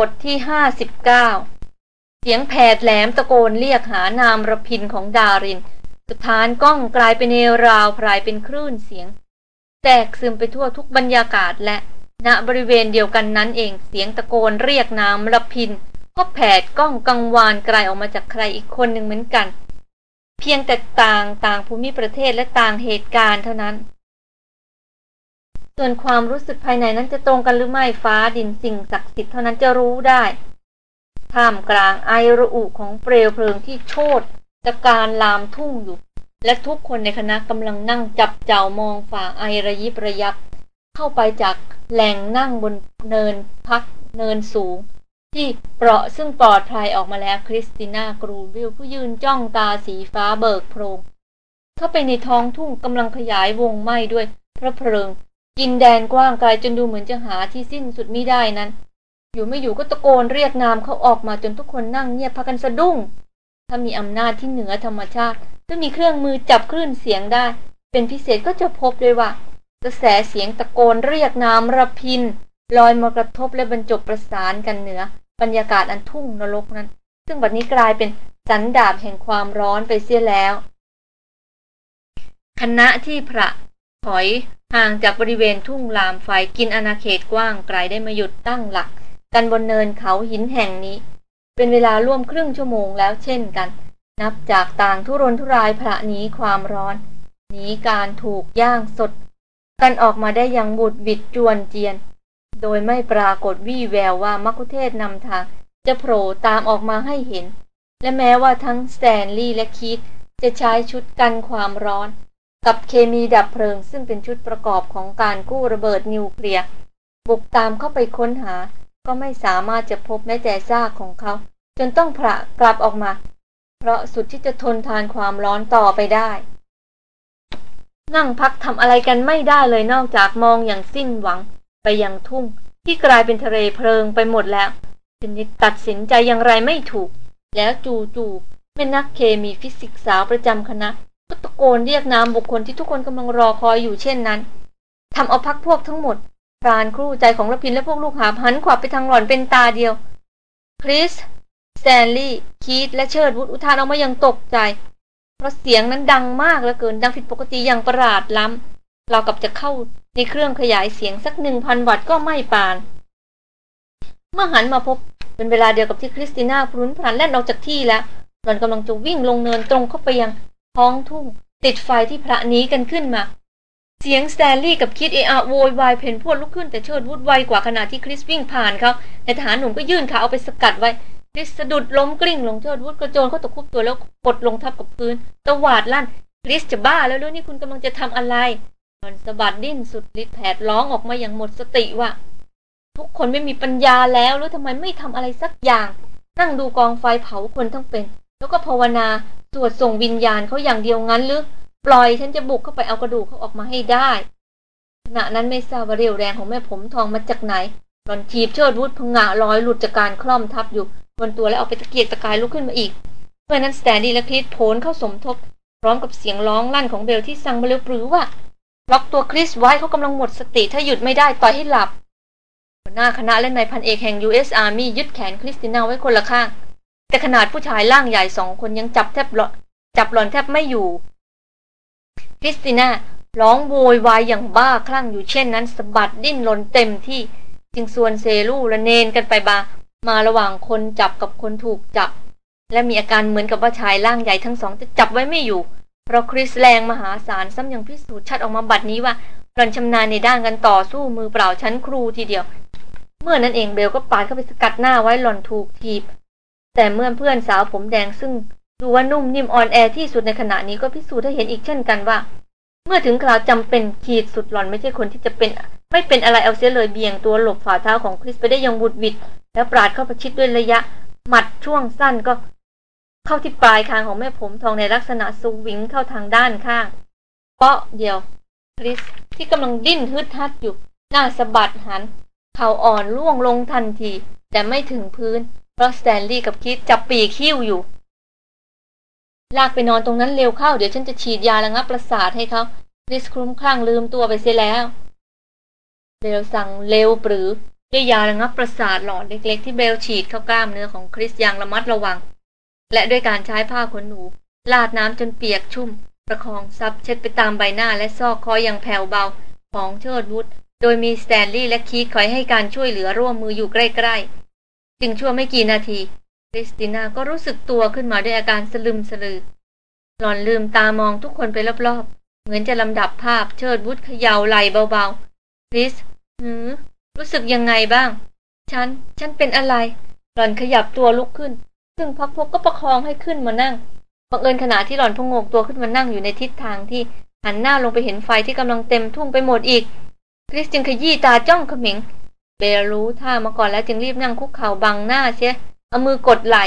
บทที่ห้าสิบเก้าเสียงแผดแหลมตะโกนเรียกหานามระพินของดาริน สถานกล้องกลายเป็นเนราวพรายเป็นคลื่นเสียง แตกซึมไปทั่วทุกบรรยากาศและณบริเวณเดียวกันนั้นเองเสียงตะโกนเรียกนามระพิน ก็แผดกล้องกังวานไกลออกมาจากใครอีกคนหนึ่งเหมือนกัน เพียงแต่ต่างต่างภูมิประเทศและต่างเหตุการณ์เท่านั้น ส่วนความรู้สึกภายในนั้นจะตรงกันหรือไม่ฟ้าดินสิ่งศักดิ์สิทธิ์เท่านั้นจะรู้ได้ท่ามกลางไอระอุของเปลวเพลิงที่โชติชัชวาลลามทุ่งอยู่ และทุกคนในคณะกำลังนั่งจับเจ่ามองฝ่าไอระยิบระยับ เข้าไปจากแหล่งนั่งบนเนินพักเนินสูง ที่เปราะซึ่งปลอดภัยออกมาแล้วคริสติน่ากรูวิลผู้ยืนจ้องตาสีฟ้าเบิกโพรง เข้าไปในท้องทุ่งกำลังขยายวงไหม้ด้วยพระเพลิง กินแดนกว้างไกลจนดูเหมือนจะหาที่สิ้นสุดม่ได้นั้น อยู่ไม่อยู่ก็ตะโกนเรียกนามเขาออกมาจนทุกคนนั่งเงียบพากันสะดุ้ง ถ้ามีอำนาจที่เหนือธรรมชาติถ้ามีเครื่องมือจับคลื่นเสียงได้ เป็นพิเศษก็จะพบเลยว่ากระแสเสียงตะโกนเรียกนามระพินลอยมากระทบและบรรจบประสานกันเหนือบรรยากาศอันทุ่งนรกนั้น ซึ่งบัดนี้กลายเป็นสันดาบแห่งความร้อนไปเสียแล้ว คณะที่พระถอย ห่างจากบริเวณทุ่งลามไฟกินอาณาเขตกว้างไกลได้มาหยุดตั้งหลัก กันบนเนินเขาหินแห่งนี้ เป็นเวลาร่วมครึ่งชั่วโมงแล้วเช่นกัน นับจากต่างทุรนทุรายพระหนีความร้อนหนีการถูกย่างสด กันออกมาได้อย่างบุดบิดจวนเจียน โดยไม่ปรากฏวี่แววว่ามัคุเทศนำทาง จะโผล่ตามออกมาให้เห็น และแม้ว่าทั้งสแตนลีย์และคีตจะใช้ชุดกันความร้อน กับเคมีดับเพลิงซึ่งเป็นชุดประกอบของการกู้ระเบิดนิวเคลียร์บุกตามเข้าไปค้นหา ก็ไม่สามารถจะพบแม้แต่ซากของเขา จนต้องพระกลับออกมา เพราะสุดที่จะทนทานความร้อนต่อไปได้ นั่งพักทำอะไรกันไม่ได้เลยนอกจากมองอย่างสิ้นหวัง ไปยังทุ่ง ที่กลายเป็นทะเลเพลิงไปหมดแล้วชนิดตัดสินใจอย่างไรไม่ถูก แล้วจู่ๆแม่นักเคมีฟิสิกส์สาวประจำคณะ ก็ตะโกนเรียกนามบุคคลที่ทุกคนกำลังรอคอยอยู่เช่นนั้นทำเอาพรรคพวกทั้งหมดพรานคู่ใจของรพินทร์และพวกลูกหาบหันขวับไปทางหล่อนเป็นตาเดียว คริสสแตนลีย์คีธและเชิดวุฒอุทานออกมาอย่างตกใจ เพราะเสียงนั้นดังมากเหลือเกินดังผิดปกติอย่างประหลาดล้ำ ราวกับจะเข้าในเครื่องขยายเสียงสักหนึ่งพันวัตต์ก็ไม่ปาน เมื่อหันมาพบเป็นเวลาเดียวกับที่คริสติน่าผลุนผลันแล่นออกจากที่แล้วหล่อนกำลังจะวิ่งลงเนินตรงเข้าไปยัง ท้องทุ่ง ติดไฟที่พระนี้กันขึ้นมา เสียงสแตนลีย์กับคีธเอะอะโวยวายเผ่นพรวดลุกขึ้นแต่เชิดวุฒไวกว่าขณะที่คริสวิ่งผ่านเขานายทหารหนุ่มก็ยื่นขาเอาไปสกัดไว้คริสสะดุดล้มกลิ้งลงเชิดวุดกระโจนเข้าตะคุบตัวแล้วกดลงทับกับพื้นตะหวาดลั่นคริสจะบ้าแล้วหรือนี่คุณกำลังจะทำอะไรมันสะบัดดิ้นสุดฤทธิ์แผดร้องออกมาอย่างหมดสติว่าทุกคนไม่มีปัญญาแล้วหรือทำไมไม่ทำอะไรสักอย่าง นั่งดูกองไฟเผาคนทั้งเป็น แล้วก็ภาวนาสวดส่งวิญญาณเขาอย่างเดียวงั้นหรือปล่อยฉันจะบุกเข้าไปเอากระดูกเขาออกมาให้ได้ขณะนั้นไม่ทราบว่าเรียวแรงของแม่ผมทองมาจากไหนหล่อนถีบเชิดวุฒผงะลอยหลุดจากการคร่อมทับอยู่บนตัวแล้วเอาไปตะเกียกตะกายลุกขึ้นมาอีกเมื่อนั้นสแตนลีย์และคีธโผเข้าสมทบ พร้อมกับเสียงร้องลั่นของเบลที่สั่งมาเร็วปรื๋อว่าล็อกตัวคริสไว้เขากำลังหมดสติถ้าหยุดไม่ได้ต่อยให้หลับหัวหน้าคณะและนายพันเอกแห่ง U.S. Army ยึดแขนคริสติน่าไว้คนละข้าง แต่ขนาดผู้ชายร่างใหญ่สองคนยังจับแทบหลจับหล่อนแทบไม่อยู่ คริสติน่าร้องโวยวายอย่างบ้าคลั่งอยู่เช่นนั้นสะบัดดิ้นรนเต็มที่จึงส่วนเซลูและเนนกันไปบามาระหว่างคนจับกับคนถูกจับ และมีอาการเหมือนกับว่าชายร่างใหญ่ทั้งสองจะจับไว้ไม่อยู่ เพราะคริสแรงมหาศาลซ้ำยังพิสูจน์ชัดออกมาบัดนี้ว่าหล่อนชำนาญในด้านกันต่อสู้มือเปล่าชั้นครูทีเดียว เมื่อนั้นเองเบลก็ปาดเข้าไปสกัดหน้าไว้หล่อนถูกทีบ แต่เมื่อเพื่อนสาวผมแดงซึ่งดูว่านุ่มนิ่มอ่อนแอที่สุดในขณะนี้ก็พิสูจน์ให้เห็นอีกเช่นกันว่า เมื่อถึงคราวจำเป็นขีดสุดหล่อนไม่ใช่คนที่จะเป็น ไม่เป็นอะไรเอาเสียเลยเบี่ยงตัวหลบฝ่าเท้าของคริสไปได้ยังบุดวิดแล้วปราดเข้าประชิดด้วยระยะ หมัดช่วงสั้นก็ เข้าที่ปลายคางของแม่ผมทองในลักษณะสวิงเข้าทางด้านข้างเปาะเดียวคริสที่กำลังดิ้นฮึดฮัดอยู่หน้าสะบัดหันเข่าอ่อนล่วงลงทันที แต่ไม่ถึงพื้น เพราะสแตนลีย์กับคีธจับหิ้วปีกอยู่ ลากไปนอนตรงนั้นเร็วเข้า เดี๋ยวฉันจะฉีดยาระงับประสาทให้เขาคริสคลุ้มคลั่งลืมตัวไปเสียแล้วเร็วสั่งเร็วปรื๋อด้วยยาระงับประสาทหลอดเล็ก ๆ ที่เบลฉีดเข้ากล้ามเนื้อของคริสอย่างระมัดระวัง และด้วยการใช้ผ้าขนหนู ราดน้ำจนเปียกชุ่ม ประคองซับเช็ดไปตามใบหน้าและซอกคออย่างแผ่วเบาของเชิดวุฒโดยมีสแตนลีย์และคีธคอยให้การช่วยเหลือร่วมมืออยู่ใกล้ๆ จึงชั่วไม่กี่นาทีคริสติน่าก็รู้สึกตัวขึ้นมาด้วยอาการสะลึมสะลือ หล่อนลืมตามองทุกคนไปรอบๆ เหมือนจะลำดับภาพเชิดวุฒเขย่าไหล่เบาๆคริสหือรู้สึกยังไงบ้าง ฉัน ฉันเป็นอะไร หล่อนขยับตัวลุกขึ้น ซึ่งพรรคพวกก็ประคองให้ขึ้นมานั่งบังเอิญขณะที่หล่อนผงกตัวขึ้นมานั่งอยู่ในทิศทางที่หันหน้าลงไปเห็นไฟที่กำลังเต็มทุ่งไปหมดอีก คริสจึงขยี้ตาจ้องเขม็ง เบลรู้ท่ามาก่อนแล้วจึงรีบนั่งคุกเข่าบังหน้าเชียเอามือกดไหล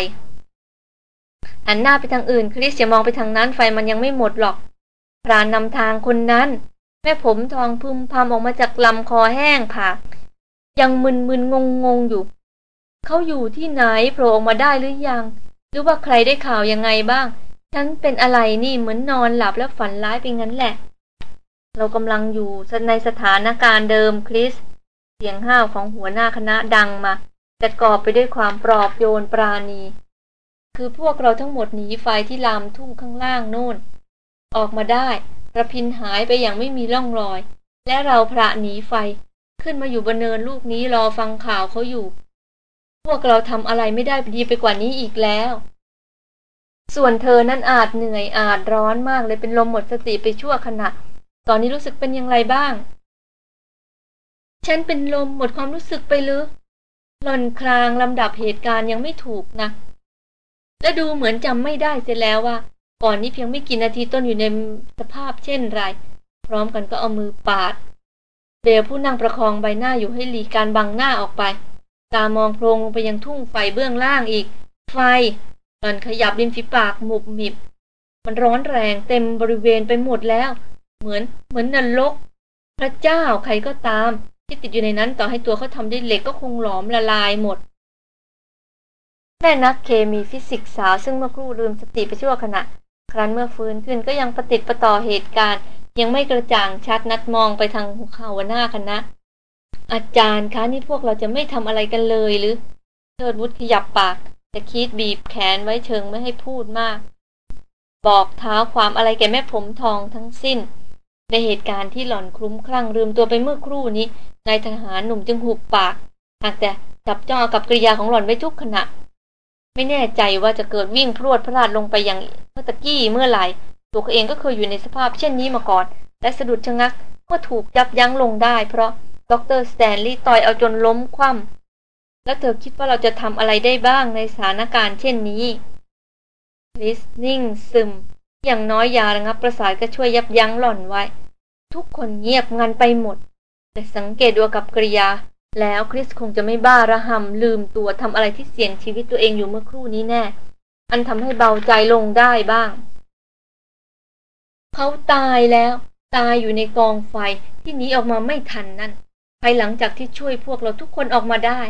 หันหน้าไปทางอื่นคริสอย่ามองไปทางนั้นไฟมันยังไม่หมดหรอก พรานนำทางคนนั้น แม่ผมทองพึมพำออกมาจากลำคอแห้งผากยังมึนมึนงงงงอยู่ เขาอยู่ที่ไหนโผล่ออกมาได้หรือยัง หรือว่าใครได้ข่าวยังไงบ้าง ฉันเป็นอะไรนี่เหมือนนอนหลับแล้วฝันร้ายไปงั้นแหละ เรากำลังอยู่ในสถานการณ์เดิมคริส สียงห้าวของหัวหน้าคณะดังมาแต่กอบไปด้วยความปลอบโยนปราณี คือพวกเราทั้งหมดหนีไฟที่ลามทุ่งข้างล่างโน่น ออกมาได้ระพินหายไปอย่างไม่มีร่องรอย และเราพระหนีไฟขึ้นมาอยู่บนเนินลูกนี้รอฟังข่าวเขาอยู่ พวกเราทำอะไรไม่ได้ดีไปกว่านี้อีกแล้ว ส่วนเธอนั้นอาจเหนื่อยอาจร้อนมากเลยเป็นลมหมดสติไปชั่วขณะ ตอนนี้รู้สึกเป็นอย่างไรบ้าง ฉันเป็นลมหมดความรู้สึกไปหรือหล่อนคลางลำดับเหตุการณ์ยังไม่ถูกนะ และดูเหมือนจำไม่ได้เสียแล้วว่า ก่อนนี้เพียงไม่กี่นาทีต้นอยู่ในสภาพเช่นไร พร้อมกันก็เอามือปาด เบลผู้นั่งประคองใบหน้าอยู่ให้หลีการบังหน้าออกไป ตามองโพรงลงไปยังทุ่งไฟเบื้องล่างอีก ไฟหล่อนขยับริมฝีปากหมุบหมิบ มันร้อนแรงเต็มบริเวณไปหมดแล้ว เหมือนเหมือนนรก พระเจ้าใครก็ตาม ที่ติดอยู่ในนั้นต่อให้ตัวเขาทำด้วยเหล็กก็คงหลอมละลายหมด แม่นักเคมีฟิสิกส์สาวซึ่งเมื่อครู่ลืมสติไปชั่วขณะ ครั้นเมื่อฟื้นขึ้นก็ยังปฏิติประต่อเหตุการณ์ ยังไม่กระจ่างชัดนัดมองไปทางหัวข่าวหน้าคณะ อาจารย์คะนี่พวกเราจะไม่ทำอะไรกันเลยหรือเชิดวุฒขยับปาก แต่คิดบีบแขนไว้เชิงไม่ให้พูดมาก บอกเท้าความอะไรแกแม่ผมทองทั้งสิ้น ในเหตุการณ์ที่หล่อนคลุ้มคลั่งลืมตัวไปเมื่อครู่นี้ นายทหารหนุ่มจึงหุบปากหากแต่จับจ้องกับกริยาของหล่อนไว้ทุกขณะ ไม่แน่ใจว่าจะเกิดวิ่งพรวดพลาดลงไปอย่างเมื่อตะกี้เมื่อไหร่ตัวเขาเองก็เคยอยู่ในสภาพเช่นนี้มาก่อน และสะดุดชะงักก็ถูกยับยั้งลงได้ เพราะดรสแตนลีย์ต่อยเอาจนล้มคว่ำแล้วเธอคิดว่าเราจะทำอะไรได้บ้างในสถานการณ์เช่นนี้คริสนิ่งซึม อย่างน้อยยาระงับประสาทก็ช่วยยับยั้งหล่อนไว้ ทุกคนเงียบงันไปหมด แต่สังเกตดูกับกริยา แล้วคริสคงจะไม่บ้าระห่ำลืมตัวทำอะไรที่เสี่ยงชีวิตตัวเองอยู่เมื่อครู่นี้แน่ อันทำให้เบาใจลงได้บ้าง เขาตายแล้ว ตายอยู่ในกองไฟที่หนีออกมาไม่ทันนั่นภายหลังจากที่ช่วยพวกเราทุกคนออกมาได้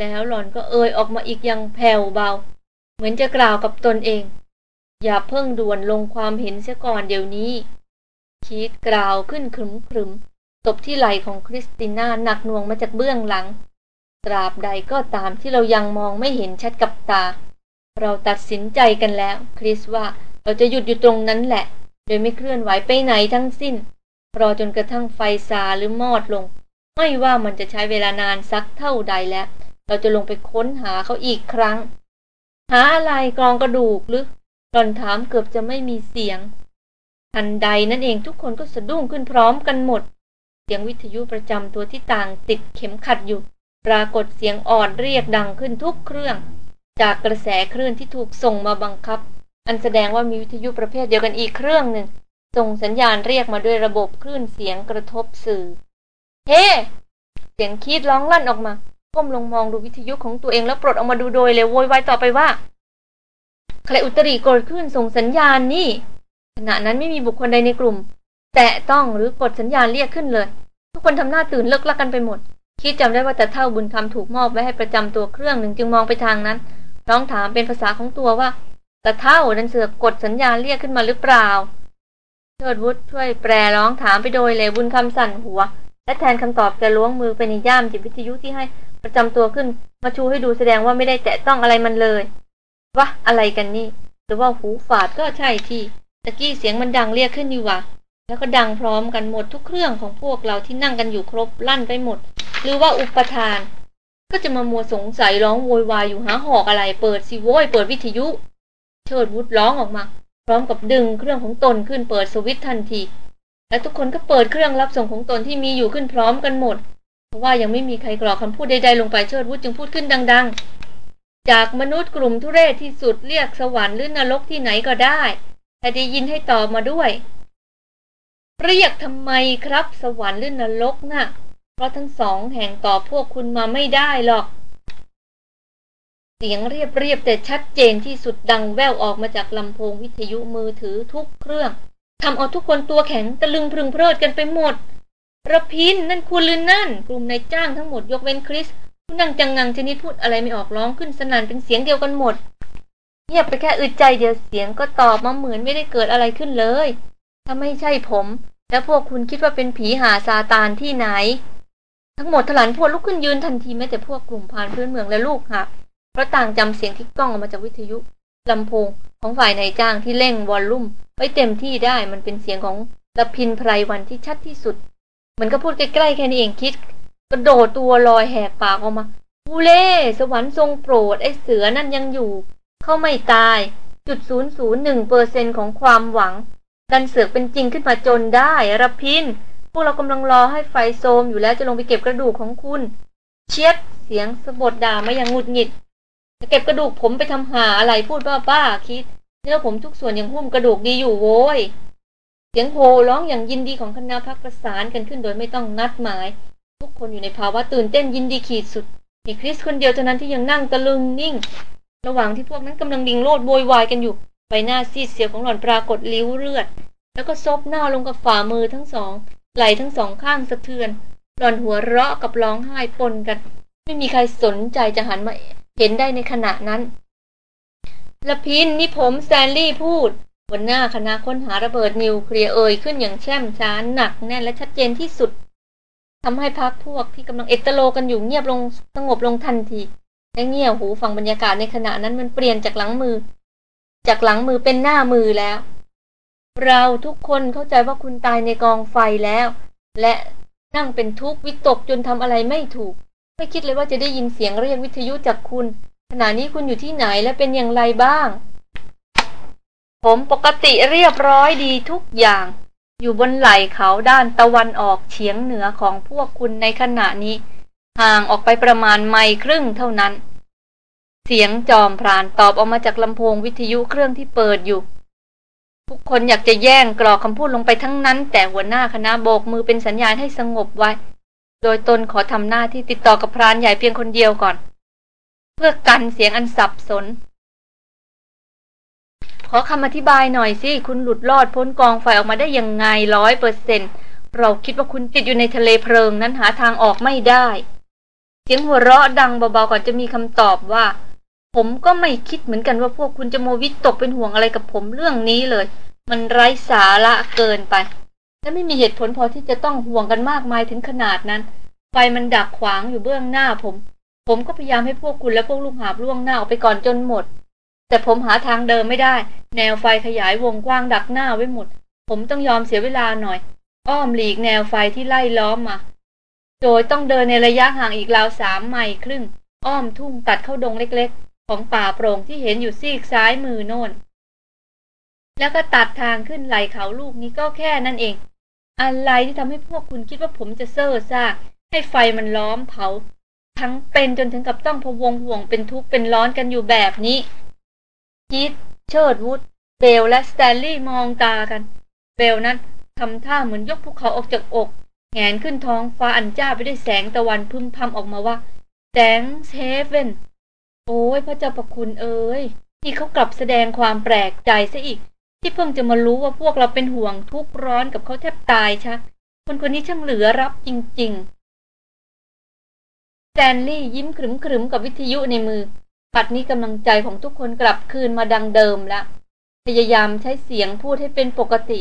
แล้วหล่อนก็เอ่ยออกมาอีกอย่างแผ่วเบา เหมือนจะกล่าวกับตนเอง อย่าเพิ่งด่วนลงความเห็นเสียก่อนเดี๋ยวนี้คิดกล่าวขึ้นขรึมขรึม ตบที่ไหล่ของคริสติน่าหนักหน่วงมาจากเบื้องหลัง ตราบใดก็ตามที่เรายังมองไม่เห็นชัดกับตา เราตัดสินใจกันแล้ว คริสว่าเราจะหยุดอยู่ตรงนั้นแหละ โดยไม่เคลื่อนไหวไปไหนทั้งสิ้น รอจนกระทั่งไฟซาหรือมอดลง ไม่ว่ามันจะใช้เวลานานสักเท่าใดแล้ว เราจะลงไปค้นหาเขาอีกครั้ง หาอะไรกรองกระดูกหรือหล่อนถามเกือบจะไม่มีเสียง ทันใดนั่นเองทุกคนก็สะดุ้งขึ้นพร้อมกันหมด สียงวิทยุประจำตัวที่ต่างติดเข็มขัดอยู่ ปรากฏเสียงอ่อนเรียกดังขึ้นทุกเครื่อง จากกระแสคลื่นที่ถูกส่งมาบังคับ อันแสดงว่ามีวิทยุประเภทเดียวกันอีกเครื่องหนึ่ง ส่งสัญญาณเรียกมาด้วยระบบคลื่นเสียงกระทบสื่อ เฮ้ hey! เสียงคีดร้องลั่นออกมาก้มลงมองดูวิทยุของตัวเองแล้วปลดออกมาดูโดยเลยโวยวายต่อไปว่าใครอุตรีโกรธขึ้นส่งสัญญาณนี่ขณะนั้นไม่มีบุคคลใดในกลุ่ม แตะต้องหรือกดสัญญาณเรียกขึ้นเลย ทุกคนทำหน้าตื่นเลิกลักกันไปหมด คิดจำได้ว่าแต่เท่าบุญคำถูกมอบไว้ให้ประจำตัวเครื่องหนึ่งจึงมองไปทางนั้นร้องถามเป็นภาษาของตัวว่าแต่เท่าดันเสือกกดสัญญาณเรียกขึ้นมาหรือเปล่าเชิดวุฒช่วยแปรร้องถามไปโดยเลยบุญคำสั่นหัว และแทนคำตอบจะล้วงมือไปในย่ามจิตวิทยุที่ให้ประจำตัวขึ้น มาชูให้ดูแสดงว่าไม่ได้แตะต้องอะไรมันเลยวะอะไรกันนี่หรือว่าหูฝาดก็ใช่ที่ตะกี้เสียงมันดังเรียกขึ้นอยู่วะ แล้วก็ดังพร้อมกันหมดทุกเครื่องของพวกเราที่นั่งกันอยู่ครบลั่นไปหมด หรือว่าอุปทาน ก็จะมามัวสงสัยร้องโวยวายอยู่หาหอกอะไร เปิดสิโวยเปิดวิทยุ เชิดวุฒร้องออกมา พร้อมกับดึงเครื่องของตนขึ้นเปิดสวิตทันที และทุกคนก็เปิดเครื่องรับส่งของตนที่มีอยู่ขึ้นพร้อมกันหมด เพราะว่ายังไม่มีใครกรอกคำพูดใดๆลงไปเชิดวุฒจึงพูดขึ้นดัง ๆ จากมนุษย์กลุ่มทุเรศที่สุดเรียกสวรรค์หรือนรกที่ไหนก็ได้ แต่ได้ยินให้ตอบมาด้วย เรียกทำไมครับ สวรรค์หรือนรกนะ่ะ เพราะทั้งสองแห่งต่อพวกคุณมาไม่ได้หรอก เสียงเรียบเรียบแต่ชัดเจนที่สุดดังแว่วออกมาจากลำโพงวิทยุมือถือทุกเครื่องทำเอาทุกคนตัวแข็งตะลึงพึงเพลิดกันไปหมดระพินนั่นคุณลืนนั่น กลุ่มนายจ้างทั้งหมดยกเว้นคริสผู้นั่งจังงังชนิดพูดอะไรไม่ออกร้องขึ้นสนั่นเป็นเสียงเดียวกันหมดเงียบไปแค่อึดใจเดียวเสียงก็ตอบมาเหมือนไม่ได้เกิดอะไรขึ้นเลย ถ้าไม่ใช่ผม แล้วพวกคุณคิดว่าเป็นผีหาซาตานที่ไหน ทั้งหมดถลันพวกลุกขึ้นยืนทันทีแม้แต่พวกกลุ่มพานพื้นเมืองและลูกค่ะเพราะต่างจำเสียงที่กล้องออกมาจากวิทยุลำโพงของฝ่ายนายจ้างที่เร่งวอลลุ่มไว้เต็มที่ได้มันเป็นเสียงของละพินไพรวันที่ชัดที่สุดเหมือนก็พูดใกล้ๆแค่นี้เองคิดกระโดดตัวลอยแหกปากออกมาบูเล่สวรรค์ทรงโปรดไอ้เสือนั่นยังอยู่ เขาไม่ตายจุดศูนย์ศูนย์หนึ่งเปอร์เซนของความหวัง ดันเสือกเป็นจริงขึ้นมาจนได้ระพิน พวกเรากำลังรอให้ไฟโซมอยู่แล้วจะลงไปเก็บกระดูกของคุณ เชียดเสียงสะบดด่ามาอย่างหงุดหงิดจะเก็บกระดูกผมไปทำหาอะไรพูดบ้าบ้าคิดเนื้อผมทุกส่วนยังหุ้มกระดูกดีอยู่โว้ย เสียงโหร้องอย่างยินดีของคณะพักประสานกันขึ้นโดยไม่ต้องนัดหมาย ทุกคนอยู่ในภาวะตื่นเต้นยินดีขีดสุด มีคริสคนเดียวเท่านั้นที่ยังนั่งตะลึงนิ่ง ระหว่างที่พวกนั้นกำลังดิงโลดโวยวายกันอยู่ ใบหน้าซีดเสียวของหล่อนปรากฏลิ้วเลือด แล้วก็ซบหน้าลงกับฝ่ามือทั้งสองไหลทั้งสองข้างสะเทือน หล่อนหัวเราะกับร้องไห้ปนกัน ไม่มีใครสนใจจะหันมาเห็นได้ในขณะนั้นละพินนี่ผมแซนลี่พูดบนหน้าคณะค้นหาระเบิดนิวเคลียร์เอ่ยขึ้นอย่างแช่มช้าหนักแน่นและชัดเจนที่สุดทำให้พักพวกที่กำลังเอตโลกันอยู่เงียบลงสงบลงทันทีและเงี่ยหูฟังบรรยากาศในขณะนั้นมันเปลี่ยนจากหลังมือ จากหลังมือเป็นหน้ามือแล้ว เราทุกคนเข้าใจว่าคุณตายในกองไฟแล้ว และนั่งเป็นทุกข์วิตกจนทำอะไรไม่ถูก ไม่คิดเลยว่าจะได้ยินเสียงเรียกวิทยุจากคุณ ขณะนี้คุณอยู่ที่ไหนและเป็นอย่างไรบ้าง ผมปกติเรียบร้อยดีทุกอย่าง อยู่บนไหล่เขาด้านตะวันออกเฉียงเหนือของพวกคุณในขณะนี้ ห่างออกไปประมาณไมล์ครึ่งเท่านั้น เสียงจอมพรานตอบออกมาจากลำโพงวิทยุเครื่องที่เปิดอยู่ ทุกคนอยากจะแย่งกรอกคำพูดลงไปทั้งนั้น แต่หัวหน้าคณะโบกมือเป็นสัญญาณให้สงบไว้ โดยตนขอทำหน้าที่ติดต่อกับพรานใหญ่เพียงคนเดียวก่อน เพื่อกันเสียงอันสับสน ขอคำอธิบายหน่อยสิ คุณหลุดรอดพ้นกองไฟออกมาได้ยังไงร้อยเปอร์เซนเราคิดว่าคุณติดอยู่ในทะเลเพลิงนั้นหาทางออกไม่ได้ เสียงหัวเราะดังเบาๆก่อนจะมีคำตอบว่า ผมก็ไม่คิดเหมือนกันว่าพวกคุณจะโมวิตกเป็นห่วงอะไรกับผมเรื่องนี้เลย มันไร้สาระเกินไป และไม่มีเหตุผลพอที่จะต้องห่วงกันมากมายถึงขนาดนั้น ไฟมันดักขวางอยู่เบื้องหน้าผม ผมก็พยายามให้พวกคุณและพวกลูกหาบล่วงหน้าออกไปก่อนจนหมด แต่ผมหาทางเดินไม่ได้ แนวไฟขยายวงกว้างดักหน้าไว้หมด ผมต้องยอมเสียเวลาหน่อย อ้อมหลีกแนวไฟที่ไล่ล้อมมา โดยต้องเดินในระยะห่างอีกราวสามไมล์ครึ่ง อ้อมทุ่งตัดเข้าดงเล็ก ของป่าโปร่งที่เห็นอยู่ซีกซ้ายมือโน่น แล้วก็ตัดทางขึ้นไหลเขาลูกนี้ก็แค่นั่นเอง อะไรที่ทำให้พวกคุณคิดว่าผมจะเซ่อซ่าให้ไฟมันล้อมเผา ทั้งเป็นจนถึงกับต้องพวงห่วงเป็นทุกข์เป็นร้อนกันอยู่แบบนี้คิดเชิดวุฒเบลและสแตนลีย์มองตากัน เบลนั้นทำท่าเหมือนยกภูเขาออกจากอก แงนขึ้นท้องฟ้าอันจ้าไปด้วยแสงตะวันพึมพำออกมาว่าแสงเฮเวน โอ้ยพระเจ้าประคุณเอ้ยนี่เขากลับแสดงความแปลกใจซะอีก ที่เพิ่งจะมารู้ว่าพวกเราเป็นห่วงทุกร้อนกับเขาแทบตายชัก คนคนนี้ช่างเหลือรับจริงๆแซนลี่ยิ้มขรึมขรึมกับวิทยุในมือ ปัดนี้กำลังใจของทุกคนกลับคืนมาดังเดิมแล้วพยายามใช้เสียงพูดให้เป็นปกติ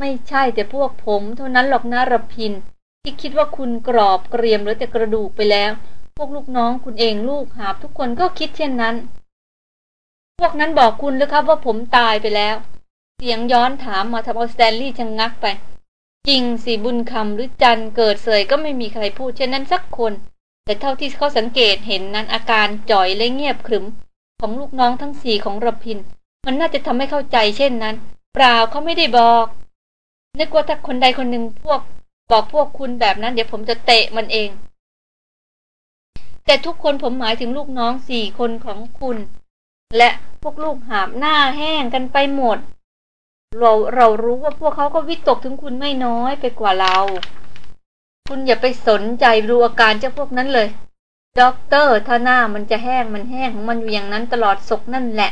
ไม่ใช่แต่พวกผมเท่านั้นหรอกนะรพิน ที่คิดว่าคุณกรอบเกรียมหรือแต่กระดูกไปแล้ว พวกลูกน้องคุณเองลูกหาบทุกคนก็คิดเช่นนั้น พวกนั้นบอกคุณหรือครับว่าผมตายไปแล้ว เสียงย้อนถามมาทำเอาสแตนลีย์ชะงงักไป จริงสิบุญคำหรือจันเกิดเสยก็ไม่มีใครพูดเช่นนั้นสักคน แต่เท่าที่เขาสังเกตเห็นนั้นอาการจ่อยและเงียบขรึม ของลูกน้องทั้งสี่ของรพิน มันน่าจะทำให้เข้าใจเช่นนั้น เปล่าเขาไม่ได้บอกนึกว่าถ้าคนใดคนหนึ่งพวก บอกพวกคุณแบบนั้นเดี๋ยวผมจะเตะมันเอง แต่ทุกคนผมหมายถึงลูกน้องสี่คนของคุณ และพวกลูกหาบหน้าแห้งกันไปหมด เราเรารู้ว่าพวกเขาก็วิตกถึงคุณไม่น้อยไปกว่าเรา คุณอย่าไปสนใจดูอาการเจ้าพวกนั้นเลยด็อกเตอร์ถ้าหน้ามันจะแห้งมันแห้งของมันอยู่อย่างนั้นตลอดศกนั่นแหละ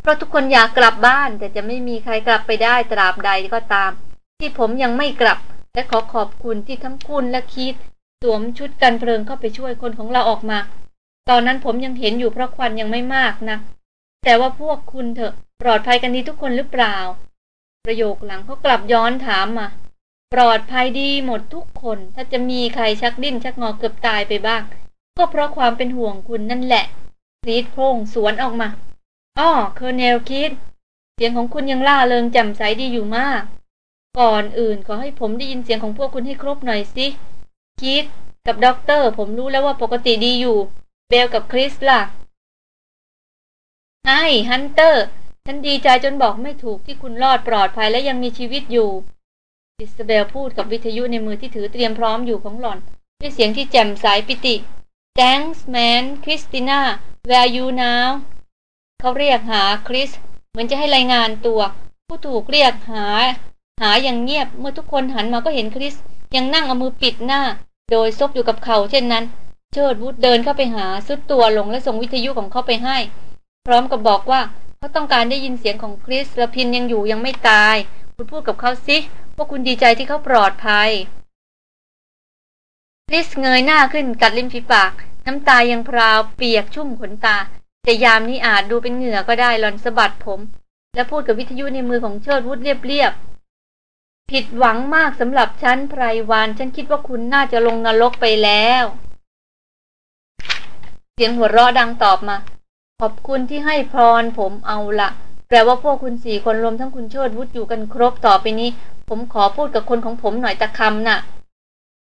เพราะทุกคนอยากกลับบ้านแต่จะไม่มีใครกลับไปได้ตราบใดก็ตาม ที่ผมยังไม่กลับและขอขอบคุณที่ทั้งคุณและคิด สวมชุดกันเพลิงเข้าไปช่วยคนของเราออกมา ตอนนั้นผมยังเห็นอยู่เพราะควันยังไม่มากนะแต่ว่าพวกคุณเถอะปลอดภัยกันดีทุกคนหรือเปล่า ประโยคหลังเขากลับย้อนถามมาปลอดภัยดีหมดทุกคน ถ้าจะมีใครชักดิ้นชักงอเกือบตายไปบ้าง ก็เพราะความเป็นห่วงคุณนั่นแหละคีธโพล่งสวนออกมาอ้อ Colonel คีธ เสียงของคุณยังร่าเริงแจ่มใสดีอยู่มาก ก่อนอื่นขอให้ผมได้ยินเสียงของพวกคุณให้ครบหน่อยสิ คีธกับด็อกเตอร์ผมรู้แล้วว่าปกติดีอยู่ เบลกับคริสล่ะ Hi Hunter ฉันดีใจจนบอกไม่ถูกที่คุณรอดปลอดภัยและยังมีชีวิตอยู่ อิสเบลพูดกับวิทยุในมือที่ถือเตรียมพร้อมอยู่ของหล่อน ด้วยเสียงที่แจ่มใสปิติ Thanks man Christina where you now เขาเรียกหาคริส เหมือนจะให้รายงานตัว ผู้ถูกเรียกหา หาอย่างเงียบเมื่อทุกคนหันมาก็เห็นคริส ยังนั่งเอามือปิดหน้า โดยซบอยู่กับเขาเช่นนั้น เชิดวุฒเดินเข้าไปหาซุดตัวลงและส่งวิทยุของเขาไปให้ พร้อมกับบอกว่าเขาต้องการได้ยินเสียงของคริสและพินยังอยู่ยังไม่ตาย คุณพูดกับเขาสิว่าคุณดีใจที่เขาปลอดภัยคริสเงยหน้าขึ้นกัดริมฝีปาก น้ำตายังพราวเปียกชุ่มขนตา แต่ยามนี้อาจดูเป็นเหงื่อก็ได้หลอนสะบัดผม และพูดกับวิทยุในมือของเชิดวุฒเรียบๆ ผิดหวังมากสำหรับฉันไพรวานฉันคิดว่าคุณน่าจะลงนรกไปแล้ว เสียงหัวเราะดังตอบมา ขอบคุณที่ให้พรผมเอาละแปลว่าพวกคุณสี่คนรวมทั้งคุณเชิดวุฒอยู่กันครบต่อไปนี้ ผมขอพูดกับคนของผมหน่อยตะคำนะ่ะ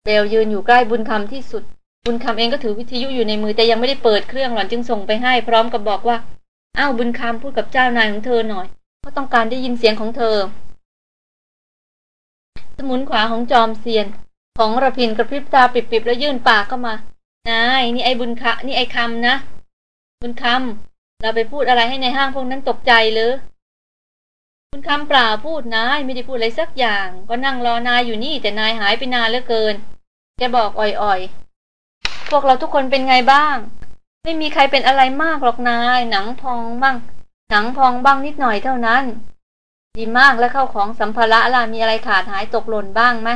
เบลยืนอยู่ใกล้บุญคำที่สุด บุญคำเองก็ถือวิทยุอยู่ในมือแต่ยังไม่ได้เปิดเครื่องหล่อนจึงส่งไปให้พร้อมกับบอกว่าอ้าวบุญคำพูดกับเจ้านายของเธอหน่อยเขาต้องการได้ยินเสียงของเธอ สมุนขวาของจอมเซียน ของระพินกระพริบตาปิบๆแล้วยื่นปากเข้ามา นายนี่ไอ้บุญคะ นี่ไอ้คำนะ บุญคำเราไปพูดอะไรให้ในห้างพวกนั้นตกใจเลยบุญคำเปล่าพูดนายไม่ได้พูดอะไรสักอย่าง ก็นั่งรอนายอยู่นี่ แต่นายหายไปนานเหลือเกิน แกบอกอ่อยๆ พวกเราทุกคนเป็นไงบ้าง ไม่มีใครเป็นอะไรมากหรอกนาย หนังพองบ้าง หนังพองบ้างนิดหน่อยเท่านั้น ดีมากแล้วข้าวของสัมภาระล่ะมีอะไรขาดหายตกหล่นบ้างไหม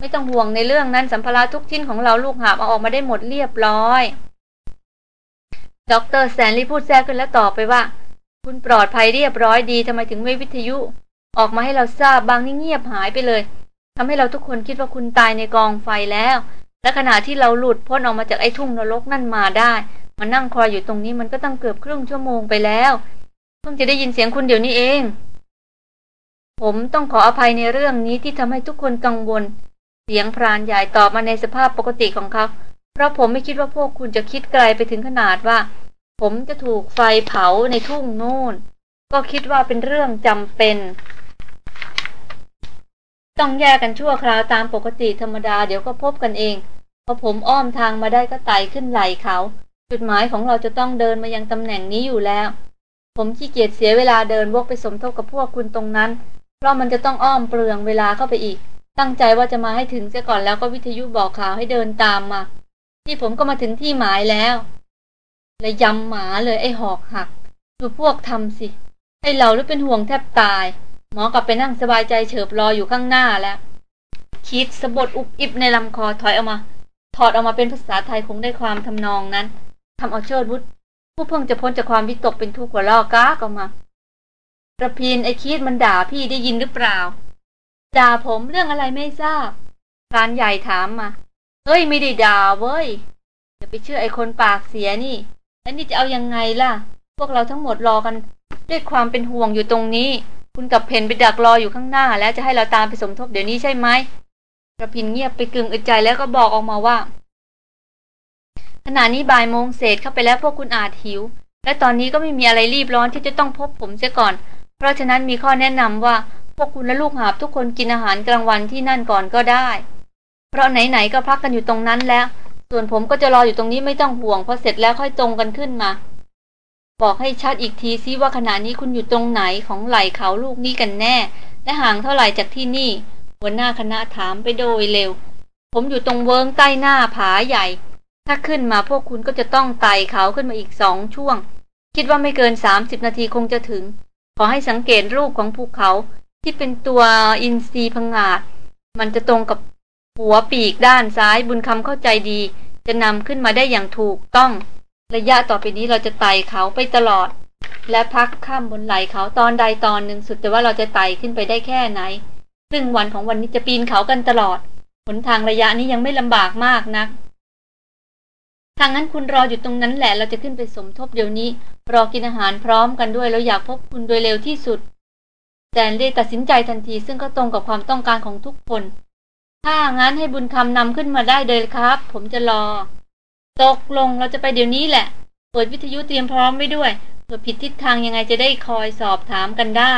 ไม่ต้องห่วงในเรื่องนั้นสัมภาระทุกชิ้นของเราลูกหาบเอาออกมาได้หมดเรียบร้อยด็อกเตอร์สแตนลีย์พูดแทรกขึ้นแล้วตอบไปว่า คุณปลอดภัยเรียบร้อยดีทำไมถึงไม่วิทยุ ออกมาให้เราทราบบ้างนี่เงียบหายไปเลยทำให้เราทุกคนคิดว่าคุณตายในกองไฟแล้ว และขณะที่เราหลุดพ้นออกมาจากไอ้ทุ่งนรกนั่นมาได้มานั่งคอยอยู่ตรงนี้มันก็ตั้งเกือบครึ่งชั่วโมงไปแล้วเพิ่งจะได้ยินเสียงคุณเดี๋ยวนี้เอง ผมต้องขออภัยในเรื่องนี้ที่ทำให้ทุกคนกังวล เสียงพรานใหญ่ตอบมาในสภาพปกติของเขา เพราะผมไม่คิดว่าพวกคุณจะคิดไกลไปถึงขนาดว่า ผมจะถูกไฟเผาในทุ่งโน่น ก็คิดว่าเป็นเรื่องจำเป็น ต้องแยกกันชั่วคราวตามปกติธรรมดาเดี๋ยวก็พบกันเอง พอผมอ้อมทางมาได้ก็ไต่ขึ้นไหลเขา จุดหมายของเราจะต้องเดินมายังตำแหน่งนี้อยู่แล้ว ผมขี้เกียจเสียเวลาเดินวกไปสมทบกับพวกคุณตรงนั้น เพราะมันจะต้องอ้อมเปลืองเวลาเข้าไปอีก ตั้งใจว่าจะมาให้ถึงเสียก่อนแล้วก็วิทยุบอกข่าวให้เดินตามมา ที่ผมก็มาถึงที่หมายแล้วเลยยำหมาเลยไอ้หอกหัก ดูพวกทำสิให้เราหรือเป็นห่วงแทบตาย หมอกลับไปนั่งสบายใจเฉิบรออยู่ข้างหน้าแล้ว คิดสะบดอุบอิบในลำคอถอยออกมา ถอดออกมาเป็นภาษาไทยคงได้ความทำนองนั้นทำเอาเชิดวุฒผู้เพิ่งจะพ้นจากความวิตกเป็นทุกข์กว่าลอก้ากออกมา ระพินไอคิดมันด่าพี่ได้ยินหรือเปล่า ด่าผมเรื่องอะไรไม่ทราบพรานใหญ่ถามมา เฮ้ยไม่ได้ด่าเว้ยอย่าไปเชื่อไอคนปากเสียนี่ แล้วนี่จะเอายังไงล่ะ พวกเราทั้งหมดรอกัน ด้วยความเป็นห่วงอยู่ตรงนี้ คุณกับเพนไปดักรออยู่ข้างหน้า แล้วจะให้เราตามไปสมทบเดี๋ยวนี้ใช่ไหมกระพินเงียบไปกึ่งอึดใจแล้วก็บอกออกมาว่า ขณะนี้บ่ายโมงเศษเข้าไปแล้วพวกคุณอาจหิว และตอนนี้ก็ไม่มีอะไรรีบร้อนที่จะต้องพบผมเสียก่อน เพราะฉะนั้นมีข้อแนะนำว่าพวกคุณและลูกหาบทุกคนกินอาหารกลางวันที่นั่นก่อนก็ได้ เพราะไหนๆก็พักกันอยู่ตรงนั้นแล้ว ส่วนผมก็จะรออยู่ตรงนี้ไม่ต้องห่วงพอเสร็จแล้วค่อยตรงกันขึ้นมา บอกให้ชัดอีกทีซิว่าขณะนี้คุณอยู่ตรงไหนของไหล่เขาลูกนี้กันแน่ และห่างเท่าไหร่จากที่นี่ หัวหน้าคณะถามไปโดยเร็ว ผมอยู่ตรงเวิงใต้หน้าผาใหญ่ ถ้าขึ้นมาพวกคุณก็จะต้องไต่เขาขึ้นมาอีกสองช่วง คิดว่าไม่เกินสามสิบนาทีคงจะถึง ขอให้สังเกตรูปของภูเขาที่เป็นตัวอินทรีพงาด มันจะตรงกับหัวปีกด้านซ้ายบุญคำเข้าใจดี จะนำขึ้นมาได้อย่างถูกต้อง ระยะต่อไปนี้เราจะไต่เขาไปตลอด และพักข้ามบนไหลเขาตอนใดตอนหนึ่งสุดแต่ว่าเราจะไต่ขึ้นไปได้แค่ไหน ซึ่งวันของวันนี้จะปีนเขากันตลอดหนทางระยะนี้ยังไม่ลำบากมากนัก ทางนั้นคุณรออยู่ตรงนั้นแหละ เราจะขึ้นไปสมทบเดี๋ยวนี้ รอกินอาหารพร้อมกันด้วยเราอยากพบคุณโดยเร็วที่สุดแจนเล่ตัดสินใจทันทีซึ่งก็ตรงกับความต้องการของทุกคน ถ้างั้นให้บุญคำนำขึ้นมาได้เลยครับ ผมจะรอ ตกลงเราจะไปเดี๋ยวนี้แหละ เปิดวิทยุเตรียมพร้อมไว้ด้วย เผื่อผิดทิศทางยังไงจะได้คอยสอบถามกันได้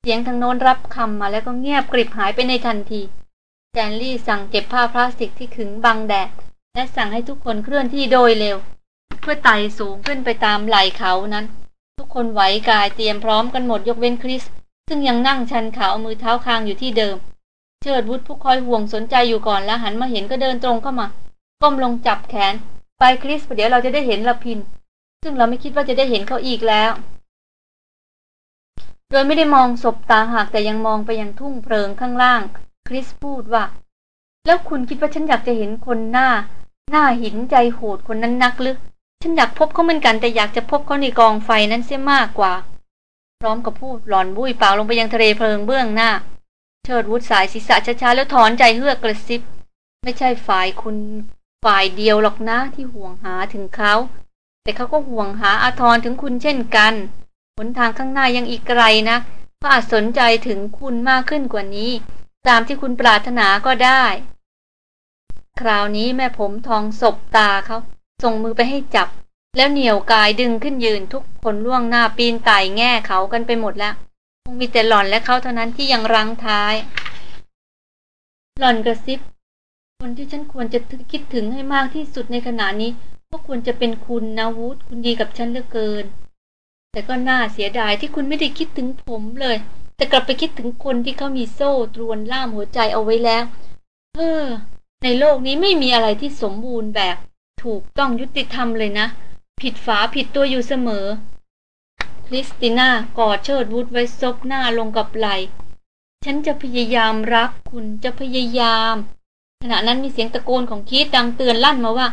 เสียงทางโน้นรับคำมาแล้วก็เงียบกริบหายไปในทันทีแจนลี่สั่งเก็บผ้าพลาสติกที่ขึงบังแดด และสั่งให้ทุกคนเคลื่อนที่โดยเร็ว เพื่อไต่สูงขึ้นไปตามไหล่เขานั้น ทุกคนไหวกายเตรียมพร้อมกันหมดยกเว้นคริส ซึ่งยังนั่งชันขาเอามือเท้าคางอยู่ที่เดิม เชิดวุฒผู้คอยห่วงสนใจอยู่ก่อนแล้วหันมาเห็นก็เดินตรงเข้ามาก้มลงจับแขน ไปคริสเดี๋ยวเราจะได้เห็นละพิน ซึ่งเราไม่คิดว่าจะได้เห็นเขาอีกแล้ว โดยไม่ได้มองศพตาหากแต่ยังมองไปยังทุ่งเพลิงข้างล่าง คริสพูดว่า แล้วคุณคิดว่าฉันอยากจะเห็นคนหน้า หน้าหินใจโหดคนนั้นนักลึก ฉันอยากพบเขาเหมือนกันแต่อยากจะพบเขาในกองไฟนั้นเสียมากกว่า พร้อมกับพูดหลอนบุ้ยเปล่าลงไปยังทะเลเพลิงเบื้องหน้า เชิดวุฒสายศีรษะช้าๆแล้วถอนใจเฮือกกระซิบ ไม่ใช่ฝ่ายคุณฝ่ายเดียวหรอกนะที่ห่วงหาถึงเขา แต่เขาก็ห่วงหาอาทรถึงคุณเช่นกันหนทางข้างหน้ายังอีกไกลนะก็อาจสนใจถึงคุณมากขึ้นกว่านี้ ตามที่คุณปรารถนาก็ได้ คราวนี้แม่ผมทองศบตาเขาส่งมือไปให้จับ แล้วเหนี่ยวกายดึงขึ้นยืนทุกคนล่วงหน้าปีนไต่แง่เขากันไปหมดแล้วคงมีแต่หล่อนและเขาเท่านั้นที่ยังรังท้าย หล่อนกระซิบ คนที่ฉันควรจะคิดถึงให้มากที่สุดในขณะนี้ก็ควรจะเป็นคุณนาวุฒคุณดีกับฉันเหลือเกิน แต่ก็น่าเสียดายที่คุณไม่ได้คิดถึงผมเลย แต่กลับไปคิดถึงคนที่เขามีโซ่ตรวนล่ามหัวใจเอาไว้แล้ว เออ ในโลกนี้ไม่มีอะไรที่สมบูรณ์แบบถูกต้องยุติธรรมเลยนะ ผิดฝาผิดตัวอยู่เสมอคริสติน่ากอดเชิดวุฒไว้ซบหน้าลงกับไหลฉันจะพยายามรักคุณจะพยายาม ขณะนั้นมีเสียงตะโกนของคีดดังเตือนลั่นมาว่า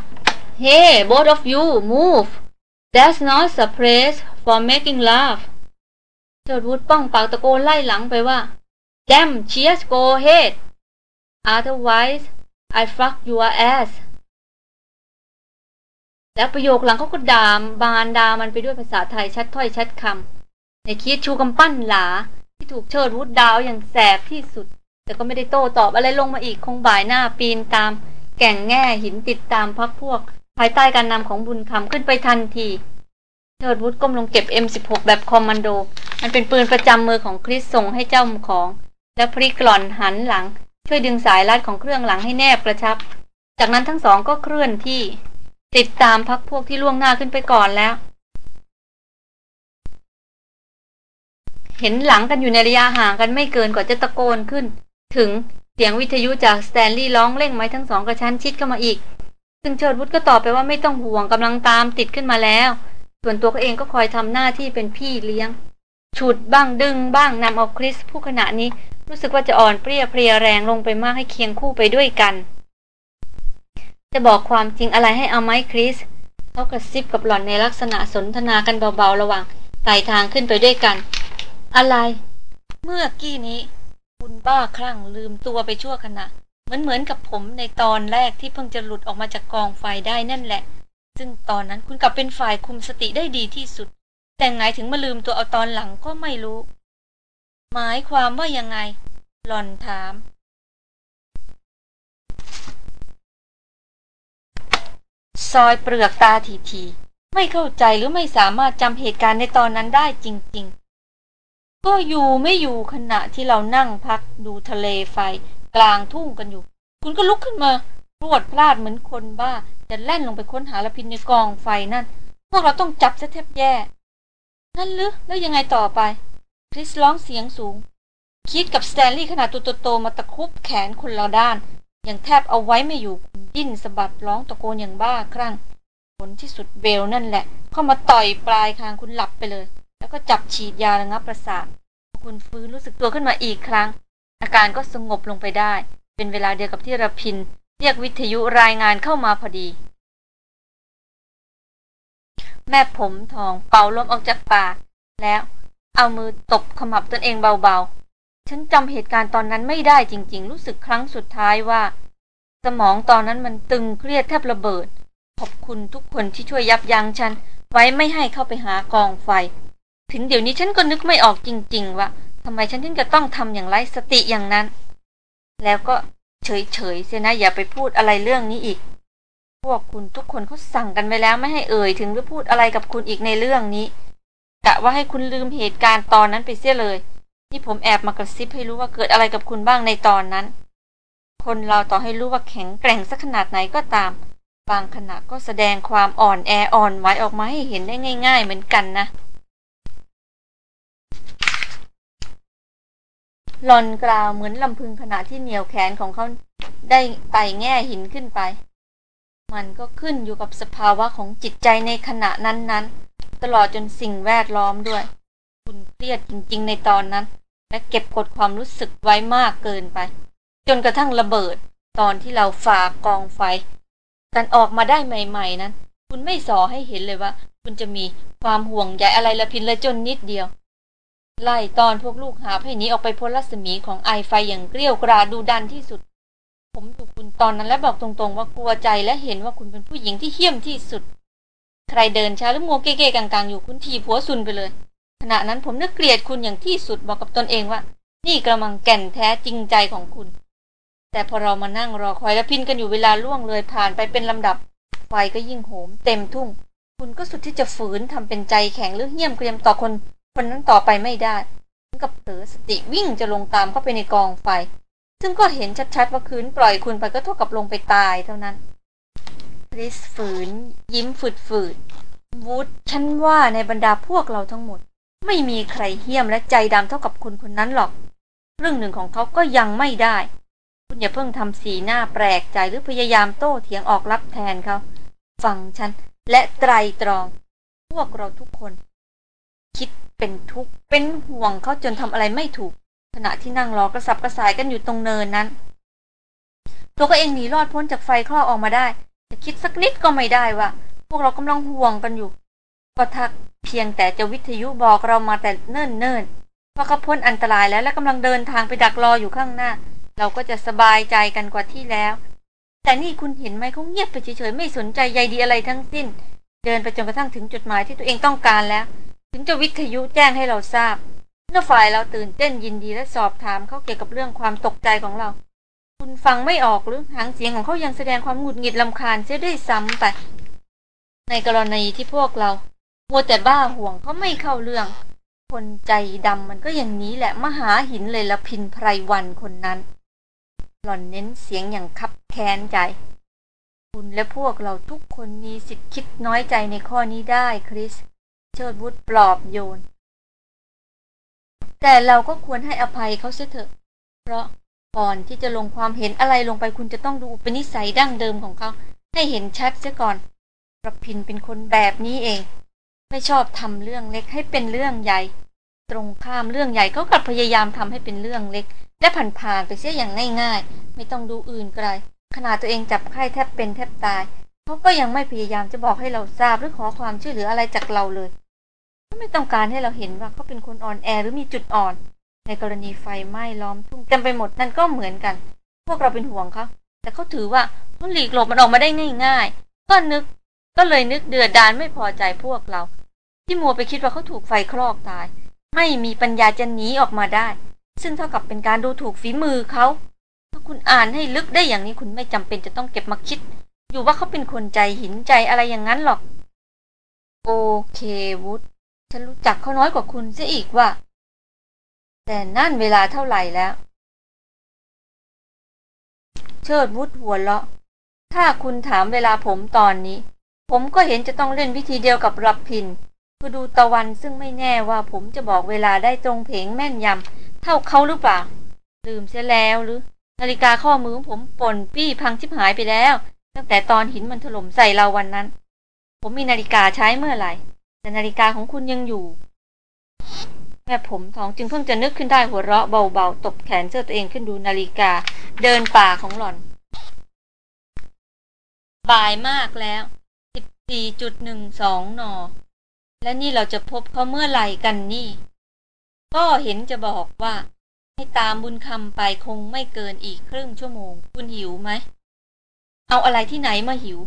Hey both of you move that's not a place for making love เชิดวุฒป้องปากตะโกนไล่หลังไปว่า Damn cheers go ahead otherwise I fuck your ass แล้วประโยคหลังเขาก็ด่าบานดามันไปด้วยภาษาไทยชัดถ้อยชัดคำในคิดชูกำปั้นหลา ที่ถูกเชิดวุฒดาวอย่างแสบที่สุด แต่ก็ไม่ได้โต้ตอบอะไรลงมาอีกคงบ่ายหน้าปีนตาม แก่งแง่หินติดตามพักพวก ภายใต้การนำของบุญคำขึ้นไปทันทีเชิดวุฒก้มลงเก็บ M16 แบบคอมมานโด มันเป็นปืนประจำมือของคริสส่งให้เจ้าของ แล้วพลิกหล่อนหันหลัง ช่วยดึงสายลัดของเครื่องหลังให้แนบกระชับ จากนั้นทั้งสองก็เคลื่อนที่ ติดตามพักพวกที่ล่วงหน้าขึ้นไปก่อนแล้ว เห็นหลังกันอยู่ในระยะห่างกันไม่เกินกว่าจะตะโกนขึ้น ถึงเสียงวิทยุจากสแตนลีย์ร้องเร่งไม้ทั้งสองกระชั้นชิดเข้ามาอีก ซึ่งเชิดวุฒก็ตอบไปว่าไม่ต้องห่วงกำลังตามติดขึ้นมาแล้ว ส่วนตัวเขาเองก็คอยทำหน้าที่เป็นพี่เลี้ยง ฉุดบ้างดึงบ้างนำเอาคริสผู้ขณะนี้ รู้สึกว่าจะอ่อนเปรี้ยเพรียแรงลงไปมากให้เคียงคู่ไปด้วยกัน จะบอกความจริงอะไรให้เอาไหมคริสเขากระซิบกับหล่อนในลักษณะสนทนากันเบาๆระหว่างไต่ทางขึ้นไปด้วยกัน อะไร เมื่อกี้นี้ คุณบ้าคลั่งลืมตัวไปชั่วขณะ เหมือนเหมือนกับผมในตอนแรกที่เพิ่งจะหลุดออกมาจากกองไฟได้นั่นแหละ ซึ่งตอนนั้นคุณกลับเป็นฝ่ายคุมสติได้ดีที่สุด แต่ไงถึงมาลืมตัวเอาตอนหลังก็ไม่รู้ หมายความว่ายังไง หล่อนถาม ซอยเปลือกตาทีๆไม่เข้าใจหรือไม่สามารถจำเหตุการณ์ในตอนนั้นได้จริง ๆ ก็อยู่ไม่อยู่ขณะที่เรานั่งพักดูทะเลไฟกลางทุ่งกันอยู่ คุณก็ลุกขึ้นมาพรวดพลาดเหมือนคนบ้า จะแล่นลงไปค้นหาละพินในกองไฟนั่น พวกเราต้องจับซะแทบแย่ นั่นหรือแล้วยังไงต่อไป คริสร้องเสียงสูง คิดกับสแตนลีย์ขนาดตัวโตๆมาตะคุบแขนคนละด้าน อย่างแทบเอาไว้ไม่อยู่ดิ้นสะบัดร้องตะโกนอย่างบ้าคลั่ง ผลที่สุดเบลนั่นแหละ เข้ามาต่อยปลายคางคุณหลับไปเลย แล้วก็จับฉีดยาระงับประสาทคุณฟื้นรู้สึกตัวขึ้นมาอีกครั้ง อาการก็สงบลงไปได้ เป็นเวลาเดียวกับที่ระพิน เรียกวิทยุรายงานเข้ามาพอดี แม่ผมทองเป่าลมออกจากปากแล้ว เอามือตบขมับตนเองเบาๆ ฉันจำเหตุการณ์ตอนนั้นไม่ได้จริง ๆ รู้สึกครั้งสุดท้ายว่า สมองตอนนั้นมันตึงเครียดแทบระเบิด ขอบคุณทุกคนที่ช่วยยับยั้งฉัน ไว้ไม่ให้เข้าไปหากองไฟ ถึงเดี๋ยวนี้ฉันก็นึกไม่ออกจริง ๆ ว่าทำไมฉันถึงจะต้องทำอย่างไรสติอย่างนั้น แล้วก็เฉยๆเสียนะอย่าไปพูดอะไรเรื่องนี้อีก พวกคุณทุกคนเขาสั่งกันไปแล้วไม่ให้เอ่ยถึงหรือพูดอะไรกับคุณอีกในเรื่องนี้ กะว่าให้คุณลืมเหตุการณ์ตอนนั้นไปเสียเลยที่ผมแอบมากระซิบให้รู้ว่าเกิดอะไรกับคุณบ้างในตอนนั้น คนเราต่อให้รู้ว่าแข็งแกร่งสักขนาดไหนก็ตาม บางขณะก็แสดงความอ่อนแออ่อนไหวออกมาให้เห็นได้ง่าย ๆ เหมือนกันนะหลอนกล่าวเหมือนลำพึงขณะที่เหนียวแขนของเขาได้ไต่แง่หินขึ้นไป มันก็ขึ้นอยู่กับสภาวะของจิตใจในขณะนั้นๆ ตลอดจนสิ่งแวดล้อมด้วยคุณเครียดจริง ๆ ในตอนนั้น และเก็บกดความรู้สึกไว้มากเกินไป จนกระทั่งระเบิด ตอนที่เราฝากกองไฟ กันออกมาได้ใหม่ ๆ นั้น คุณไม่สอให้เห็นเลยว่า คุณจะมีความห่วงใยอะไรละพินลยจนนิดเดียว ไล่ตอนพวกลูกหาให้หนีออกไปพ้นรัศมีของไอไฟอย่างเกลี้ยวกราดดูดันที่สุด ผมดูกคุณตอนนั้นและบอกตรงๆ ว่ากลัวใจและเห็นว่าคุณเป็นผู้หญิงที่เหี้ยมที่สุด ใครเดินช้าหรือมัวเก้ๆกลางๆ อยู่คุณทีผัวซุนไปเลย ขณะนั้นผมนึกเกลียดคุณอย่างที่สุดบอกกับตนเองว่า นี่กำลังแก่นแท้จริงใจของคุณ แต่พอเรามานั่งรอคอยและพินกันอยู่เวลาล่วงเลยผ่านไปเป็นลำดับ ไฟก็ยิ่งโหม เต็มทุ่ง คุณก็สุดที่จะฝืนทำเป็นใจแข็งหรือเหี้ยมเกรียมต่อคน คนนั้นต่อไปไม่ได้กับเผลอสติวิ่งจะลงตามเข้าไปในกองไฟ ซึ่งก็เห็นชัดๆว่าคืนปล่อยคุณไปก็เท่ากับลงไปตายเท่านั้น ริสฝืน ยิ้มฝืดๆวูดฉันว่าในบรรดาพวกเราทั้งหมด ไม่มีใครเหี้ยมและใจดำเท่ากับคุณคนนั้นหรอก เรื่องหนึ่งของเขาก็ยังไม่ได้ คุณอย่าเพิ่งทำสีหน้าแปลกใจหรือพยายามโต้เถียงออกรับแทนเขาฟังฉันและไตรตรอง พวกเราทุกคน คิดเป็นทุกข์เป็นห่วงเขาจนทำอะไรไม่ถูก ขณะที่นั่งรอกระสับกระส่ายกันอยู่ตรงเนินนั้น ตัวก็เองหนีรอดพ้นจากไฟคลอกออกมาได้ จะคิดสักนิดก็ไม่ได้ว่า พวกเรากำลังห่วงกันอยู่ ก็ทักเพียงแต่จะวิทยุบอกเรามาแต่เนิ่นเนิ่นว่าเขาพ้นอันตรายแล้วและกำลังเดินทางไปดักรออยู่ข้างหน้า เราก็จะสบายใจกันกว่าที่แล้ว แต่นี่คุณเห็นไหมเขาเงียบไปเฉยๆไม่สนใจใยดีอะไรทั้งสิ้น เดินไปจนกระทั่งถึงจุดหมายที่ตัวเองต้องการแล้ว ถึงจะวิทยุแจ้งให้เราทราบเมื่อฝ่ายเราตื่นเต้นยินดีและสอบถามเขาเกี่ยวกับเรื่องความตกใจของเรา คุณฟังไม่ออกหรือหางเสียงของเขายังแสดงความหงุดหงิดลำคาญเสียด้วยซ้ำไป ในกรณีที่พวกเรามัวแต่บ้าห่วงเขาไม่เข้าเรื่อง คนใจดำมันก็อย่างนี้แหละมหาหินเลยละพินไพรวันคนนั้น หล่อนเน้นเสียงอย่างคับแค้นใจ คุณและพวกเราทุกคนมีสิทธิ์คิดน้อยใจในข้อนี้ได้คริส เชิดวุฒปลอบโยน แต่เราก็ควรให้อภัยเขาเสียเถอะ เพราะ ก่อนที่จะลงความเห็นอะไรลงไปคุณจะต้องดูเป็นนิสัยดั้งเดิมของเขา ให้เห็นชัดเสียก่อนประพินเป็นคนแบบนี้เอง ไม่ชอบทำเรื่องเล็กให้เป็นเรื่องใหญ่ ตรงข้ามเรื่องใหญ่ก็กลับพยายามทำให้เป็นเรื่องเล็ก และผ่านๆไปเสียอย่างง่ายๆ ไม่ต้องดูอื่นไกลขนาดตัวเองจับไข้แทบเป็นแทบตายเขาก็ยังไม่พยายามจะบอกให้เราทราบหรือขอความช่วยเหลืออะไรจากเราเลยไม่ต้องการให้เราเห็นว่าเขาเป็นคนอ่อนแอหรือมีจุดอ่อน ในกรณีไฟไหม้ล้อมทุ่งเต็มไปหมดนั่นก็เหมือนกัน พวกเราเป็นห่วงเขาแต่เขาถือว่าเขาหลีกหลบมันออกมาได้ง่าย ๆ ก็นึกก็เลยนึกเดือดดานไม่พอใจพวกเรา ที่มัวไปคิดว่าเขาถูกไฟคลอกตาย ไม่มีปัญญาจะหนีออกมาได้ ซึ่งเท่ากับเป็นการดูถูกฝีมือเขาถ้าคุณอ่านให้ลึกได้อย่างนี้คุณไม่จำเป็นจะต้องเก็บมาคิด อยู่ว่าเขาเป็นคนใจหินใจอะไรอย่างนั้นหรอก โอเควุฒฉันรู้จักเขาน้อยกว่าคุณซะอีกว่า แต่นั่นเวลาเท่าไหร่แล้ว เชิดวุฒหัวเราะ ถ้าคุณถามเวลาผมตอนนี้ ผมก็เห็นจะต้องเล่นวิธีเดียวกับรับพินคือดูตะวันซึ่งไม่แน่ว่าผมจะบอกเวลาได้ตรงเพงแม่นยำเท่าเขาหรือเปล่า ลืมเสียแล้วหรือ นาฬิกาข้อมือผมป่นปี้พังชิบหายไปแล้ว ตั้งแต่ตอนหินมันถล่มใส่เราวันนั้น ผมมีนาฬิกาใช้เมื่อไหร่ แต่นาฬิกาของคุณยังอยู่ แม่ผมท้องจึงเพิ่งจะนึกขึ้นได้หัวเราะเบาๆ ตบแขนเสื้อตัวเองขึ้นดูนาฬิกา เดินป่าของหล่อน บ่ายมากแล้ว14.12นและนี่เราจะพบเขาเมื่อไหร่กันนี่ ก็เห็นจะบอกว่า ให้ตามบุญคำไปคงไม่เกินอีกครึ่งชั่วโมง คุณหิวไหม เอาอะไรที่ไหนมาหิว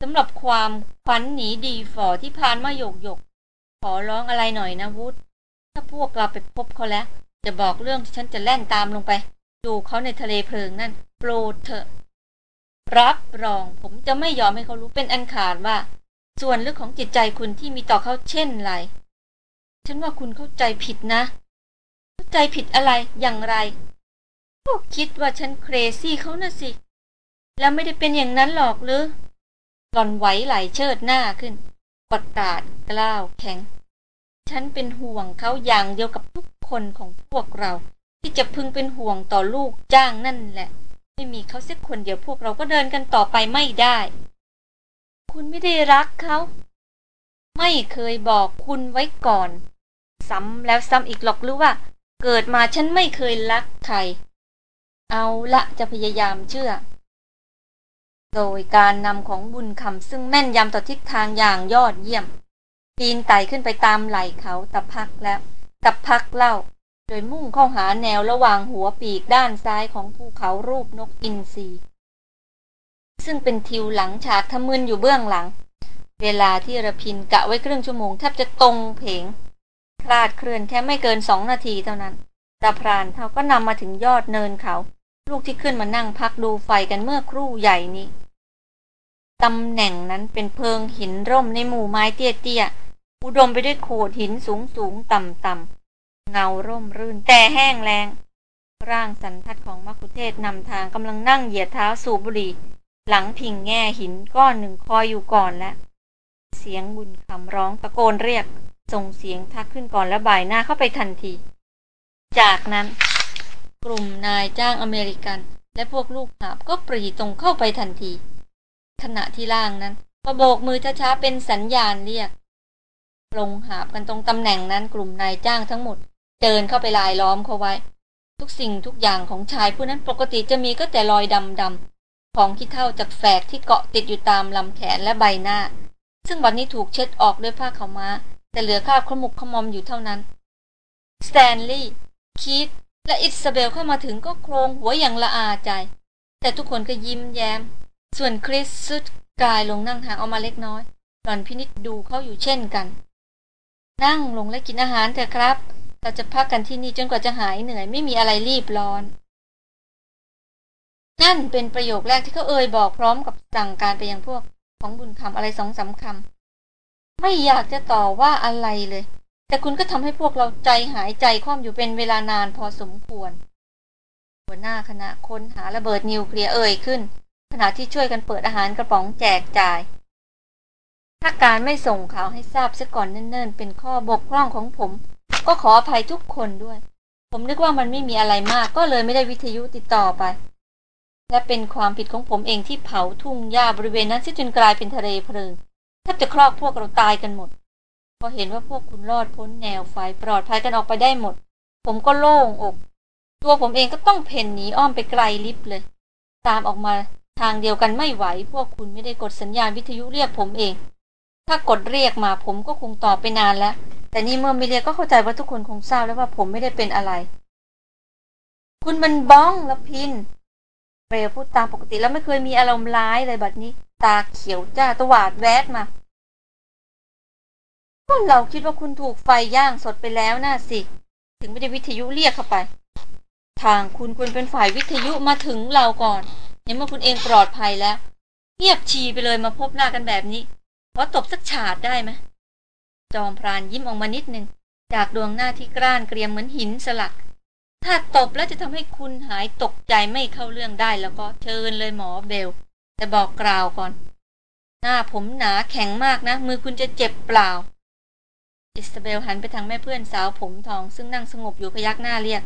สำหรับความขวัญหนีดีฝ่อที่พานมาหยกหยก ขอร้องอะไรหน่อยนะวุฒ ถ้าพวกเราไปพบเขาแล้ว จะบอกเรื่องที่ฉันจะแล่นตามลงไป ดูเขาในทะเลเพลิงนั่น โปรดเถอะ รับรองผมจะไม่ยอมให้เขารู้เป็นอันขาดว่า ส่วนลึกของจิตใจคุณที่มีต่อเขาเช่นไร ฉันว่าคุณเข้าใจผิดนะ เข้าใจผิดอะไรอย่างไร พวกคิดว่าฉันเครซี่เขาน่ะสิ แล้วไม่ได้เป็นอย่างนั้นหรอกหรือหล่อนไหวไหลเชิดหน้าขึ้นประกาศกล้าวแข็ง ฉันเป็นห่วงเขาอย่างเดียวกับทุกคนของพวกเรา ที่จะพึงเป็นห่วงต่อลูกจ้างนั่นแหละ ไม่มีเขาสักคนเดียวพวกเราก็เดินกันต่อไปไม่ได้ คุณไม่ได้รักเขา ไม่เคยบอกคุณไว้ก่อน ซ้ำแล้วซ้ำอีกหรอกหรือว่า เกิดมาฉันไม่เคยรักใคร เอาละจะพยายามเชื่อ โดยการนำของบุญคำซึ่งแม่นยำต่อทิศทางอย่างยอดเยี่ยม ปีนไต่ขึ้นไปตามไหล่เขาตะพักแล้วตะพักเล่า โดยมุ่งเข้าหาแนวระหว่างหัวปีกด้านซ้ายของภูเขารูปนกอินทรีซึ่งเป็นทิวหลังฉากทะมึนอยู่เบื้องหลัง เวลาที่ระพินกะไว้ครึ่งชั่วโมงแทบจะตรงเพงคลาดเคลื่อนแค่ไม่เกินสองนาทีเท่านั้นตาพรานเขาก็นำมาถึงยอดเนินเขา ลูกที่ขึ้นมานั่งพักดูไฟกันเมื่อครู่ใหญ่นี้ตำแหน่งนั้นเป็นเพิงหินร่มในหมู่ไม้เตี้ยๆ อุดมไปด้วยโขดหินสูงสูงต่ำต่ำเงาร่มรื่น แต่แห้งแรงร่างสันทัดของมัคุเทศนำทางกำลังนั่งเหยียดเท้าสูบบุหรี่ หลังพิงแง่หินก้อนหนึ่งคอยอยู่ก่อนแล้วเสียงบุญคำร้องตะโกนเรียก ส่งเสียงทักขึ้นก่อนและบ่ายหน้าเข้าไปทันที จากนั้น กลุ่มนายจ้างอเมริกัน และพวกลูกหาบก็ปรีตรงเข้าไปทันที ขณะที่ล่างนั้นมาโบกมือช้าๆเป็นสัญญาณเรียก ลงหาบกันตรงตำแหน่งนั้นกลุ่มนายจ้างทั้งหมด เดินเข้าไปลายล้อมเขาไว้ ทุกสิ่งทุกอย่างของชายผู้นั้นปกติจะมีก็แต่รอยดำๆของขี้เถ้าจากแฝกที่เกาะติดอยู่ตามลำแขนและใบหน้า ซึ่งบัดนี้ถูกเช็ดออกด้วยผ้าขาวม้า แต่เหลือคราบขมุกขมอมอยู่เท่านั้นสแตนลีย์คีธและอิสซาเบลเข้ามาถึงก็โครงหัวอย่างละอาใจ แต่ทุกคนก็ยิ้มแย้ม ส่วนคริสทรุดกายลงนั่งห่างออกมาเล็กน้อยหล่อนพินิศดูเขาอยู่เช่นกัน นั่งลงและกินอาหารเถอะครับ เราจะพักกันที่นี่จนกว่าจะหายเหนื่อยไม่มีอะไรรีบร้อน นั่นเป็นประโยคแรกที่เขาเอ่ยบอกพร้อมกับสั่งการไปยังพวกของบุญคำอะไรสองสาคำไม่อยากจะต่อว่าอะไรเลย แต่คุณก็ทำให้พวกเราใจหายใจคว่ำอยู่เป็นเวลานานพอสมควร หัวหน้าคณะค้นหาระเบิดนิวเคลียร์เอ่ยขึ้น ขณะที่ช่วยกันเปิดอาหารกระป๋องแจกจ่าย ถ้าการไม่ส่งข่าวให้ทราบซะก่อนเนิ่นๆ เป็นข้อบกพร่องของผม ก็ขออภัยทุกคนด้วย ผมนึกว่ามันไม่มีอะไรมากก็เลยไม่ได้วิทยุติดต่อไป และเป็นความผิดของผมเองที่เผาทุ่งหญ้าบริเวณนั้นจนกลายเป็นทะเลเพลิงแทบจะครอบพวกเราตายกันหมด พอเห็นว่าพวกคุณรอดพ้นแนวไฟปลอดภัยกันออกไปได้หมด ผมก็โล่งอก ตัวผมเองก็ต้องเพ่นหนีอ้อมไปไกลลิฟเลย ตามออกมาทางเดียวกันไม่ไหว พวกคุณไม่ได้กดสัญญาณวิทยุเรียกผมเอง ถ้ากดเรียกมาผมก็คงตอบไปนานแล้ว แต่นี่เมื่อม่เรียก็เข้าใจว่าทุกคนคงทราบแล้วว่าผมไม่ได้เป็นอะไร คุณมันบ้องละพินเปลวพูดตามปกติแล้วไม่เคยมีอารมณ์ร้ายเลยบัดนี้ ตาเขียวจ้าตวาดแวดมาก็เราคิดว่าคุณถูกไฟย่างสดไปแล้วน่าสิ ถึงไม่ได้วิทยุเรียกเข้าไป ทางคุณควรเป็นฝ่ายวิทยุมาถึงเราก่อนในเมื่อคุณเองปลอดภัยแล้วเงียบชีไปเลยมาพบหน้ากันแบบนี้ เพราะตบสักฉาดได้ไหมจอมพรานยิ้มออกมานิดหนึ่งจากดวงหน้าที่กร้านเกรียมเหมือนหินสลัก ถ้าตบแล้วจะทำให้คุณหายตกใจไม่เข้าเรื่องได้แล้วก็เชิญเลยหมอเบล แต่บอกกล่าวก่อน หน้าผมหนาแข็งมากนะ มือคุณจะเจ็บเปล่า อิสเบลหันไปทางแม่เพื่อนสาวผมทอง ซึ่งนั่งสงบอยู่พยักหน้าเรียก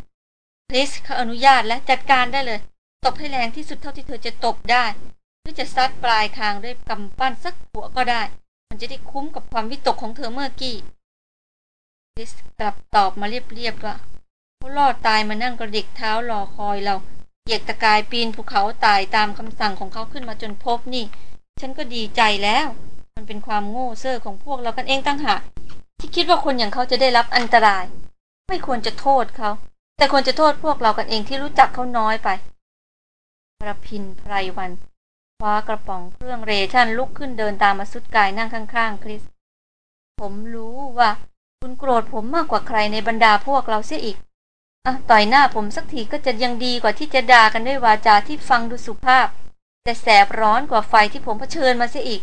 คริสเขาอนุญาตและจัดการได้เลย ตบให้แรงที่สุดเท่าที่เธอจะตบได้ รือจะซัดปลายคางด้วยกำปั้นสักหัวก็ได้ มันจะได้คุ้มกับความวิตกของเธอเมื่อกี้คริสกลับตอบมาเรียบๆว่าเขาลอดตายมานั่งกระดิกเท้ารอคอยเราเหยียกตะกายปีนภูเขาตายตามคำสั่งของเขาขึ้นมาจนพบนี่ ฉันก็ดีใจแล้ว มันเป็นความโง่เซ่อของพวกเรากันเองตั้งหากที่คิดว่าคนอย่างเขาจะได้รับอันตราย ไม่ควรจะโทษเขา แต่ควรจะโทษพวกเรากันเองที่รู้จักเขาน้อยไปพระพินไพรวัน คว้ากระป๋องเครื่องเรชั่นลุกขึ้นเดินตามมาสุดกายนั่งข้างๆ คริส ผมรู้ว่า คุณโกรธผมมากกว่าใครในบรรดาพวกเราเสียอีกอะต่อยหน้าผมสักทีก็จะยังดีกว่าที่จะด่ากันด้วยวาจาที่ฟังดูสุภาพ แต่แสบร้อนกว่าไฟที่ผมเผชิญมาเสียอีก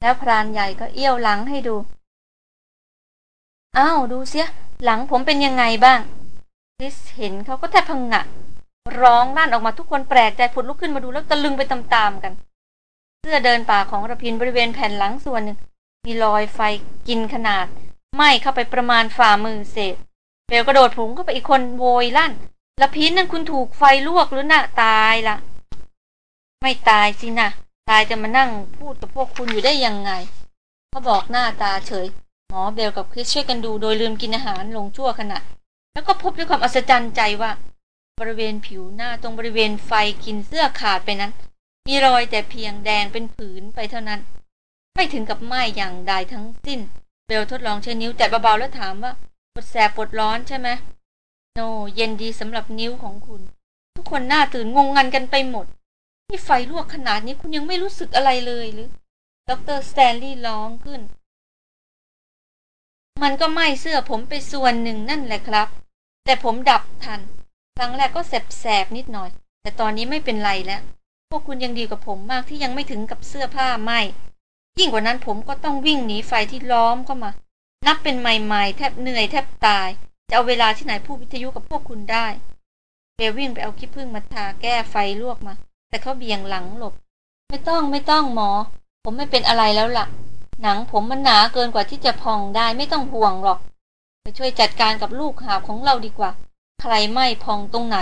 แล้วพรานใหญ่ก็เอี้ยวหลังให้ดูอ้าวดูเสีย หลังผมเป็นยังไงบ้างคริสเห็นเขาก็แทบพังงะ ร้องลั่นออกมาทุกคนแปลกใจผุดลุกขึ้นมาดูแล้วตะลึงไปตามๆกัน เสื้อเดินป่าของระพินบริเวณแผ่นหลังส่วนหนึ่ง มีรอยไฟกินขนาดไหม้เข้าไปประมาณฝ่ามือเศษเบลกระโดดผุงเข้าไปอีกคนโวยลั่นละพินนั่นคุณถูกไฟลวกหรือนะ่ะตายละไม่ตายสินะตายจะมานั่งพูดกับพวกคุณอยู่ได้ยังไงเขาบอกหน้าตาเฉย หมอเบลกับคริสช่วยกันดูโดยลืมกินอาหารลงชั่วขณะแล้วก็พบด้วยความอัศจรรย์ใจว่า บริเวณผิวหน้าตรงบริเวณไฟกินเสื้อขาดไปนั้น มีรอยแต่เพียงแดงเป็นผืนไปเท่านั้น ไม่ถึงกับไหม้อย่างใดทั้งสิ้น เบลทดลองใช้นิ้วแตะเบาๆแล้วถามว่าปวดแสบปวดร้อนใช่ไหมโน เย็นดีสำหรับนิ้วของคุณ ทุกคนหน้าตื่นงงงันกันไปหมดนี่ไฟลวกขนาดนี้คุณยังไม่รู้สึกอะไรเลยหรือดรสแตนลีย์ร้องขึ้น มันก็ไหม้เสื้อผมไปส่วนหนึ่งนั่นแหละครับ แต่ผมดับทัน ครั้งแรกก็แสบๆนิดหน่อย แต่ตอนนี้ไม่เป็นไรแล้ว พวกคุณยังดีกับผมมากที่ยังไม่ถึงกับเสื้อผ้าไหมยิ่งกว่านั้นผมก็ต้องวิ่งหนีไฟที่ล้อมเข้ามา นับเป็นใหม่ๆแทบเหนื่อยแทบตาย จะเอาเวลาที่ไหนพูดวิทยุกับพวกคุณได้เบลวิ่งไปเอาขี้ผึ้งมาทาแก้ไฟลวกมา แต่เขาเบี่ยงหลังหลบ ไม่ต้องไม่ต้องหมอ ผมไม่เป็นอะไรแล้วละ่ะ หนังผมมันหนาเกินกว่าที่จะพองได้ไม่ต้องห่วงหรอก ไปช่วยจัดการกับลูกหาบของเราดีกว่า ใครไหม่พองตรงไหน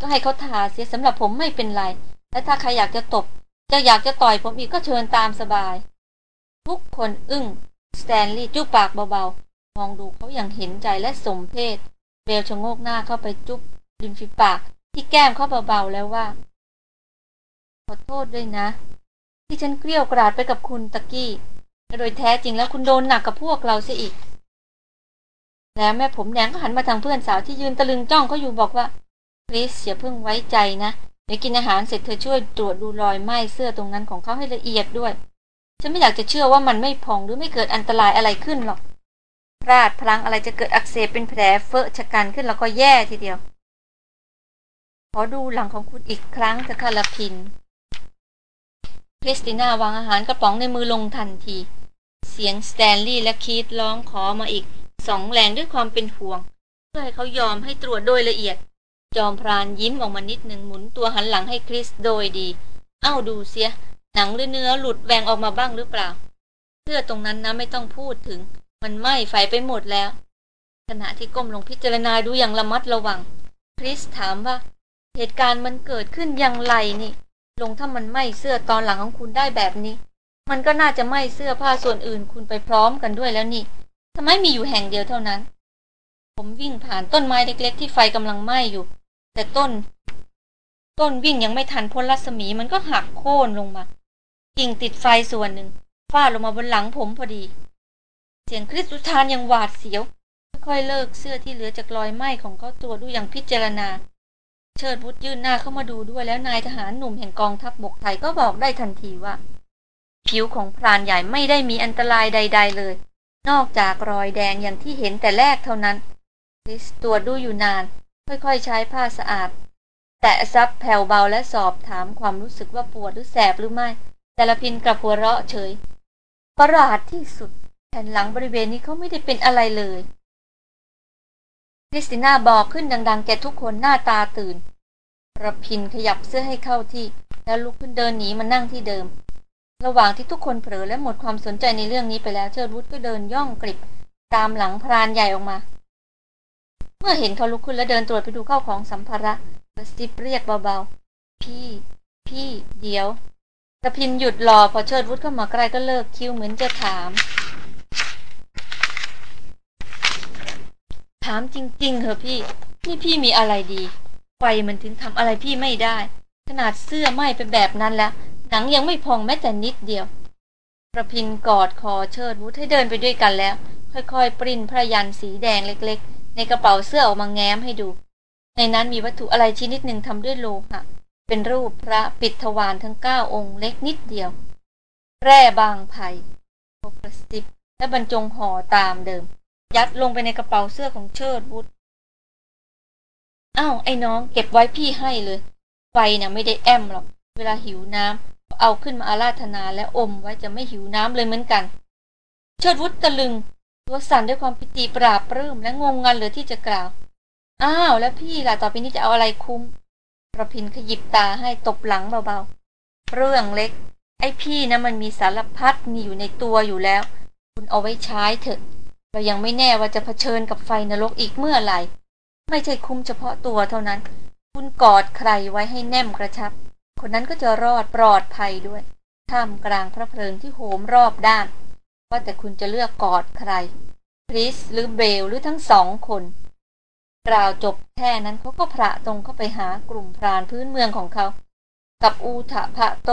ก็ให้เขาทาเสียสำหรับผมไม่เป็นไร และถ้าใครอยากจะตบจะอยากจะต่อยผมอีกก็เชิญตามสบาย ทุกคนอึ้งสแตนลีย์จุ๊บปากเบาๆ มองดูเขาอย่างเห็นใจและสมเพศเบลชะโงกหน้าเข้าไปจุ๊บริมฝีปากที่แก้มเขาเบาๆแล้วว่า ขอโทษด้วยนะ ที่ฉันเกลี้ยวกราดไปกับคุณตะกี้โดยแท้จริงแล้วคุณโดนหนักกับพวกเราเสียอีก แล้วแม่ผมแดงก็หันมาทางเพื่อนสาวที่ยืนตะลึงจ้องเขาอยู่บอกว่าคริสอย่าเพิ่งไว้ใจนะเดี๋ยวกินอาหารเสร็จเธอช่วยตรวจดูรอยไหม้เสื้อตรงนั้นของเขาให้ละเอียดด้วยฉันไม่อยากจะเชื่อว่ามันไม่พองหรือไม่เกิดอันตรายอะไรขึ้นหรอกพลาดพลังอะไรจะเกิดอักเสบเป็นแผลเฟอะชะกันขึ้นแล้วก็แย่ทีเดียว ขอดูหลังของคุณอีกครั้งเถอะค่ะละพินคริสติน่าวางอาหารกระป๋องในมือลงทันที เสียงสแตนลีย์และคีตร้องขอมาอีก สองแรงด้วยความเป็นห่วง เพื่อให้เขายอมให้ตรวจโดยละเอียด จอมพรานยิ้มออกมานิดหนึ่งหมุนตัวหันหลังให้คริสโดยดี เอ้าดูเสีย หนังหรือเนื้อหลุดแหวงออกมาบ้างหรือเปล่าเสื้อตรงนั้นนะไม่ต้องพูดถึง มันไหม้ไฟไปหมดแล้ว ขณะที่ก้มลงพิจารณาดูอย่างระมัดระวัง คริสถามว่า เหตุการณ์มันเกิดขึ้นอย่างไรนี่ ลงถ้ามันไหม้เสื้อตอนหลังของคุณได้แบบนี้ มันก็น่าจะไหม้เสื้อผ้าส่วนอื่นคุณไปพร้อมกันด้วยแล้วนี่ ทำไมมีอยู่แห่งเดียวเท่านั้น ผมวิ่งผ่านต้นไม้เล็กๆที่ไฟกำลังไหม้อยู่ แต่ต้น ต้นวิ่งยังไม่ทันพ้นรัศมีมันก็หักโค่นลงมากิ่งติดไฟส่วนหนึ่งฟาดลงมาบนหลังผมพอดี เสียงคริสตุทานยังหวาดเสียว ค่อยเลิกเสื้อที่เหลือจากรอยไหม้ของเขาตัวดูอย่างพิจารณา เชิดวุฒยื่นหน้าเข้ามาดูด้วยแล้วนายทหารหนุ่มแห่งกองทัพบบกไทยก็บอกได้ทันทีว่า ผิวของพรานใหญ่ไม่ได้มีอันตรายใด ๆ เลย นอกจากรอยแดงอย่างที่เห็นแต่แรกเท่านั้นคริสตรวดูอยู่นาน ค่อยๆใช้ผ้าสะอาด แตะซับแผ่วเบาและสอบถามความรู้สึกว่าปวดหรือแสบหรือไม่ แต่ละพินกลับหัวเราะเฉย ประหลาดที่สุด แผ่นหลังบริเวณนี้เขาไม่ได้เป็นอะไรเลยคริสติน่าบอกขึ้นดัง ๆ แก่ทุกคนหน้าตาตื่นระพินขยับเสื้อให้เข้าที่ แล้วลุกขึ้นเดินหนีมานั่งที่เดิม ระหว่างที่ทุกคนเผลอและหมดความสนใจในเรื่องนี้ไปแล้วเชิดวุฒก็เดินย่องกริบ ตามหลังพรานใหญ่ออกมา เมื่อเห็นเขาลุกขึ้นและเดินตรวจไปดูเข้าของสัมภาระกระซิบเรียกเบาๆ พี่ พี่ เดี๋ยวตะพินหยุดรอพอเชิดวุฒเข้ามาใกล้ก็เลิกคิ้วเหมือนจะถาม ถามจริง ๆเหรอพี่ นี่พี่มีอะไรดี ไฟมันถึงทำอะไรพี่ไม่ได้ ขนาดเสื้อไหม้ไปแบบนั้นแล้ว หนังยังไม่พองแม้แต่นิดเดียว ประพินกอดคอเชิดวุฒให้เดินไปด้วยกันแล้ว ค่อยๆ ปริ้นพระยันสีแดงเล็กๆ ในกระเป๋าเสื้อออกมาแง้มให้ดู ในนั้นมีวัตถุอะไรชนิดหนึ่งทำด้วยโลหะเป็นรูปพระปิดทวารทั้งเก้าองค์เล็กนิดเดียว แร่บางไผ่กระสิบและบรรจงห่อตามเดิม ยัดลงไปในกระเป๋าเสื้อของเชิดวุฒอ้าวไอ้น้องเก็บไว้พี่ให้เลย ไฟนะ่ะไม่ได้แอมหรอก เวลาหิวน้ำ เอาขึ้นมาอาราธนาและอมไว้จะไม่หิวน้ำเลยเหมือนกัน เชิดวุฒตะลึงตัวสั่นด้วยความปิติปราบปลื้มและงงงันเหลือที่จะกล่าว อ้าวแล้วพี่ล่ะต่อไปนี้จะเอาอะไรคุ้มระพินขยิบตาให้ตบหลังเบาๆ เรื่องเล็ก ไอ้พี่นะมันมีสารพัดมีอยู่ในตัวอยู่แล้ว คุณเอาไว้ใช้เถอะ เรายังไม่แน่ว่าจะเผชิญกับไฟนรกอีกเมื่อไหร่ ไม่ใช่คุ้มเฉพาะตัวเท่านั้น คุณกอดใครไว้ให้แน่มกระชับ คนนั้นก็จะรอดปลอดภัยด้วยท่ามกลางพระเพลิงที่โหมรอบด้าน ว่าแต่คุณจะเลือกกอดใครคริสหรือเบลหรือทั้งสองคน กล่าวจบแค่นั้นเขาก็พระตรงเข้าไปหากลุ่มพรานพื้นเมืองของเขา กับอูทะพะโต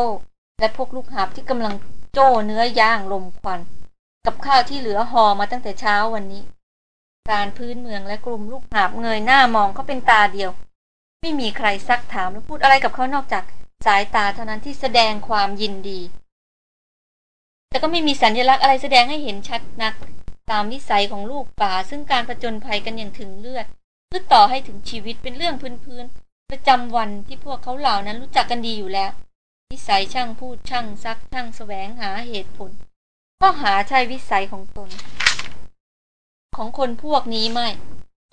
และพวกลูกหาบที่กำลังโจ้เนื้อย่างลมควัน กับข้าวที่เหลือห่อมาตั้งแต่เช้าวันนี้การพื้นเมืองและกลุ่มลูกหาบเงยหน้ามองเขาเป็นตาเดียว ไม่มีใครซักถามหรือพูดอะไรกับเขานอกจาก สายตาเท่านั้นที่แสดงความยินดี แต่ก็ไม่มีสัญลักษณ์อะไรแสดงให้เห็นชัดนัก ตามนิสัยของลูกป่า ซึ่งการประจนภัยกันอย่างถึงเลือดเพื่อต่อให้ถึงชีวิตเป็นเรื่องพื้นๆประจำวันที่พวกเขาเหล่านั้นรู้จักกันดีอยู่แล้ว นิสัยช่างพูดช่างซักช่างแสวงหาเหตุผล ก็หาใช่วิสัยของตน ของคนพวกนี้ไม่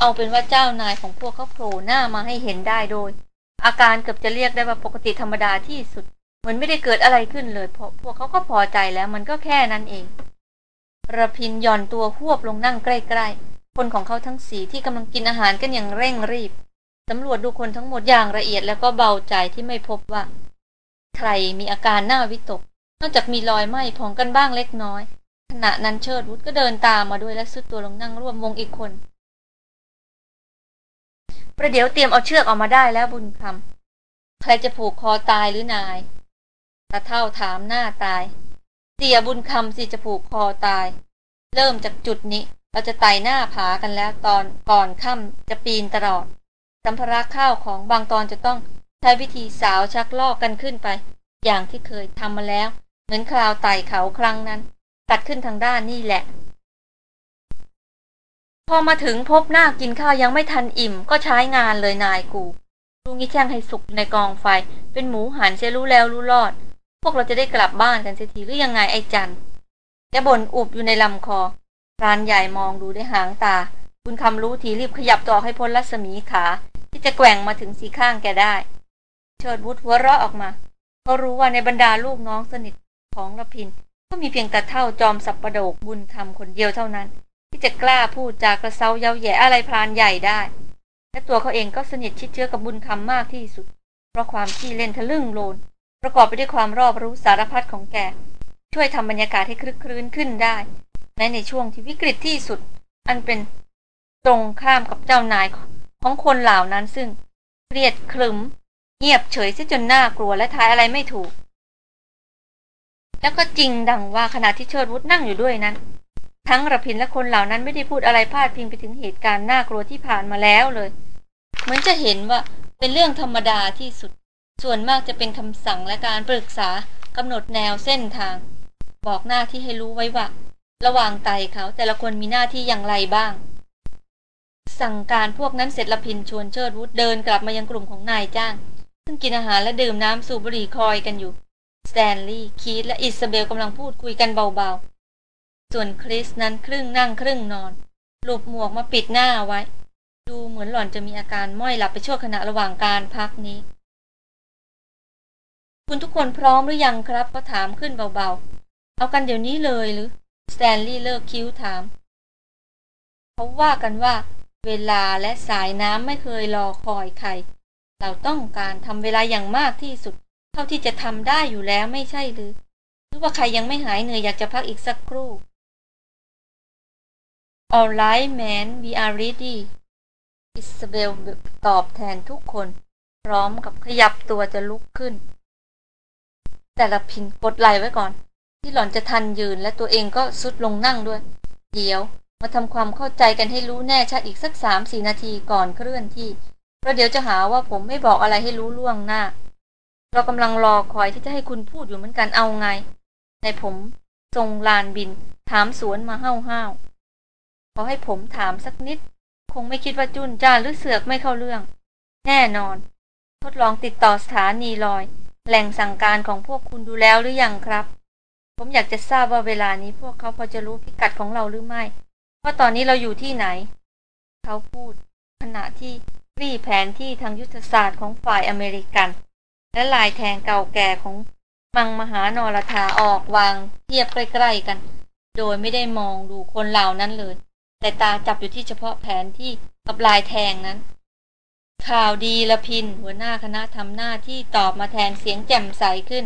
เอาเป็นว่าเจ้านายของพวกเขาโผล่หน้ามาให้เห็นได้โดย อาการเกือบจะเรียกได้ว่าปกติธรรมดาที่สุด เหมือนไม่ได้เกิดอะไรขึ้นเลยเพราะพวกเขาก็พอใจแล้วมันก็แค่นั้นเองระพินย่อนตัวหวบลงนั่งใกล้ๆ คนของเขาทั้งสีที่กำลังกินอาหารกันอย่างเร่งรีบสำรวจดูคนทั้งหมดอย่างละเอียดแล้วก็เบาใจที่ไม่พบว่า ใครมีอาการหน้าวิตก นอกจากมีรอยไหม้พองกันบ้างเล็กน้อย ขณะนั้นเชิดวุฒก็เดินตามมาด้วยและซุดตัวลงนั่งร่วมวงอีกคน ประเดี๋ยวเตรียมเอาเชือกออกมาได้แล้วบุญคำใครจะผูกคอตายหรือนายตาเท่าถามหน้าตาย เสียบุญคำสิจะผูกคอตาย เริ่มจากจุดนี้ เราจะไต่หน้าผากันแล้วตอนก่อนค่ำจะปีนตลอดสัมภาระข้าวของบางตอนจะต้องใช้วิธีสาวชักลอกกันขึ้นไป อย่างที่เคยทำมาแล้ว เหมือนคราวไต่เขาครั้งนั้น ตัดขึ้นทางด้านนี่แหละ พอมาถึงพบหน้ากินข้าวยังไม่ทันอิ่ม ก็ใช้งานเลยนายกูลูงี้แช่งให้สุกในกองไฟ เป็นหมูหันเสียรู้แล้วรู้รอด พวกเราจะได้กลับบ้านกันเสียทีหรือยังไงไอ้จันแกบ่นอุบอยู่ในลำคอพรานใหญ่มองดูด้วยหางตา คุณคำรู้ทีรีบขยับตัวให้พ้นรัศมีขา ที่จะแกว่งมาถึงสีข้างแกได้ เชิดวุฒหัวเราะออกมาเขารู้ว่าในบรรดาลูกน้องสนิทของระพิน ก็มีเพียงแต่เท่าจอมสับประโดกบุญคำคนเดียวเท่านั้น ที่จะกล้าพูดจากระเซาเย้าแย่อะไรพรานใหญ่ได้ และตัวเขาเองก็สนิทชิดเชื้อกับบุญคำมากที่สุด เพราะความขี้เล่นทะลึ่งโลน ประกอบไปด้วยความรอบรู้สารพัดของแก ช่วยทำบรรยากาศให้คลึกคลื้นขึ้นได้แม้ในช่วงที่วิกฤตที่สุด อันเป็นตรงข้ามกับเจ้านายของคนเหล่านั้นซึ่งเครียดคลึมเงียบเฉยซะจนน่ากลัวและทายอะไรไม่ถูก แล้วก็จริงดังว่าขณะที่เชิดวุฒนั่งอยู่ด้วยนั้น ทั้งระพินและคนเหล่านั้นไม่ได้พูดอะไรพาดพิงไปถึงเหตุการณ์น่ากลัวที่ผ่านมาแล้วเลย เหมือนจะเห็นว่าเป็นเรื่องธรรมดาที่สุด ส่วนมากจะเป็นคำสั่งและการปรึกษากำหนดแนวเส้นทาง บอกหน้าที่ให้รู้ไว้ว่า ระหว่างไต่เขาแต่ละคนมีหน้าที่อย่างไรบ้าง สั่งการพวกนั้นเสร็จละพินชวนเชิดวุฒเดินกลับมายังกลุ่มของนายจ้าง ซึ่งกินอาหารและดื่มน้ำสูบบุหรี่คอยกันอยู่สแตนลีย์คีธและอิสเบลกำลังพูดคุยกันเบาๆ ส่วนคริสนั้นครึ่งนั่งครึ่งนอน ตลบหมวกมาปิดหน้าไว้ ดูเหมือนหล่อนจะมีอาการม่อยหลับไปชั่วขณะระหว่างการพักนี้ คุณทุกคนพร้อมหรือยังครับก็ถามขึ้นเบาๆ เอากันเดี๋ยวนี้เลยหรือสแตนลีย์เลิกคิ้วถามเขาว่ากันว่า เวลาและสายน้ำไม่เคยรอคอยใคร เราต้องการทำเวลาอย่างมากที่สุด เท่าที่จะทำได้อยู่แล้วไม่ใช่หรือ หรือว่าใครยังไม่หายเหนื่อยอยากจะพักอีกสักครู่ All right man we are ready อิสเบลตอบแทนทุกคน พร้อมกับขยับตัวจะลุกขึ้น แต่ละพินกดไหลไว้ก่อน ที่หล่อนจะทันยืนและตัวเองก็สุดลงนั่งด้วย เดี๋ยวมาทำความเข้าใจกันให้รู้แน่ชัดอีกสักสามสี่นาทีก่อนเคลื่อนที่เพราะเดี๋ยวจะหาว่าผมไม่บอกอะไรให้รู้ล่วงหน้า เรากำลังรอคอยที่จะให้คุณพูดอยู่เหมือนกันเอาไง ในผมทรงลานบิน ถามสวนมาห้าวห้าว ขอให้ผมถามสักนิด คงไม่คิดว่าจุนจ้าหรือเสือกไม่เข้าเรื่อง แน่นอน ทดลองติดต่อสถานีลอย แหล่งสั่งการของพวกคุณดูแล้วหรือยังครับ ผมอยากจะทราบว่าเวลานี้พวกเขาพอจะรู้พิกัดของเราหรือไม่ ว่าตอนนี้เราอยู่ที่ไหน เขาพูด ขณะที่รีแผนที่ทางยุทธศาสตร์ของฝ่ายอเมริกัน และลายแทงเก่าแก่ของมังมหานรธาออกวางเทียบใกล้ๆกัน โดยไม่ได้มองดูคนเหล่านั้นเลย แต่ตาจับอยู่ที่เฉพาะแผนที่กับลายแทงนั้น ข่าวดีละพิน หัวหน้าคณะทำหน้าที่ตอบมาแทนเสียงแจ่มใสขึ้น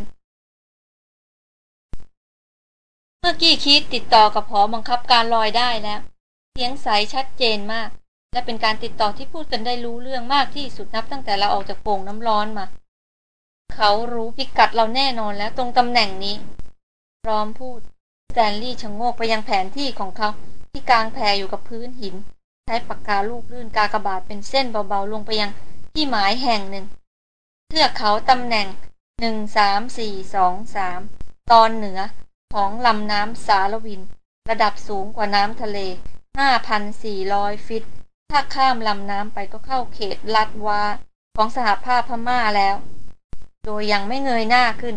เมื่อกี้คิดติดต่อกับพอบังคับการลอยได้แล้ว เสียงใสชัดเจนมาก และเป็นการติดต่อที่พูดกันได้รู้เรื่องมากที่สุดนับตั้งแต่เราออกจากโป่งน้ำร้อนมา เขารู้พิกัดเราแน่นอนแล้วตรงตำแหน่งนี้ พร้อมพูดแตนลีย์ชะโงกไปยังแผนที่ของเขา ที่กลางแผ่อยู่กับพื้นหิน ใช้ปากกาลูกลื่นกากระบาดเป็นเส้นเบาๆ ลงไปยังที่หมายแห่งหนึ่งเทือกเขาตำแหน่งหนึ่งสามสี่สองสามตอนเหนือของลำน้ำสารวิน ระดับสูงกว่าน้ำทะเลห้าพันสี่ร้อยฟิต ถ้าข้ามลำน้ำไปก็เข้าเขตลัดวาของสหภาพพม่าแล้ว โดยยังไม่เงยหน้าขึ้น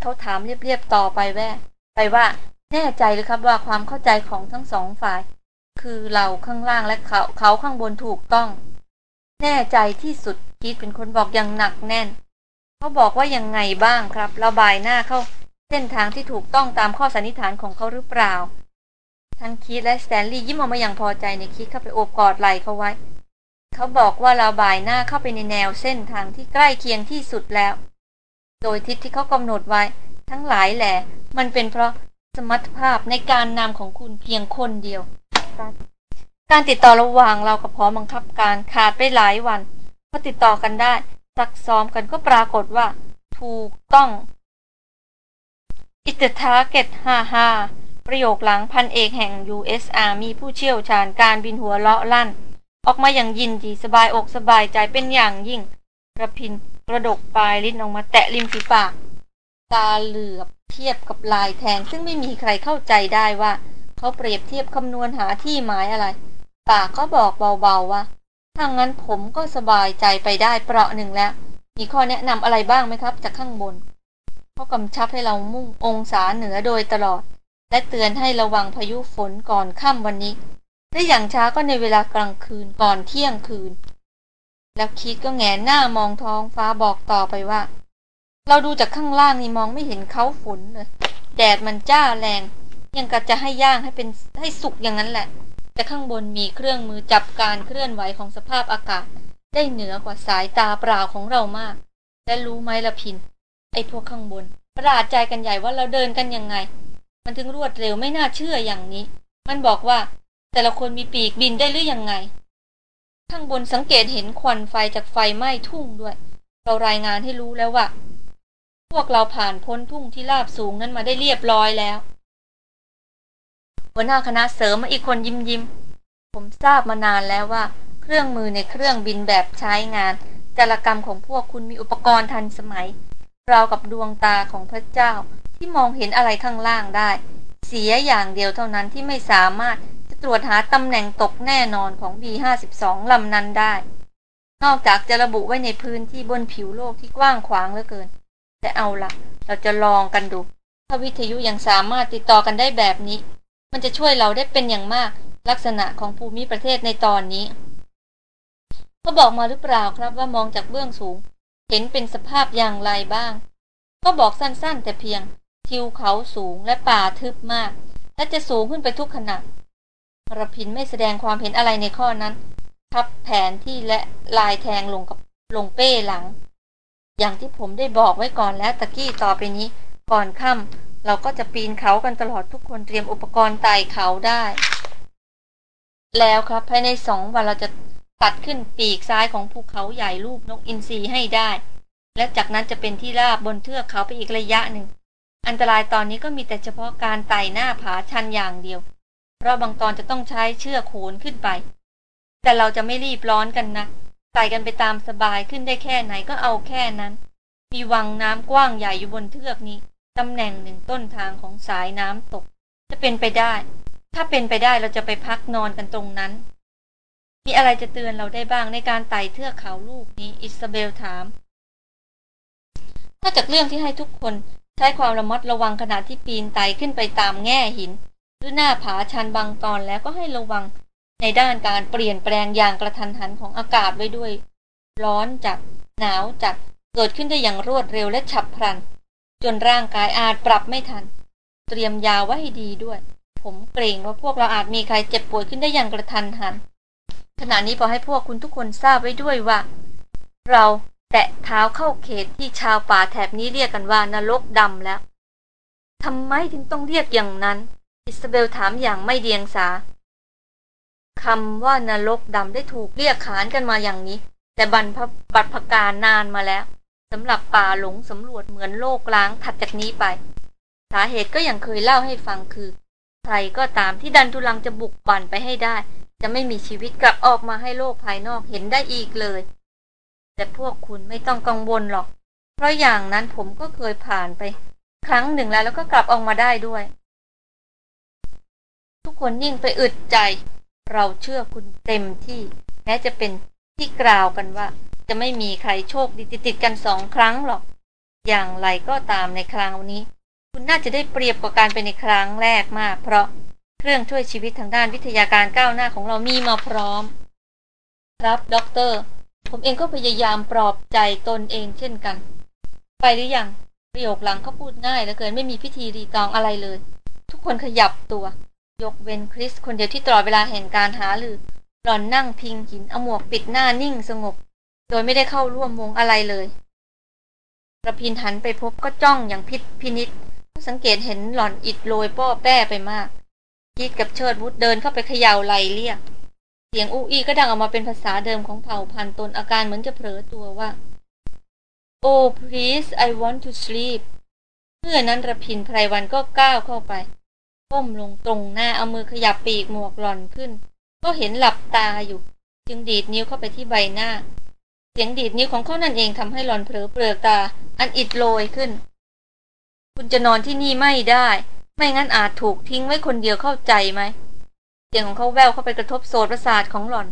เขาถามเรียบๆต่อไปแว่ไปว่า แน่ใจหรือครับว่าความเข้าใจของทั้งสองฝ่าย คือเราข้างล่างและเขาเขาข้างบนถูกต้อง แน่ใจที่สุดคิดเป็นคนบอกอย่างหนักแน่นเขาบอกว่ายังไงบ้างครับระบายหน้าเข้าเส้นทางที่ถูกต้องตามข้อสันนิษฐานของเขาหรือเปล่า ทั้งคิดและสแตนลีย์ยิ้มออกมาอย่างพอใจในคิดเข้าไปโอบกอดไหล่เขาไว้ เขาบอกว่าเราบายหน้าเข้าไปในแนวเส้นทางที่ใกล้เคียงที่สุดแล้ว โดยทิศที่เขากำหนดไว้ ทั้งหลายแหละมันเป็นเพราะ สมรรถภาพในการนำของคุณเพียงคนเดียว การติดต่อระหว่างเรากับพอบังคับการขาดไปหลายวันพอติดต่อกันได้ซักซ้อมกันก็ปรากฏว่า ถูกต้องอิตทาเกตฮ่าฮาประโยคหลังพันเอกแห่ง US Army ผู้เชี่ยวชาญการบินหัวเลาะลั่น ออกมาอย่างยินดีสบายอกสบายใจเป็นอย่างยิ่งระพินกระดกปลายลิ้นออกมาแตะริมฝีปาก ตาเหลือบ เทียบกับลายแทงซึ่งไม่มีใครเข้าใจได้ว่า เขาเปรียบเทียบคำนวณหาที่หมายอะไร ปากก็บอกเบาๆว่าถ้างั้นผมก็สบายใจไปได้เปราะหนึ่งแล้ว มีข้อแนะนำอะไรบ้างไหมครับ จากข้างบนเขากำชับให้เรามุ่งองศาเหนือโดยตลอด และเตือนให้ระวังพายุฝนก่อนค่ำวันนี้และอย่างช้าก็ในเวลากลางคืนก่อนเที่ยงคืน แล้วคิดก็แงหน้ามองท้องฟ้าบอกต่อไปว่า เราดูจากข้างล่างนี่มองไม่เห็นเขาฝนเลย แดดมันจ้าแรง ยังกะจะให้ย่างให้เป็นให้สุกอย่างนั้นแหละ แต่ข้างบนมีเครื่องมือจับการเคลื่อนไหวของสภาพอากาศ ได้เหนือกว่าสายตาเปล่าของเรามาก และรู้ไหมละพิน ไอ้พวกข้างบน ประหลาดใจกันใหญ่ว่าเราเดินกันยังไง มันถึงรวดเร็วไม่น่าเชื่ออย่างนี้ มันบอกว่า แต่ละคนมีปีกบินได้หรือยังไง ข้างบนสังเกตเห็นควันไฟจากไฟไหม้ทุ่งด้วย เรารายงานให้รู้แล้วว่า พวกเราผ่านพ้นทุ่งที่ราบสูงนั้นมาได้เรียบร้อยแล้ว หัวหน้าคณะเสริมมาอีกคนยิ้มยิ้ม ผมทราบมานานแล้วว่า เครื่องมือในเครื่องบินแบบใช้งานจารกรรมของพวกคุณมีอุปกรณ์ทันสมัย ราวกับดวงตาของพระเจ้าที่มองเห็นอะไรข้างล่างได้ เสียอย่างเดียวเท่านั้นที่ไม่สามารถจะตรวจหาตำแหน่งตกแน่นอนของ B52 ลำนั้นได้ นอกจากจะระบุไว้ในพื้นที่บนผิวโลกที่กว้างขวางเหลือเกิน แต่เอาละเราจะลองกันดู ถ้าวิทยุยังสามารถติดต่อกันได้แบบนี้ มันจะช่วยเราได้เป็นอย่างมาก ลักษณะของภูมิประเทศในตอนนี้เขาบอกมาหรือเปล่าครับว่ามองจากเบื้องสูง เห็นเป็นสภาพอย่างไรบ้าง ก็บอกสั้นๆ แต่เพียง ทิวเขาสูงและป่าทึบมาก และจะสูงขึ้นไปทุกขณะระพินไม่แสดงความเห็นอะไรในข้อนั้น ทับแผนที่และลายแทงลงกับลงเป้หลัง อย่างที่ผมได้บอกไว้ก่อนแล้วตะกี้ต่อไปนี้ ก่อนค่ำเราก็จะปีนเขากันตลอดทุกคนเตรียมอุปกรณ์ไต่เขาได้ แล้วครับภายในสองวันเราจะตัดขึ้นปีกซ้ายของภูเขาใหญ่รูปนกอินทรีให้ได้ และจากนั้นจะเป็นที่ราบบนเทือกเขาไปอีกระยะหนึ่ง อันตรายตอนนี้ก็มีแต่เฉพาะการไต่หน้าผาชันอย่างเดียว เพราะบางตอนจะต้องใช้เชือกโขนขึ้นไป แต่เราจะไม่รีบร้อนกันนะ ไต่กันไปตามสบายขึ้นได้แค่ไหนก็เอาแค่นั้น มีวังน้ำกว้างใหญ่อยู่บนเทือกนี้ตำแหน่งหนึ่งต้นทางของสายน้ำตก จะเป็นไปได้ ถ้าเป็นไปได้เราจะไปพักนอนกันตรงนั้น มีอะไรจะเตือนเราได้บ้างในการไต่เทือกเขาลูกนี้อิสเบลถามนอกจากเรื่องที่ให้ทุกคนใช้ความระมัดระวังขณะที่ปีนไต่ขึ้นไปตามแง่หิน หรือหน้าผาชันบางตอนแล้วก็ให้ระวัง ในด้านการเปลี่ยนแปลงอย่างกระทันหันของอากาศไว้ด้วย ร้อนจัดหนาวจัดเกิดขึ้นได้อย่างรวดเร็วและฉับพลัน จนร่างกายอาจปรับไม่ทัน เตรียมยาไว้ให้ดีด้วย ผมเกรงว่าพวกเราอาจมีใครเจ็บป่วยขึ้นได้อย่างกระทันหัน ขณะนี้พอให้พวกคุณทุกคนทราบไว้ด้วยว่า เราแตะเท้าเข้าเขตที่ชาวป่าแถบนี้เรียกกันว่านรกดำแล้วทำไมถึงต้องเรียกอย่างนั้น อิสเบลถามอย่างไม่เดียงสา คำว่านรกดำได้ถูกเรียกขานกันมาอย่างนี้ แต่บรรพบัตรพการนานมาแล้วสำหรับป่าหลงสำรวจเหมือนโลกล้างถัดจากนี้ไป สาเหตุก็อยังเคยเล่าให้ฟังคือ ใครก็ตามที่ดันทุลังจะบุกปั่นไปให้ได้ จะไม่มีชีวิตกลับออกมาให้โลกภายนอกเห็นได้อีกเลย แต่พวกคุณไม่ต้องกังวลหรอก เพราะอย่างนั้นผมก็เคยผ่านไป ครั้งหนึ่งแล้วแล้วก็กลับออกมาได้ด้วย ทุกคนยิ่งไปอึดใจ เราเชื่อคุณเต็มที่แม้จะเป็นที่กล่าวกันว่า จะไม่มีใครโชคดีติดกันสองครั้งหรอก อย่างไรก็ตามในคราวนี้ คุณน่าจะได้เปรียบกว่าการเป็นในครั้งแรกมาก เพราะเครื่องช่วยชีวิตทางด้านวิทยาการก้าวหน้าของเรามีมาพร้อม ครับด็อกเตอร์ ผมเองก็พยายามปลอบใจตนเองเช่นกัน ไปหรือยังประโยคหลังเขาพูดง่ายเหลือเกินไม่มีพิธีรีตองอะไรเลย ทุกคนขยับตัว ยกเว้นคริสคนเดียวที่ตลอดเวลาแห่งการหารือ หล่อนนั่งพิงหินเอาหมวกปิดหน้านิ่งสงบ โดยไม่ได้เข้าร่วมวงอะไรเลยรพินทร์หันไปพบก็จ้องอย่างพิศพินิจสังเกตเห็นหล่อนอิดโรยป้อแป้ไปมากคิดกับเชิดวุฒเดินเข้าไปเขย่าไหลเรียก เสียงอูอีก็ดังออกมาเป็นภาษาเดิมของเผ่าพันธุ์ตนอาการเหมือนจะเผลอตัวว่า Oh please I want to sleep เมื่อนั้นระพินไพรวันก็ก้าวเข้าไป ก้มลงตรงหน้าเอามือขยับปีกหมวกหล่อนขึ้น ก็เห็นหลับตาอยู่ จึงดีดนิ้วเข้าไปที่ใบหน้า เสียงดีดนิ้วของเขานั่นเองทำให้หล่อนเผลอเปลือกตา อันอิดโรยขึ้น คุณจะนอนที่นี่ไม่ได้ ไม่งั้นอาจถูกทิ้งไว้คนเดียวเข้าใจไหมเสียงของเขาแววเข้าไปกระทบโสดประสาทของหล่อน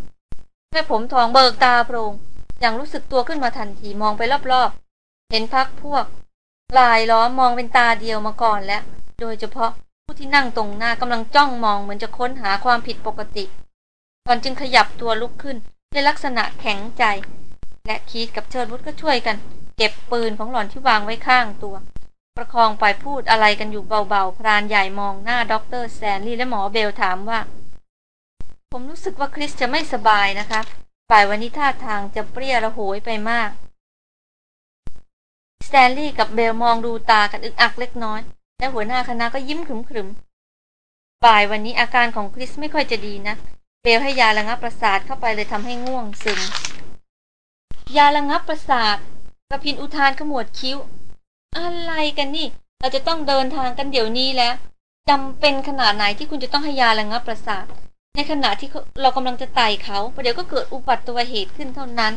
แม่ผมทองเบิกตาโปรงอย่างรู้สึกตัวขึ้นมาทันทีมองไปรอบๆ เห็นพักพวก ลายล้อมมองเป็นตาเดียวมาก่อนแล้ว โดยเฉพาะ ผู้ที่นั่งตรงหน้ากำลังจ้องมองเหมือนจะค้นหาความผิดปกติหล่อนจึงขยับตัวลุกขึ้นด้วยลักษณะแข็งใจ และคีดกับเชิดวุฒก็ช่วยกัน เก็บปืนของหล่อนที่วางไว้ข้างตัว ประคองไปพูดอะไรกันอยู่เบาๆ พรานใหญ่มองหน้าด็อกเตอร์สแตนลีย์และหมอเบลถามว่า ผมรู้สึกว่าคริสจะไม่สบายนะครับบ่ายวันนี้ท่าทางจะเพลียระโหยไปมาก สแตนลีย์กับเบลมองดูตากันอึกอักเล็กน้อย และหัวหน้าคณะก็ยิ้มขรึมๆบ่ายวันนี้อาการของคริสไม่ค่อยจะดีนะเบลให้ยาระงับประสาทเข้าไปเลยทำให้ง่วงซึม ยาระงับประสาทกระพินอุทานขมวดคิ้ว อะไรกันนี่ เราจะต้องเดินทางกันเดี๋ยวนี้แล้วจำเป็นขนาดไหนที่คุณจะต้องให้ยาระงับประสาท ในขณะที่เรากำลังจะไต่เขาประเดี๋ยวก็เกิดอุบัติเหตุขึ้นเท่านั้น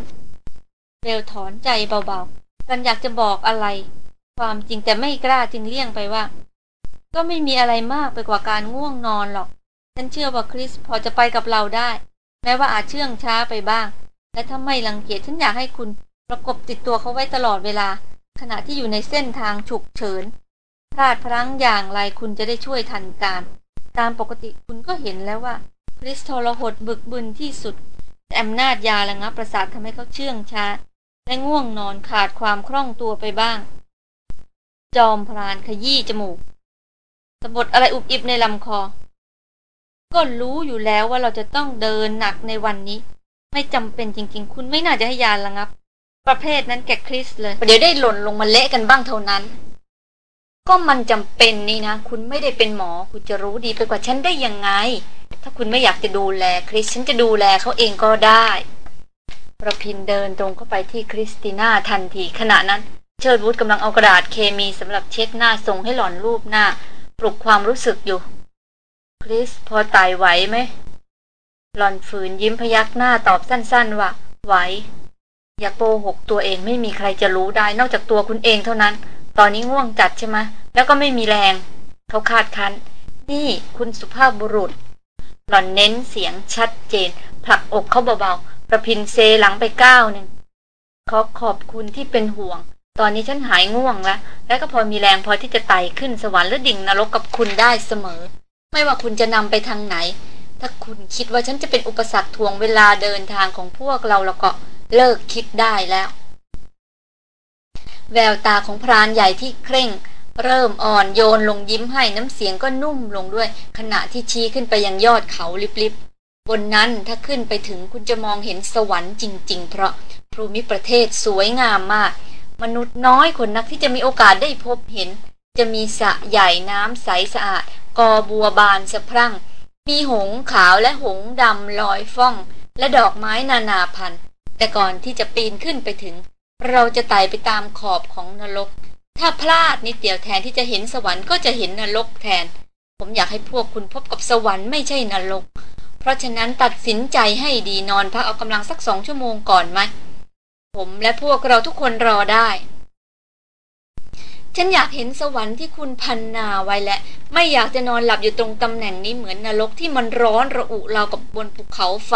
เบลถอนใจเบาๆ กันอยากจะบอกอะไร ความจริงแต่ไม่กล้าจึงเลี่ยงไปว่า ก็ไม่มีอะไรมากไปกว่าการง่วงนอนหรอก ฉันเชื่อว่าคริสพอจะไปกับเราได้ แม้ว่าอาจเชื่องช้าไปบ้าง และถ้าไม่รังเกียจฉันอยากให้คุณประกบติดตัวเขาไว้ตลอดเวลา ขณะที่อยู่ในเส้นทางฉุกเฉินพลาดพลั้งอย่างไรคุณจะได้ช่วยทันการ ตามปกติคุณก็เห็นแล้วว่าคริสทรหดบึกบึนที่สุดแอำนาจยาระงับประสาททำให้เขาเชื่องช้าและง่วงนอนขาดความคล่องตัวไปบ้าง จอมพรานขยี้จมูกสะบดอะไรอุบอิบในลำคอ ก็รู้อยู่แล้วว่าเราจะต้องเดินหนักในวันนี้ ไม่จำเป็นจริงๆ คุณไม่น่าจะให้ยาระงับ ประเภทนั้นแกคริสเลยเดี๋ยวได้หล่นลงมาเละกันบ้างเท่านั้น ก็มันจำเป็นนี่นะ คุณไม่ได้เป็นหมอ คุณจะรู้ดีไปกว่าฉันได้ยังไง ถ้าคุณไม่อยากจะดูแลคริส ฉันจะดูแลเขาเองก็ได้ ประพินเดินตรงเข้าไปที่คริสติน่าทันทีขณะนั้น เชิดวุฒกำลังเอากระดาษเคมีสำหรับเช็ดหน้าส่งให้หล่อนรูปหน้า ปลุกความรู้สึกอยู่ คริสพอตายไหวไหม หล่อนฝืนยิ้มพยักหน้าตอบสั้นๆว่าไหว อย่าโกหกตัวเองไม่มีใครจะรู้ได้นอกจากตัวคุณเองเท่านั้น ตอนนี้ง่วงจัดใช่ไหมแล้วก็ไม่มีแรง เขาคาดคันนี่คุณสุภาพบุรุษ หล่อนเน้นเสียงชัดเจน ผลักอกเขาเบาๆประพินเซหลังไปก้าวหนึ่งขอขอบคุณที่เป็นห่วง ตอนนี้ฉันหายง่วงแล้ว และก็พอมีแรงพอที่จะไต่ขึ้นสวรรค์และดิ่งนรกกับคุณได้เสมอ ไม่ว่าคุณจะนำไปทางไหน ถ้าคุณคิดว่าฉันจะเป็นอุปสรรคทวงเวลาเดินทางของพวกเราแล้วก็เลิกคิดได้แล้ว แววตาของพรานใหญ่ที่เคร่ง เริ่มอ่อนโยนลงยิ้มให้น้ำเสียงก็นุ่มลงด้วย ขณะที่ชี้ขึ้นไปยังยอดเขาลิบๆ บนนั้นถ้าขึ้นไปถึงคุณจะมองเห็นสวรรค์จริง ๆ เพราะภูมิประเทศสวยงามมาก มนุษย์น้อยคนนักที่จะมีโอกาสได้พบเห็น จะมีสระใหญ่น้ำใสสะอาด กอบัวบานสะพรั่ง มีหงขาวและหงดำลอยฟ่อง และดอกไม้นานาพันธุ์ แต่ก่อนที่จะปีนขึ้นไปถึง เราจะไต่ไปตามขอบของนรก ถ้าพลาดนิดเดียวแทนที่จะเห็นสวรรค์ก็จะเห็นนรกแทน ผมอยากให้พวกคุณพบกับสวรรค์ไม่ใช่นรก เพราะฉะนั้นตัดสินใจให้ดีนอนพักเอากำลังสักสองชั่วโมงก่อนไหม ผมและพวกเราทุกคนรอได้ ฉันอยากเห็นสวรรค์ที่คุณพันนาไว้และ ไม่อยากจะนอนหลับอยู่ตรงตำแหน่งนี้เหมือนนรกที่มันร้อนระอุเรากับบนภูเขาไฟ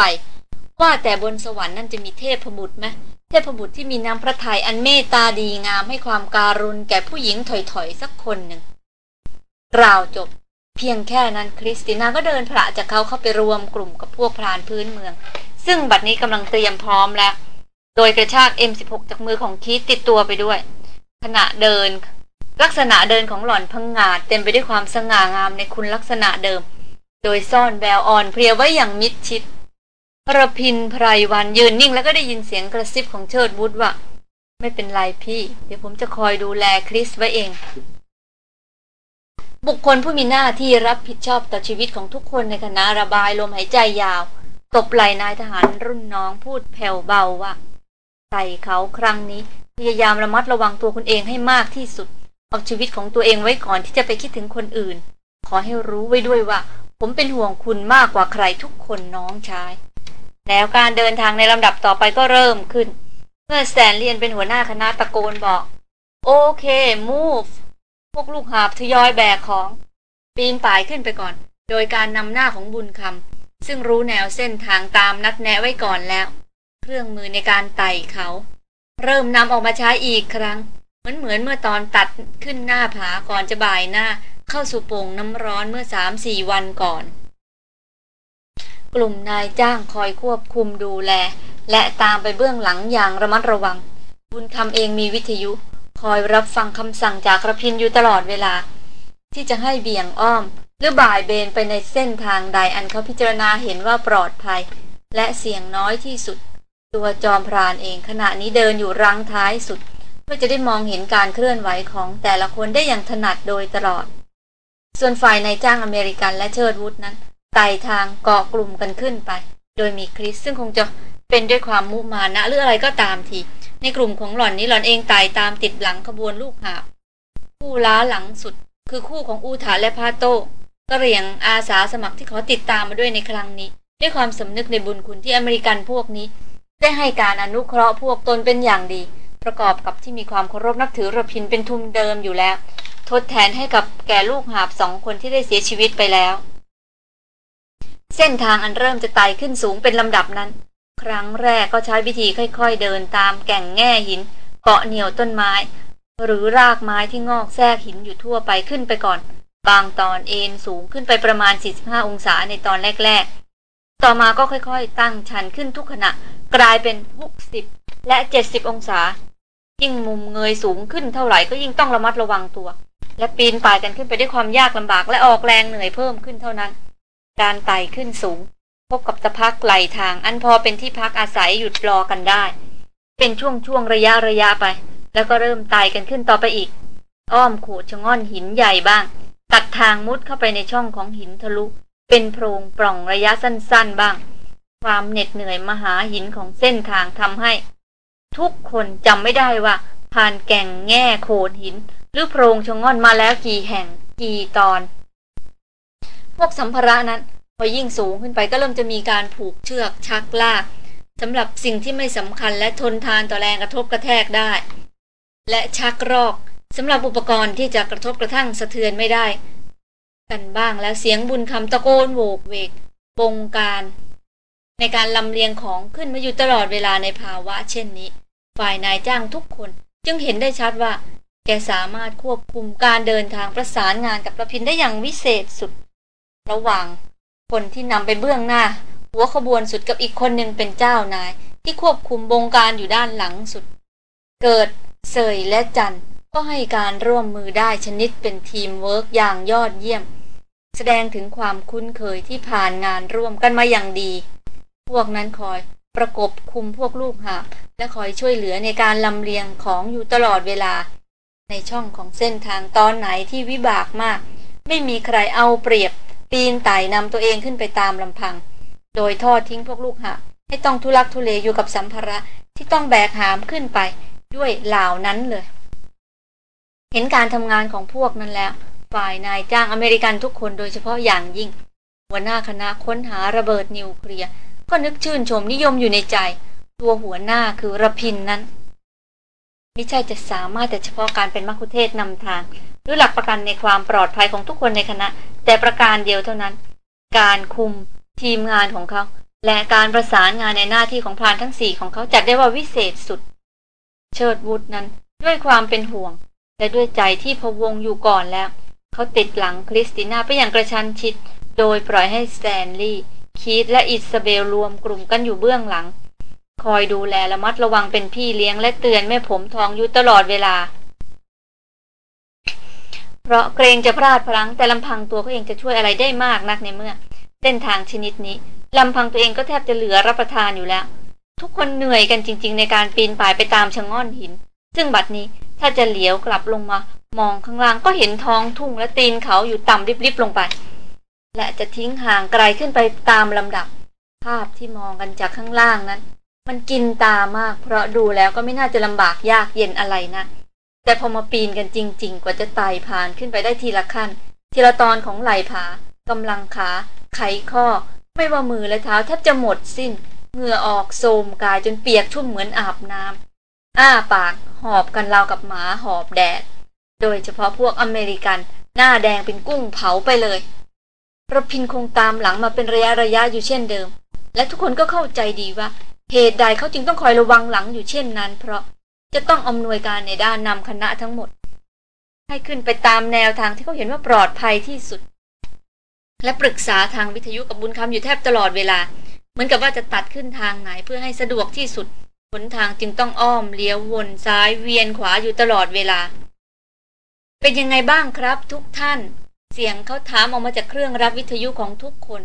ว่าแต่บนสวรรค์นั่นจะมีเทพบุตรไหมเทพบุตรที่มีน้ำพระทัยอันเมตตาดีงามให้ความการุณแก่ผู้หญิงถอยๆสักคนหนึ่งกล่าวจบ เพียงแค่นั้นคริสติน่าก็เดินพระจากเขาเข้าไปรวมกลุ่มกับพวกพรานพื้นเมือง ซึ่งบัดนี้กำลังเตรียมพร้อมแล้ว โดยกระชาก M16 จากมือของคีตติดตัวไปด้วย ขณะเดิน ลักษณะเดินของหล่อนพังงาดเต็มไปด้วยความสง่างามในคุณลักษณะเดิม โดยซ่อนแววอ่อนเพรียไว้อย่างมิดชิดระพินไพรวันยืนนิ่งแล้วก็ได้ยินเสียงกระซิบของเชิดวุฒว่า ไม่เป็นไรพี่ เดี๋ยวผมจะคอยดูแลคริสไว้เอง บุคคลผู้มีหน้าที่รับผิดชอบต่อชีวิตของทุกคนในคณะระบายลมหายใจยาว ตบไหลนายทหารรุ่นน้องพูดแผ่วเบาว่า ส่เขาครั้งนี้ พยายามระมัดระวังตัวคุณเองให้มากที่สุด เอาชีวิตของตัวเองไว้ก่อนที่จะไปคิดถึงคนอื่น ขอให้รู้ไว้ด้วยว่า ผมเป็นห่วงคุณมากกว่าใครทุกคนน้องชาย แล้วการเดินทางในลำดับต่อไปก็เริ่มขึ้น เมื่อแสนเลียนเป็นหัวหน้าคณะตะโกนบอก โอเค move พวกลูกหาบทยอยแบกของ ปีนป่ายขึ้นไปก่อน โดยการนำหน้าของบุญคำซึ่งรู้แนวเส้นทางตามนัดแนะไว้ก่อนแล้ว เครื่องมือในการไต่เขา เริ่มนำออกมาใช้อีกครั้ง เหมือนเหมือนเมื่อตอนตัดขึ้นหน้าผาก่อนจะบ่ายหน้าเข้าสู่โป่งน้ำร้อนเมื่อสามสี่วันก่อน กลุ่มนายจ้างคอยควบคุมดูแล และตามไปเบื้องหลังอย่างระมัดระวัง บุญคำเองมีวิทยุ คอยรับฟังคำสั่งจากกระพินอยู่ตลอดเวลา ที่จะให้เบี่ยงอ้อม หรือบ่ายเบนไปในเส้นทางใดอันเขาพิจารณาเห็นว่าปลอดภัย และเสี่ยงน้อยที่สุด ตัวจอมพรานเองขณะนี้เดินอยู่รังท้ายสุด เพื่อจะได้มองเห็นการเคลื่อนไหวของแต่ละคนได้อย่างถนัดโดยตลอด ส่วนฝ่ายนายจ้างอเมริกันและเชิดวุฒนั้นไต่ทางเกาะกลุ่มกันขึ้นไป โดยมีคริสซึ่งคงจะเป็นด้วยความมุมานะหรืออะไรก็ตามที ในกลุ่มของหล่อนนี้หล่อนเองไต่ตามติดหลังขบวนลูกหาบผู้ล้าหลังสุด คือคู่ของอูถาและพาโตกระเรียงอาสาสมัครที่ขอติดตามมาด้วยในครั้งนี้ ด้วยความสำนึกในบุญคุณที่อเมริกันพวกนี้ ได้ให้การอนุเคราะห์พวกตนเป็นอย่างดี ประกอบกับที่มีความเคารพนับถือระพินเป็นทุนเดิมอยู่แล้ว ทดแทนให้กับแก่ลูกหาบสองคนที่ได้เสียชีวิตไปแล้ว เส้นทางอันเริ่มจะไต่ขึ้นสูงเป็นลำดับนั้น ครั้งแรกก็ใช้วิธีค่อยๆเดินตามแก่งแง่หิน เกาะเหนี่ยวต้นไม้ หรือรากไม้ที่งอกแทรกหินอยู่ทั่วไปขึ้นไปก่อน บางตอนเอ็นสูงขึ้นไปประมาณ 45 องศาในตอนแรกๆ ต่อมาก็ค่อยๆ ตั้งชันขึ้นทุกขณะ กลายเป็น 60 และ 70 องศา ยิ่งมุมเงยสูงขึ้นเท่าไหร่ก็ยิ่งต้องระมัดระวังตัว และปีนป่ายกันขึ้นไปด้วยความยากลำบากและออกแรงเหนื่อยเพิ่มขึ้นเท่านั้น การไต่ขึ้นสูง พบกับตะพักไหลทาง อันพอเป็นที่พักอาศัยหยุดรอกันได้ เป็นช่วงช่วงระยะระยะไป แล้วก็เริ่มไต่กันขึ้นต่อไปอีก อ้อมขูดชะง่อนหินใหญ่บ้าง ตัดทางมุดเข้าไปในช่องของหินทะลุ เป็นโพรงปล่องระยะสั้นๆบ้าง ความเหน็ดเหนื่อยมหาหินของเส้นทางทำให้ ทุกคนจำไม่ได้ว่า ผ่านแก่งแง่โขดหิน หรือโพรงชงง่อนมาแล้วกี่แห่งกี่ตอน พวกสัมภาระนั้น พอยิ่งสูงขึ้นไปก็เริ่มจะมีการผูกเชือกชักลากสำหรับสิ่งที่ไม่สำคัญและทนทานต่อแรงกระทบกระแทกได้ และชักรอกสำหรับอุปกรณ์ที่จะกระทบกระทั่งสะเทือนไม่ได้ กันบ้างแล้วเสียงบุญคำตะโกนโวกเวกบงการ ในการลำเลียงของขึ้นมาอยู่ตลอดเวลาในภาวะ เช่นนี้ ฝ่ายนายจ้างทุกคนจึงเห็นได้ชัดว่า แกสามารถควบคุมการเดินทางประสานงานกับประพินได้อย่างวิเศษสุด ระหว่างคนที่นำไปเบื้องหน้า หัวขบวนสุดกับอีกคนหนึ่งเป็นเจ้านาย ที่ควบคุมบงการอยู่ด้านหลังสุด เกิดเสยและจัน ก็ให้การร่วมมือได้ชนิดเป็นทีมเวิร์กอย่างยอดเยี่ยม แสดงถึงความคุ้นเคยที่ผ่านงานร่วมกันมาอย่างดี พวกนั้นคอยประกบคุมพวกลูกหาบและคอยช่วยเหลือในการลำเลียงของอยู่ตลอดเวลา ในช่องของเส้นทางตอนไหนที่วิบากมาก ไม่มีใครเอาเปรียบ ปีนไต่นำตัวเองขึ้นไปตามลำพัง โดยทอดทิ้งพวกลูกหาบให้ต้องทุลักทุเลอยู่กับสัมภาระที่ต้องแบกหามขึ้นไปด้วยเหล่านั้นเลย เห็นการทำงานของพวกนั้นแล้ว ฝ่ายนายจ้างอเมริกันทุกคนโดยเฉพาะอย่างยิ่ง หัวหน้าคณะค้นหาระเบิดนิวเคลียร์ก็นึกชื่นชมนิยมอยู่ในใจ ตัวหัวหน้าคือระพินนั้นไม่ใช่จะสามารถแต่เฉพาะการเป็นมัคคุเทศนำทาง หรือหลักประกันในความปลอดภัยของทุกคนในคณะ แต่ประการเดียวเท่านั้น การคุมทีมงานของเขา และการประสานงานในหน้าที่ของพรานทั้งสี่ของเขาจัดได้ว่าวิเศษสุด เชิดวุฒนั้นด้วยความเป็นห่วง และด้วยใจที่พะวงอยู่ก่อนแล้ว เขาติดหลังคริสติน่าไปอย่างกระชันชิด โดยปล่อยให้สแตนลีย์คีตและอิสเบลรวมกลุ่มกันอยู่เบื้องหลัง คอยดูแลระมัดระวังเป็นพี่เลี้ยงและเตือนแม่ผมทองอยู่ตลอดเวลา เพราะเกรงจะพลาดพลั้งแต่ลำพังตัวเขาเองจะช่วยอะไรได้มากนักในเมื่อเส้นทางชนิดนี้ลำพังตัวเองก็แทบจะเหลือรับประทานอยู่แล้ว ทุกคนเหนื่อยกันจริง ๆ ในการปีนป่ายไปตามชะง่อนหิน ซึ่งบัดนี้ถ้าจะเหลียวกลับลงมา มองข้างล่างก็เห็นท้องทุ่งและตีนเขาอยู่ต่ำริบๆลงไป และจะทิ้งห่างไกลขึ้นไปตามลำดับ ภาพที่มองกันจากข้างล่างนั้น มันกินตามาก เพราะดูแล้วก็ไม่น่าจะลำบากยากเย็นอะไรนะแต่พอมาปีนกันจริง ๆ กว่าจะไต่ผ่านขึ้นไปได้ทีละขั้น ทีละตอนของไหล่ผากำลังขา ไขข้อ ไม่ว่ามือและเท้าแทบจะหมดสิ้น เหงื่อออกโซมกายจนเปียกชุ่มเหมือนอาบน้ำ อ้าปากหอบกันราวกับหมาหอบแดด โดยเฉพาะพวกอเมริกันหน้าแดงเป็นกุ้งเผาไปเลยระพินคงตามหลังมาเป็นระยะระยะอยู่เช่นเดิม และทุกคนก็เข้าใจดีว่า เหตุใดเขาจึงต้องคอยระวังหลังอยู่เช่นนั้น เพราะจะต้องอำนวยการในด้านนำคณะทั้งหมด ให้ขึ้นไปตามแนวทางที่เขาเห็นว่าปลอดภัยที่สุด และปรึกษาทางวิทยุกับบุญคำอยู่แทบตลอดเวลา เหมือนกับว่าจะตัดขึ้นทางไหนเพื่อให้สะดวกที่สุด นทางจึงต้องอ้อมเลี้ยววนซ้ายเวียนขวาอยู่ตลอดเวลา เป็นยังไงบ้างครับทุกท่าน เสียงเขาถามออกมาจากเครื่องรับวิทยุของทุกคน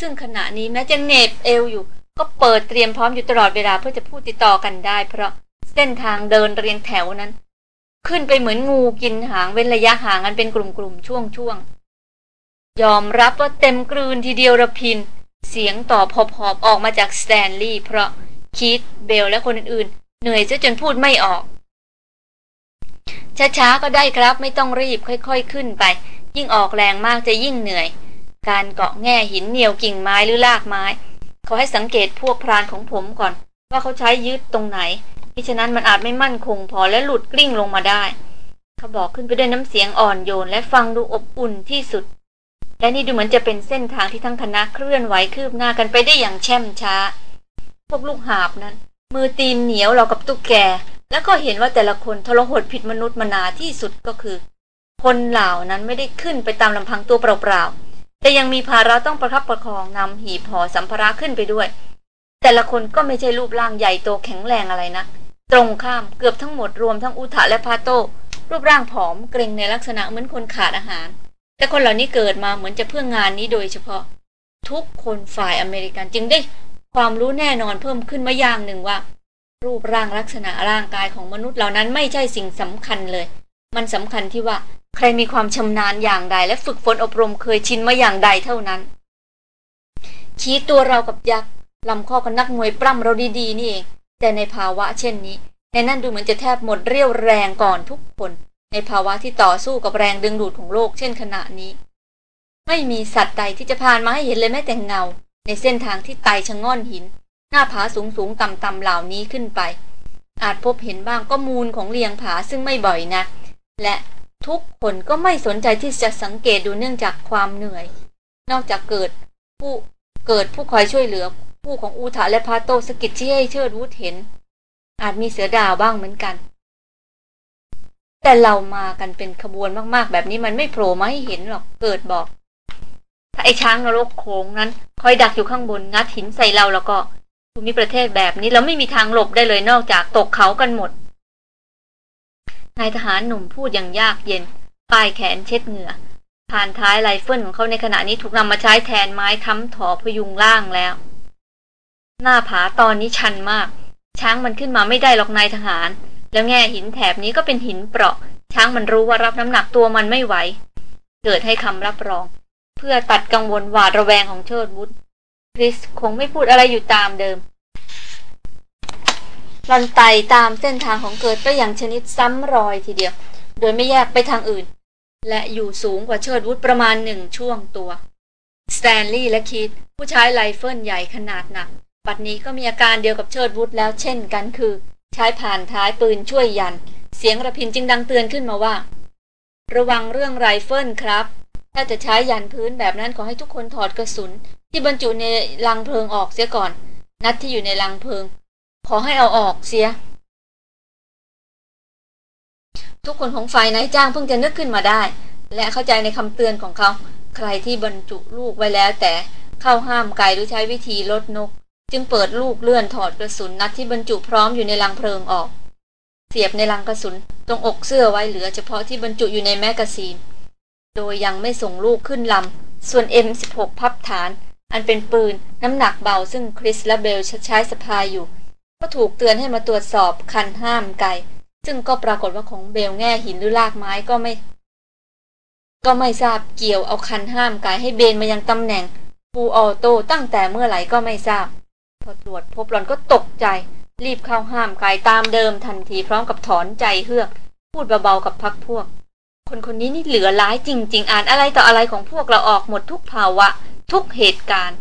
ซึ่งขณะนี้แม้จะเน็บเอวอยู่ ก็เปิดเตรียมพร้อมอยู่ตลอดเวลาเพื่อจะพูดติดต่อกันได้ เพราะเส้นทางเดินเรียงแถวนั้น ขึ้นไปเหมือนงูกินหางเว้นระยะห่างกันเป็นกลุ่มๆช่วงๆยอมรับว่าเต็มกลืนทีเดียวระพิน เสียงต่อพอบๆออกมาจากสแตนลีย์เพราะ คีตเบลและคนอื่นๆ เหนื่อยซะจนพูดไม่ออก ช้าๆก็ได้ครับไม่ต้องรีบค่อยๆขึ้นไป ยิ่งออกแรงมากจะยิ่งเหนื่อย การเกาะแง่หินเหนียวกิ่งไม้หรือลากไม้เขาให้สังเกตพวกพรานของผมก่อน ว่าเขาใช้ยึดตรงไหนมิฉะนั้นมันอาจไม่มั่นคงพอและหลุดกลิ้งลงมาได้ เขาบอกขึ้นไปด้วยน้ำเสียงอ่อนโยนและฟังดูอบอุ่นที่สุด และนี่ดูเหมือนจะเป็นเส้นทางที่ทั้งคณะเคลื่อนไหวคืบหน้ากันไปได้อย่างแช่มช้า พวกลูกหาบนั้น มือตีนเหนียวเรากับตุ๊กแก แล้วก็เห็นว่าแต่ละคนทรหดผิดมนุษย์มนาที่สุดก็คือ คนเหล่านั้นไม่ได้ขึ้นไปตามลำพังตัวเปล่าๆ แต่ยังมีภาระต้องประคับประคองนำหีบห่อสัมภาระขึ้นไปด้วย แต่ละคนก็ไม่ใช่รูปร่างใหญ่โตแข็งแรงอะไรนะ ตรงข้ามเกือบทั้งหมดรวมทั้งอุทะและพาโต รูปร่างผอมเกรงในลักษณะเหมือนคนขาดอาหาร แต่คนเหล่านี้เกิดมาเหมือนจะเพื่องานนี้โดยเฉพาะทุกคนฝ่ายอเมริกันจึงได้ ความรู้แน่นอนเพิ่มขึ้นมาอย่างหนึ่งว่า รูปร่างลักษณะร่างกายของมนุษย์เหล่านั้นไม่ใช่สิ่งสำคัญเลย มันสำคัญที่ว่าใครมีความชำนาญอย่างใด และฝึกฝนอบรมเคยชินมาอย่างใดเท่านั้น ชี้ตัวเรากับยักษ์ลำข้อกันนักมวยปล้ำเราดีๆนี่เอง แต่ในภาวะเช่นนี้ในนั่นดูเหมือนจะแทบหมดเรี่ยวแรงก่อนทุกคน ในภาวะที่ต่อสู้กับแรงดึงดูดของโลกเช่นขณะนี้ ไม่มีสัตว์ใดที่จะผ่านมาให้เห็นเลยแม้แต่เงา ในเส้นทางที่ไต่ชะง่อนหิน หน้าผาสูงสูงต่ำต่ำเหล่านี้ขึ้นไป อาจพบเห็นบ้างก็มูลของเลียงผาซึ่งไม่บ่อยนะ และทุกคนก็ไม่สนใจที่จะสังเกตดูเนื่องจากความเหนื่อย นอกจากเกิดผู้เกิดผู้คอยช่วยเหลือ ผู้ของอูถาและพาโตสกิดที่ให้เชิดวุฒเห็น อาจมีเสือดาวบ้างเหมือนกัน แต่เรามากันเป็นขบวนมากๆ แบบนี้มันไม่โผล่มาให้เห็นหรอกเกิดบอก ถ้าไอ้ช้างนรกโค้งนั้น คอยดักอยู่ข้างบนงัดหินใส่เราแล้วก็ภูมิประเทศแบบนี้เราไม่มีทางหลบได้เลยนอกจากตกเขากันหมด นายทหารหนุ่มพูดอย่างยากเย็นป้ายแขนเช็ดเหงื่อผ่านท้ายไรเฟิลของเขาในขณะนี้ถูกนำมาใช้แทนไม้ค้ำถอพยุงล่างแล้ว หน้าผาตอนนี้ชันมาก ช้างมันขึ้นมาไม่ได้หรอกนายทหาร แล้วแง่หินแถบนี้ก็เป็นหินเปราะ ช้างมันรู้ว่ารับน้ำหนักตัวมันไม่ไหว เกิดให้คำรับรอง เพื่อตัดกังวลหวาดระแวงของเชิดวุฒคริสคงไม่พูดอะไรอยู่ตามเดิมหล่อนไต่ตามเส้นทางของเกิดไปอย่างชนิดซ้ำรอยทีเดียว โดยไม่แยกไปทางอื่น และอยู่สูงกว่าเชิดวุฒประมาณหนึ่งช่วงตัวสแตนลีย์และคีดผู้ใช้ไรเฟิลใหญ่ขนาดหนักบัดนี้ก็มีอาการเดียวกับเชิดวุฒแล้วเช่นกันคือ ใช้พานท้ายปืนช่วยยัน เสียงรพินทร์จึงดังเตือนขึ้นมาว่า ระวังเรื่องไรเฟิลครับ ถ้าจะใช้ยันพื้นแบบนั้นขอให้ทุกคนถอดกระสุน ที่บรรจุในลังเพลิงออกเสียก่อน นัดที่อยู่ในลังเพลิง ขอให้เอาออกเสีย ทุกคนของฝ่ายนายจ้างเพิ่งจะนึกขึ้นมาได้ และเข้าใจในคำเตือนของเขา ใครที่บรรจุลูกไว้แล้ว แต่เข้าห้ามไกหรือใช้วิธีลดนก จึงเปิดลูกเลื่อนถอดกระสุนนัดที่บรรจุพร้อมอยู่ในลังเพลิงออก เสียบในรังกระสุนตรงอกเสื้อไว้เหลือเฉพาะที่บรรจุอยู่ในแมกกาซีน โดยยังไม่ส่งลูกขึ้นลำ ส่วน M16 พับฐาน อันเป็นปืนน้ำหนักเบาซึ่งคริสและเบลใช้สะพายอยู่ ก็ถูกเตือนให้มาตรวจสอบคันห้ามไกซึ่งก็ปรากฏว่าของเบลแง่หินหรือรากไม้ก็ไม่ ก็ไม่ทราบเกี่ยวเอาคันห้ามไกให้เบนมายังตำแหน่ง full auto ตั้งแต่เมื่อไหร่ก็ไม่ทราบ พอตรวจพบหลอนก็ตกใจ รีบเข้าห้ามไกายตามเดิมทันทีพร้อมกับถอนใจเฮือก พูดเบาๆกับพักพวก คนคนนี้นี่เหลือร้ายจริง ๆ อ่านอะไรต่ออะไรของพวกเราออกหมดทุกภาวะ ทุกเหตุการณ์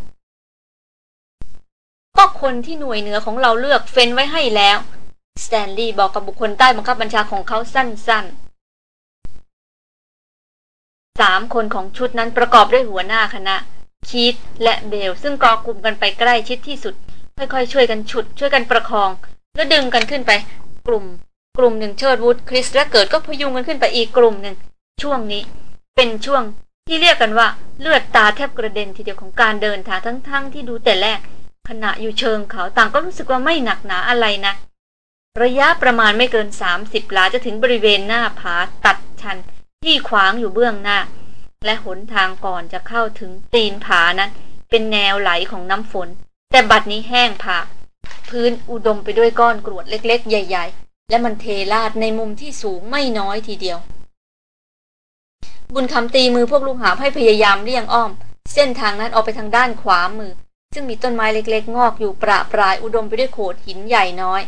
ก็คนที่หน่วยเหนือของเราเลือกเฟ้นไว้ให้แล้วสแตนลีย์บอกกับบุคคลใต้บังคับบัญชาของเขาสั้นๆสามคนของชุดนั้นประกอบด้วยหัวหน้าคณะ คีตและเบล ซึ่งกอกลุ่มกันไปใกล้ชิดที่สุด ค่อยๆช่วยกันฉุด ช่วยกันประคอง แล้วดึงกันขึ้นไป กลุ่ม กลุ่มหนึ่งเชิดวูดคริสและเกิดก็พยุงกันขึ้นไปอีกกลุ่มหนึ่ง ช่วงนี้ เป็นช่วงที่เรียกกันว่าเลือดตาแทบกระเด็นทีเดียวของการเดินทางทั้งๆทที่ดูแต่แรก ขณะอยู่เชิงเขาต่างก็รู้สึกว่าไม่หนักหนาอะไรนะระยะประมาณไม่เกิน 30 หลาจะถึงบริเวณหน้าผาตัดชัน ที่ขวางอยู่เบื้องหน้า และหนทางก่อนจะเข้าถึงตีนผานั้น เป็นแนวไหลของน้ำฝน แต่บัดนี้แห้งผากพื้นอุดมไปด้วยก้อนกรวดเล็ก ๆ ใหญ่ๆ และมันเทลาดในมุมที่สูงไม่น้อยทีเดียว บุญคำตีมือพวกลูกหาให้พยายามเลี่ยงอ้อม เส้นทางนั้นออกไปทางด้านขวามือ ซึ่งมีต้นไม้เล็กๆ งอกอยู่ประปรายอุดมไปด้วยโขดหินใหญ่น้อย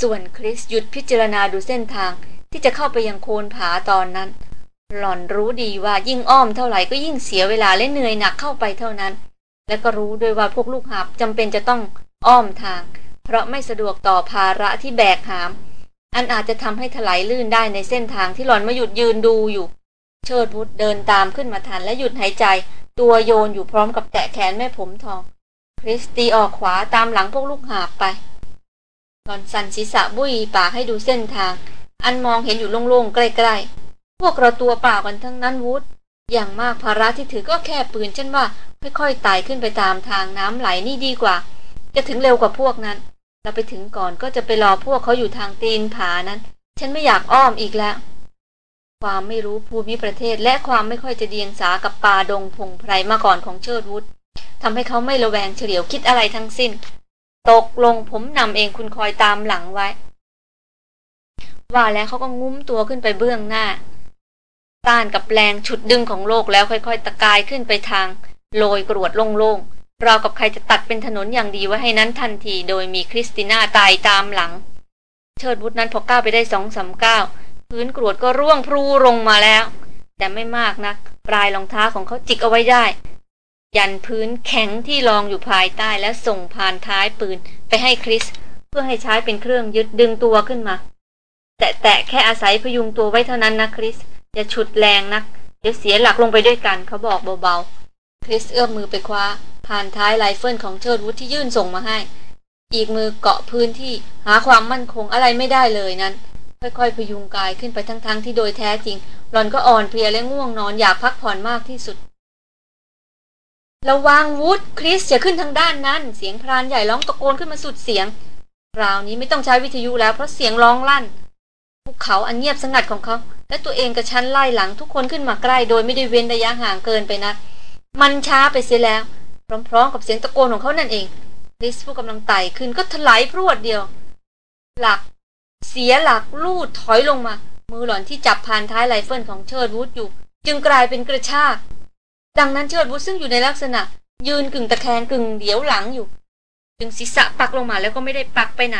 ส่วนคริสหยุดพิจารณาดูเส้นทางที่จะเข้าไปยังโคนผาตอนนั้น หล่อนรู้ดีว่ายิ่งอ้อมเท่าไหร่ก็ยิ่งเสียเวลาและเหนื่อยหนักเข้าไปเท่านั้น และก็รู้ด้วยว่าพวกลูกหาบจำเป็นจะต้องอ้อมทาง เพราะไม่สะดวกต่อภาระที่แบกหาม อันอาจจะทำให้ถลายลื่นได้ในเส้นทางที่หล่อนมาหยุดยืนดูอยู่ เชิดวุฒเดินตามขึ้นมาทันและหยุดหายใจ ตัวโยนอยู่พร้อมกับแตะแขนแม่ผมทอง คริสตีออกขวาตามหลังพวกลูกหาบไปหล่อนสั่นศีรษะบุยปากให้ดูเส้นทาง อันมองเห็นอยู่โล่งๆใกล้ๆ พวกเราตัวเปล่ากันทั้งนั้นวุฒอย่างมากภาระที่ถือก็แค่ปืนฉันว่าค่อยๆไต่ขึ้นไปตามทางน้ำไหลนี่ดีกว่า จะถึงเร็วกว่าพวกนั้น เราไปถึงก่อนก็จะไปรอพวกเขาอยู่ทางตีนผานั้น ฉันไม่อยากอ้อมอีกแล้ว ความไม่รู้ภูมิประเทศและความไม่ค่อยจะเดียงสากับป่าดงพงไพรมาก่อนของเชิดวุฒทำให้เขาไม่ระแวงเฉลียวคิดอะไรทั้งสิ้น ตกลงผมนำเองคุณคอยตามหลังไว้ ว่าแล้วเขาก็งุ้มตัวขึ้นไปเบื้องหน้า ต้านกับแรงฉุดดึงของโลกแล้วค่อยๆ ตะกายขึ้นไปทางโรยกรวดโล่งๆ ราวกับใครจะตัดเป็นถนนอย่างดีไว้ให้นั้นทันทีโดยมีคริสติน่าตายตามหลัง เชิดวุฒนั้นพอก้าวไปได้สองสาก้าวพื้นกรวดก็ร่วงพลูลงมาแล้ว แต่ไม่มากนัก ปลายรองเท้าของเขาจิกเอาไว้ได้ ยันพื้นแข็งที่รองอยู่ภายใต้และส่งพานท้ายปืนไปให้คริส เพื่อให้ใช้เป็นเครื่องยึดดึงตัวขึ้นมา แต่แต่แค่อาศัยพยุงตัวไว้เท่านั้นนะคริสอย่าฉุดแรงนัก เดี๋ยวเสียหลักลงไปด้วยกันเขาบอกเบาๆ คริสเอื้อมมือไปคว้า พานท้ายไรเฟิลของเชิดวุฒิที่ยื่นส่งมาให้ อีกมือเกาะพื้นที่หาความมั่นคงอะไรไม่ได้เลยนั้น ค่อยๆพยุงกายขึ้นไปทั้งๆทที่โดยแท้จริง หลอนก็อ่อนเพลียและง่วงนอนอยากพักผ่อนมากที่สุดระวังวุฒคริสอย่าขึ้นทางด้านนั้น เสียงพรานใหญ่ร้องตะโกนขึ้นมาสุดเสียงคราวนี้ไม่ต้องใช้วิทยุแล้วเพราะเสียงร้องลั่นภูเขาอันเงียบสงัดของเขา และตัวเองกระชั้นไล่หลังทุกคนขึ้นมาใกล้ โดยไม่ได้เว้นระยะห่างเกินไปนะักมันช้าไปเสียแล้ว พร้อมๆ กับเสียงตะโกนของเขานั่นเองลิสผู้กำลังไต่ขึ้นก็ถลายพรวดเดียว หลัก เสียหลักรูดถอยลงมา มือหล่อนที่จับพานท้ายไรเฟิลของเชิดวูดอยู่ จึงกลายเป็นกระชาก ดังนั้นเชิดวูดซึ่งอยู่ในลักษณะ ยืนกึ่งตะแคงกึ่งเอี้ยวหลังอยู่ จึงศีรษะปักลงมาแล้วก็ไม่ได้ปักไปไหน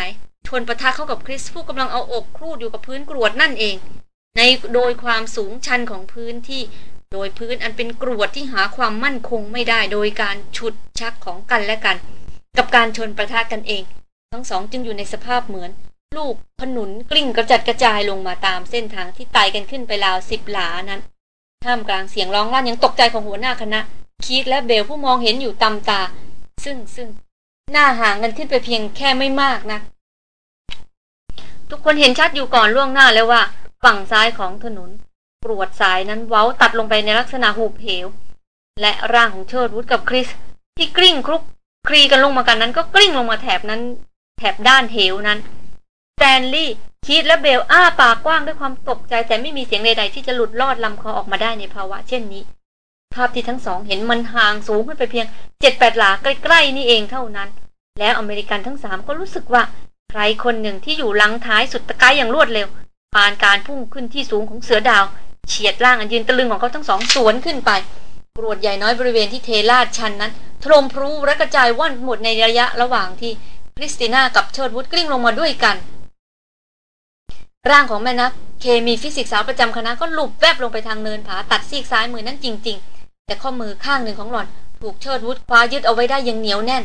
ชนปะทะเข้ากับคริสผู้กำลังเอาอกครูดอยู่กับพื้นกรวดนั่นเอง ในโดยความสูงชันของพื้นที่ โดยพื้นอันเป็นกรวดที่หาความมั่นคงไม่ได้โดยการฉุดชักของกันและกัน กับการชนประทะกันเอง ทั้งสองจึงอยู่ในสภาพเหมือน ลูกขนุนกลิ้งกระจัดกระจายลงมาตามเส้นทางที่ไต่กันขึ้นไปราวสิบหลานั้น ท่ามกลางเสียงร้องลั่นยังตกใจของหัวหน้าคณะ คีตและเบลผู้มองเห็นอยู่ตำตา ซึ่งซึ่งหน้าห่างกันขึ้นไปเพียงแค่ไม่มากนะทุกคนเห็นชัดอยู่ก่อนล่วงหน้าแล้วว่า ฝั่งซ้ายของถนน กรวดสายนั้นเว้าตัดลงไปในลักษณะหูเหว และร่างของเชิดวุฒกับคริส ที่กลิ้งคลุกคลีกันลงมากันนั้น ก็กลิ้งลงมาแถบนั้น แถบด้านเหวนั้นสแตนลีย์คีดและเบลอ้าปากกว้างด้วยความตกใจแต่ไม่มีเสียงใดๆที่จะหลุดลอดลำคอออกมาได้ในภาวะ เช่นนี้ ภาพที่ทั้งสองเห็นมันห่างสูงขึ้นไปเพียงเจ็ดแปดหลาใกล้ๆนี่เองเท่านั้น แล้วอเมริกันทั้งสามก็รู้สึกว่าใครคนหนึ่งที่อยู่หลังท้ายสุดตะกายอย่างรวดเร็วปานการพุ่งขึ้นที่สูงของเสือดาว เฉียดร่างอันยืนตะลึงของเขาทั้งสองสวนขึ้นไปกรวดใหญ่น้อยบริเวณที่เทลาดชันนั้นถล่มพรูและกระจายว่อนหมดในระยะระหว่างที่คริสติน่ากับเชิดวุฒกลิ้งลงมาด้วยกัน ร่างของแม่นักเคมีฟิสิกส์สาวประจำคณะก็หลุบแวบลงไปทางเนินผาตัดซีกซ้ายมือนั้นจริง ๆ แต่ข้อมือข้างหนึ่งของหล่อน ถูกเชิดวุฒคว้ายึดเอาไว้ได้อย่างเหนียวแน่น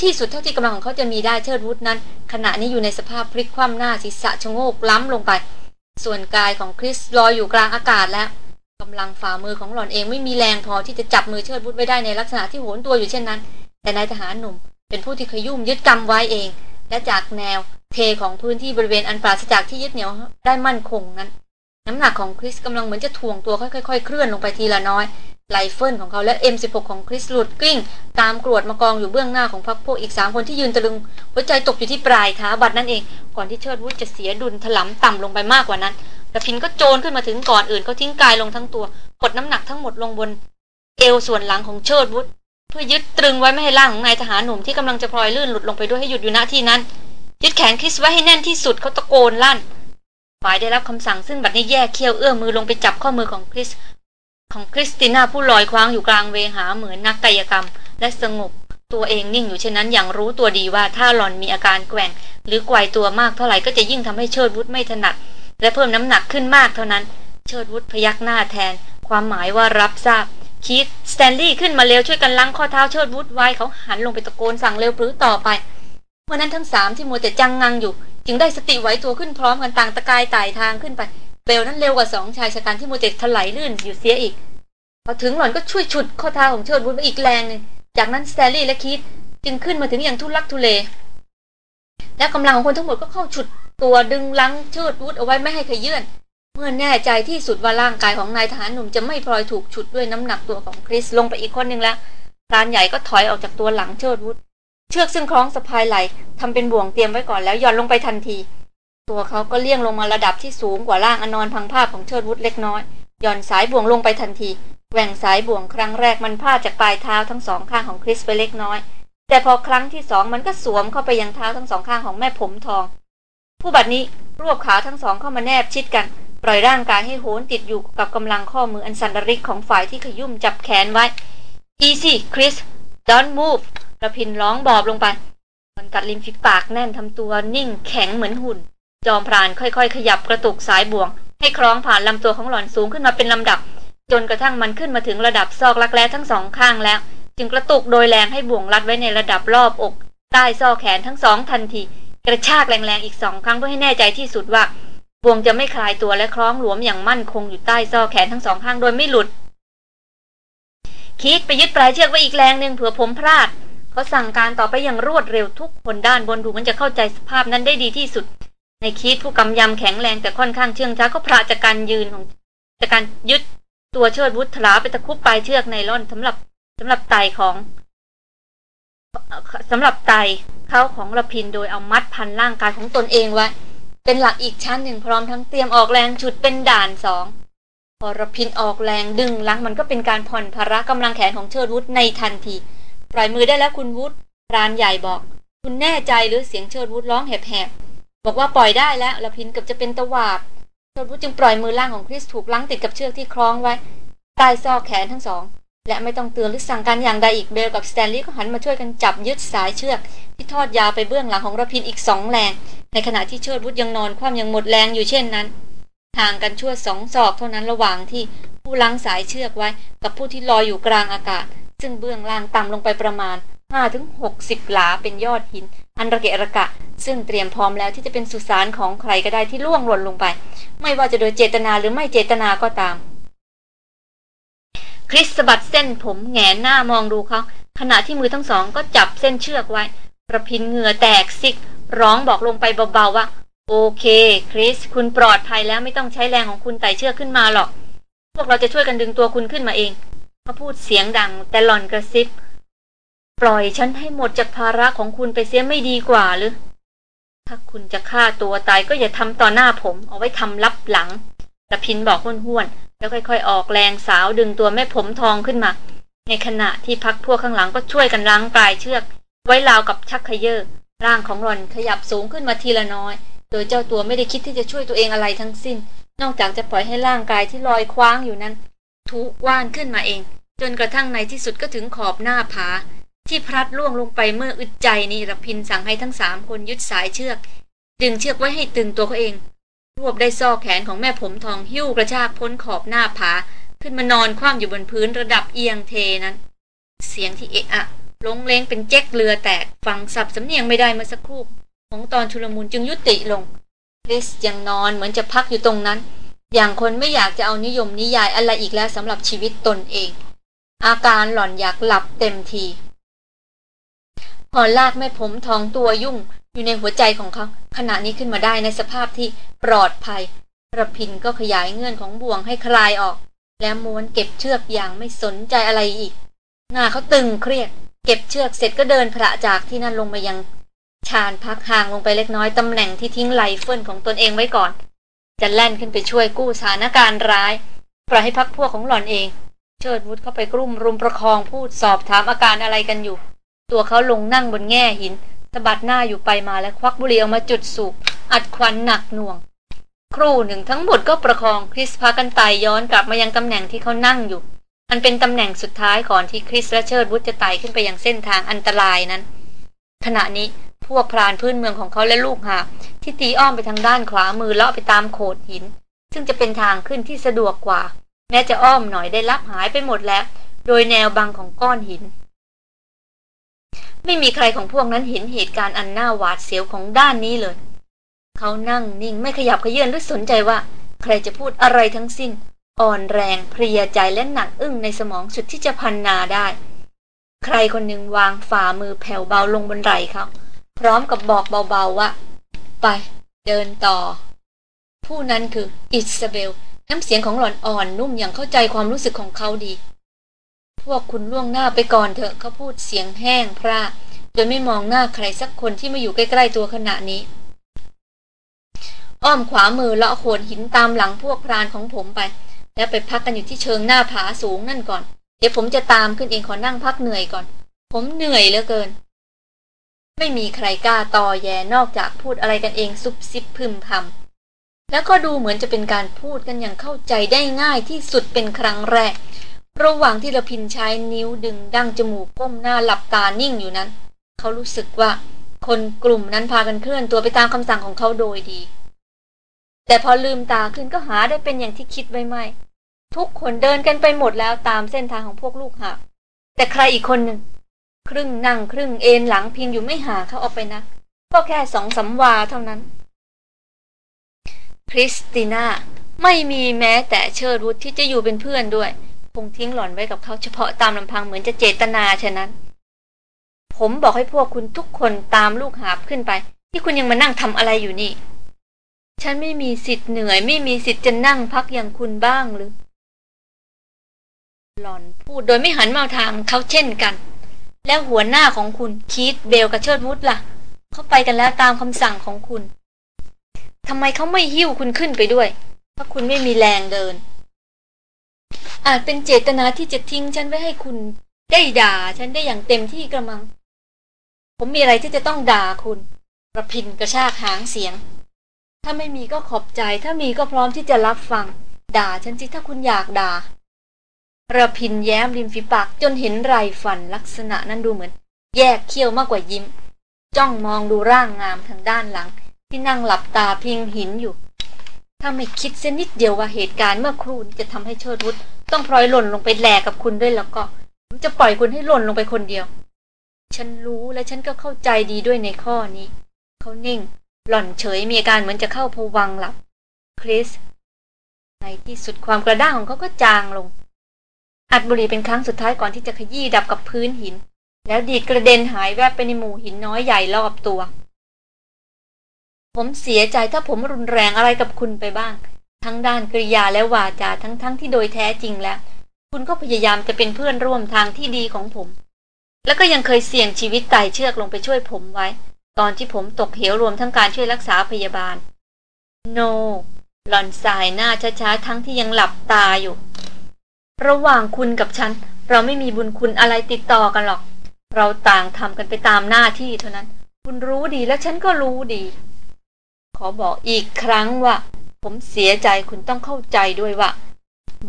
ที่สุดเท่าที่กำลังของเขาจะมีได้เชิดวุฒนั้น ขณะนี้อยู่ในสภาพพลิกคว่ำหน้าศีรษะชะโงกล้ำลงไป ส่วนกายของคริสลอยอยู่กลางอากาศแล้วกำลังฝ่ามือของหล่อนเองไม่มีแรงพอที่จะจับมือเชิดบุตรไว้ได้ในลักษณะที่โหนตัวอยู่เช่นนั้น แต่นายทหารหนุ่มเป็นผู้ที่ขยุ่มยึดกำไว้เอง และจากแนวเทของพื้นที่บริเวณอันปราศจากที่ยึดเหนี่ยวได้มั่นคงนั้น น้ำหนักของคริสกำลังเหมือนจะถ่วงตัวค่อยๆ เคลื่อนลงไปทีละน้อยไลเฟิลของเขาและ M16 ของคริสหลุดกลิ้ง ตามกรวดมากองอยู่เบื้องหน้าของพักพวกอีกสามคนที่ยืนตะลึง หัวใจตกอยู่ที่ปลายเท้าบัดนั่นเอง ก่อนที่เชิดวุฒจะเสียดุลถลำต่ำลงไปมากกว่านั้นแต่พินก็โจรขึ้นมาถึงก่อนอื่นเขาทิ้งกายลงทั้งตัวกดน้ำหนักทั้งหมดลงบน เอวส่วนหลังของเชิดวุฒเพื่อยึดตรึงไว้ไม่ให้ร่างของนายทหารหนุ่มที่กำลังจะพลอยลื่นหลุดลงไปด้วยให้หยุดอยู่ณที่นั้น ยึดแขนคริสไว้ให้แน่นที่สุดเขาตะโกนลั่น ฝ่ายได้รับคำสั่งซึ่งบัดนี้แยกเขี้ยวเอื้อมมือลงไปจับข้อมือของคริสของคริสติน่าผู้ลอยคว้างอยู่กลางเวหาเหมือนนักกายกรรม และสงบตัวเองนิ่งอยู่เช่นนั้นอย่างรู้ตัวดีว่าถ้าหลอนมีอาการแกว่ง หรือไกวตัวมากเท่าไหร่ก็จะยิ่งทำให้เชิดวุฒไม่ถนัด และเพิ่มน้ำหนักขึ้นมากเท่านั้น เชิดวุฒพยักหน้าแทน ความหมายว่ารับทราบคิดสแตนลีย์ขึ้นมาเร็วช่วยกันลังข้อเท้าเชิดวุฒไว้เขาหันลงไปตะโกนสั่งเร็วปรือต่อไป มื่อนั้นทั้งสามที่มัวแต่จังงังอยู่ จึงได้สติไหวตัวขึ้นพร้อมกันต่างตะกายไต่ทางขึ้นไปเบลนั้นเร็วกว่าสองชายชะกันที่มัวแต่ถลายลื่นอยู่เสียอีก พอถึงหล่อนก็ช่วยฉุดข้อเท้าของเชิดวุฒไปอีกแรงหนึ่งจากนั้นสแตลลี่และคีตจึงขึ้นมาถึงอย่างทุลักทุเล และกำลังของคนทั้งหมดก็เข้าฉุดตัวดึงลังเชิดวุฒเอาไว้ไม่ให้ขยื่นเมื่อแน่ใจที่สุดว่าร่างกายของนายทหารหนุ่มจะไม่พลอยถูกฉุดด้วยน้ำหนักตัวของคริสลงไปอีกคนหนึ่งแล้วพรานใหญ่ก็ถอยออกจากตัวหลังเชิดวุฒ เชือกซึ่งคล้องสะพายไหลทำเป็นบ่วงเตรียมไว้ก่อนแล้วย่อนลงไปทันที ตัวเขาก็เลี่ยงลงมาระดับที่สูงกว่าร่างอนอนพังภาพของเชิดวุฒเล็กน้อยย่อนสายบ่วงลงไปทันทีแหว่งสายบ่วงครั้งแรกมันพาดจากปลายเท้าทั้งสองข้างของคริสไปเล็กน้อย แต่พอครั้งที่สองมันก็สวมเข้าไปยังเท้าทั้งสองข้างของแม่ผมทอง ผู้บัดนี้รวบขาทั้งสองเข้ามาแนบชิดกัน ปล่อยร่างกายให้โหนติดอยู่กับกำลังข้อมืออันสันดริกของฝ่ายที่ขยุ่มจับแขนไว้ easy Chris don't move ระพินร้องบอบลงไป มันกัดริมฝีปากแน่นทำตัวนิ่งแข็งเหมือนหุ่น จอมพรานค่อยๆ ขยับกระตุกสายบ่วง ให้คล้องผ่านลำตัวของหล่อนสูงขึ้นมาเป็นลำดับ จนกระทั่งมันขึ้นมาถึงระดับซอกลักแร้ทั้งสองข้างแล้ว จึงกระตุกโดยแรงให้บ่วงรัดไว้ในระดับรอบอก ใต้ซอกแขนทั้งสองทันที กระชากแรงๆอีกสองครั้งเพื่อให้แน่ใจที่สุดว่าบ่วงจะไม่คลายตัวและคล้องหลวมอย่างมั่นคงอยู่ใต้ซอกแขนทั้งสองข้างโดยไม่หลุดคิดไปยึดปลายเชือกไว้อีกแรงหนึ่งเผื่อผมพลาด เขาสั่งการต่อไปอย่างรวดเร็วทุกคนด้านบนดูมันจะเข้าใจสภาพนั้นได้ดีที่สุด ในคิดผู้กำยำแข็งแรงแต่ค่อนข้างเชื่องช้าก็พระจากการยืนของจากการยึดตัวเชิดวุฒลาไปตะคุบปลายเชือกในร่อนสำหรับสำหรับไตของสำหรับไตเข้าของระพินโดยเอามัดพันร่างกายของตนเองไว้เป็นหลักอีกชั้นหนึ่งพร้อมทั้งเตรียมออกแรงฉุดเป็นด่านสองพอระพินออกแรงดึงลังมันก็เป็นการผ่อนภาระกำลังแขนของเชิดวุฒในทันที ปล่อยมือได้แล้วคุณวุฒพรานใหญ่บอก คุณแน่ใจหรือเสียงเชิดวุฒร้องแหบๆ บอกว่าปล่อยได้แล้วระพินกับจะเป็นตะวาดเชิดวุฒจึงปล่อยมือล่างของคริสถูกลังติดกับเชือกที่คล้องไว้ใต้ซอกแขนทั้งสอง และไม่ต้องเตือนหรือสั่งการอย่างใดอีกเบลกับสแตนลีย์ก็หันมาช่วยกันจับยึดสายเชือก ที่ทอดยาวไปเบื้องหลังของระพินอีกสองแรง ในขณะที่เชิดวุฒยังนอนคว่ำยังหมดแรงอยู่เช่นนั้น ห่างกันชั่วสองศอกเท่านั้นระหว่างที่ผู้ลังสายเชือกไว้ กับผู้ที่ลอยอยู่กลางอากาศ ซึ่งเบื้องล่างต่ำลงไปประมาณ5-60 หลาเป็นยอดหิน อันระเกะระกะ ซึ่งเตรียมพร้อมแล้วที่จะเป็นสุสานของใครก็ได้ที่ล่วงหล่นลงไป ไม่ว่าจะโดยเจตนาหรือไม่เจตนาก็ตาม คริสสะบัดเส้นผมแงนหน้ามองดูเขาขณะที่มือทั้งสองก็จับเส้นเชือกไว้ ประพินเหงื่อแตกซิก ร้องบอกลงไปเบาๆว่า โอเค คริส คุณปลอดภัยแล้วไม่ต้องใช้แรงของคุณไต่เชือกขึ้นมาหรอก พวกเราจะช่วยกันดึงตัวคุณขึ้นมาเองเขาพูดเสียงดังแต่หล่อนกระซิบ ปล่อยฉันให้หมดจากภาระของคุณไปเสียไม่ดีกว่าหรือ ถ้าคุณจะฆ่าตัวตายก็อย่าทำต่อหน้าผม เอาไว้ทำลับหลังระพินบอกห้วนๆแล้วค่อยๆ ออกแรงสาวดึงตัวแม่ผมทองขึ้นมา ในขณะที่พักพวกข้างหลังก็ช่วยกันล้างปลายเชือก ไว้ราวกับชักขยเยอร่างของรอนขยับสูงขึ้นมาทีละน้อย โดยเจ้าตัวไม่ได้คิดที่จะช่วยตัวเองอะไรทั้งสิ้น นอกจากจะปล่อยให้ร่างกายที่ลอยคว้างอยู่นั้น ทุว่านขึ้นมาเอง จนกระทั่งในที่สุดก็ถึงขอบหน้าผา ที่พลัดล่วงลงไปเมื่ออึดใจนี่ระพินสั่งให้ทั้งสามคนยึดสายเชือก ดึงเชือกไว้ให้ตึงตัวเขาเอง รวบได้ซอกแขนของแม่ผมทองหิ้วกระชากพ้นขอบหน้าผา ขึ้นมานอนคว่ำอยู่บนพื้นระดับเอียงเทนั้น เสียงที่เอะอะลงเลงเป็นแจ็คเรือแตกฟังสับสำเนียงไม่ได้เมื่อสักครู่ ของตอนชุลมุนจึงยุติลงคริสยังนอนเหมือนจะพักอยู่ตรงนั้น อย่างคนไม่อยากจะเอานิยมนิยายอะไรอีกแล้วสำหรับชีวิตตนเอง อาการหล่อนอยากหลับเต็มที พอลากแม่ผมทองตัวยุ่งอยู่ในหัวใจของเขา ขณะนี้ขึ้นมาได้ในสภาพที่ปลอดภัยระพินก็ขยายเงื่อนของบ่วงให้คลายออก แล้วม้วนเก็บเชือกอย่างไม่สนใจอะไรอีก หน้าเขาตึงเครียด เก็บเชือกเสร็จก็เดินพระจากที่นั่นลงมายัง ชานพักห่างลงไปเล็กน้อยตำแหน่งที่ทิ้งไหลเฟิลของตนเองไว้ก่อน จะแล่นขึ้นไปช่วยกู้สถานการณ์ร้ายปล่อยให้พักพวกของหล่อนเอง เชิดวุฒเข้าไปกลุ่มรุมประคองพูดสอบถามอาการอะไรกันอยู่ ตัวเขาลงนั่งบนแง่หินสะบัดหน้าอยู่ไปมาและควักบุหรี่ออกมาจุดสูบอัดควันหนักหน่วง ครู่หนึ่งทั้งหมดก็ประคองคริสพากันไต่ย้อนกลับมายังตำแหน่งที่เขานั่งอยู่ อันเป็นตำแหน่งสุดท้ายก่อนที่คริสและเชิดวุฒจะไต่ขึ้นไปยังเส้นทางอันตรายนั้น ขณะนี้พวกพรานพื้นเมืองของเขาและลูกหาที่ตีอ้อมไปทางด้านขวามือเลาะไปตามโขดหิน ซึ่งจะเป็นทางขึ้นที่สะดวกกว่า แม้จะอ้อมหน่อยได้ลับหายไปหมดแล้ว โดยแนวบังของก้อนหิน ไม่มีใครของพวกนั้นเห็นเหตุการณ์อันน่าหวาดเสียวของด้านนี้เลย เขานั่งนิ่งไม่ขยับเขยื่นหรือสนใจว่า ใครจะพูดอะไรทั้งสิ้น อ่อนแรงเพลียใจและหนักอึ้งในสมองสุดที่จะพันนาได้ ใครคนหนึ่งวางฝ่ามือแผ่วเบาลงบนไหล่เขาพร้อมกับบอกเบาๆว่า ไป เดินต่อ ผู้นั้นคืออิสเบล น้ำเสียงของหล่อนอ่อนนุ่มอย่างเข้าใจความรู้สึกของเขาดี พวกคุณล่วงหน้าไปก่อนเถอะเขาพูดเสียงแห้งพร่าโดยไม่มองหน้าใครสักคนที่มาอยู่ใกล้ๆตัวขณะนี้ อ้อมขวามือเลาะโขดหินตามหลังพวกพรานของผมไป แล้วไปพักกันอยู่ที่เชิงหน้าผาสูงนั่นก่อน ดี๋ยวผมจะตามขึ้นเองขอนั่งพักเหนื่อยก่อน ผมเหนื่อยเหลือเกิน ไม่มีใครกล้าต่อแย่นอกจากพูดอะไรกันเองซุบซิบพึมพำแล้วก็ดูเหมือนจะเป็นการพูดกันอย่างเข้าใจได้ง่ายที่สุดเป็นครั้งแรก ระหว่างที่ระพินใช้นิ้วดึงดั้งจมูกก้มหน้าหลับตานิ่งอยู่นั้น เขารู้สึกว่าคนกลุ่มนั้นพากันเคลื่อนตัวไปตามคำสั่งของเขาโดยดี แต่พอลืมตาขึ้นก็หาได้เป็นอย่างที่คิดไว้ไม่ ทุกคนเดินกันไปหมดแล้วตามเส้นทางของพวกลูกหาแต่ใครอีกคนหนึ่ง ครึ่งนั่งครึ่งเอนหลังพิงอยู่ไม่หาเขาออกไปนะก็แค่สองสาวาเท่านั้น คริสติน่าไม่มีแม้แต่เชิดวุฒที่จะอยู่เป็นเพื่อนด้วย คงทิ้งหล่อนไว้กับเขาเฉพาะตามลำพังเหมือนจะเจตนาฉะนั้น ผมบอกให้พวกคุณทุกคนตามลูกหาบขึ้นไป ที่คุณยังมานั่งทำอะไรอยู่นี่ ฉันไม่มีสิทธิ์เหนื่อย ไม่มีสิทธิ์จะนั่งพักอย่างคุณบ้างหรือ หลอนพูดโดยไม่หันมาทางเขาเช่นกัน แล้วหัวหน้าของคุณคีตเบลกับเชิดวุฒล่ะเขาไปกันแล้วตามคำสั่งของคุณทำไมเขาไม่หิ้วคุณขึ้นไปด้วย ถ้าคุณไม่มีแรงเดิน อาจเป็นเจตนาที่จะทิ้งฉันไว้ให้คุณ ได้ด่าฉันได้อย่างเต็มที่กระมัง ผมมีอะไรที่จะต้องด่าคุณระพินกระชากหางเสียง ถ้าไม่มีก็ขอบใจ ถ้ามีก็พร้อมที่จะรับฟัง ด่าฉันสิถ้าคุณอยากด่า ระพินแย้มริมฝีปากจนเห็นไรฟันลักษณะนั้นดูเหมือน แยกเขี้ยวมากกว่ายิ้ม จ้องมองดูร่างงามทางด้านหลัง ที่นั่งหลับตาพิงหินอยู่ ถ้าไม่คิดเส้นนิดเดียวว่าเหตุการณ์เมื่อครู่นี้จะทำให้เชิดวุฒต้องพลอยหล่นลงไปแหลกกับคุณด้วยแล้วก็ผมจะปล่อยคุณให้หล่นลงไปคนเดียว ฉันรู้และฉันก็เข้าใจดีด้วยในข้อนี้ เขานิ่ง หล่อนเฉยมีอาการเหมือนจะเข้าพวังหลับ คริส ในที่สุดความกระด้างของเขาก็จางลง อัดบุหรี่เป็นครั้งสุดท้ายก่อนที่จะขยี้ดับกับพื้นหิน แล้วดีดกระเด็นหายแวบไปในหมู่หินน้อยใหญ่รอบตัว ผมเสียใจถ้าผมรุนแรงอะไรกับคุณไปบ้าง ทั้งด้านกริยาและวาจาทั้งๆทที่โดยแท้จริงแล้ว คุณก็พยายามจะเป็นเพื่อนร่วมทางที่ดีของผม แล้วก็ยังเคยเสี่ยงชีวิตไต่เชือกลงไปช่วยผมไว้ ตอนที่ผมตกเหวรวมทั้งการช่วยรักษาพยาบาล โนหล่อนสายหน้าช้าๆทั้งที่ยังหลับตาอยู่ ระหว่างคุณกับฉัน เราไม่มีบุญคุณอะไรติดต่อกันหรอก เราต่างทำกันไปตามหน้าที่เท่านั้น คุณรู้ดีและฉันก็รู้ดี ขอบอกอีกครั้งว่า ผมเสียใจคุณต้องเข้าใจด้วยว่า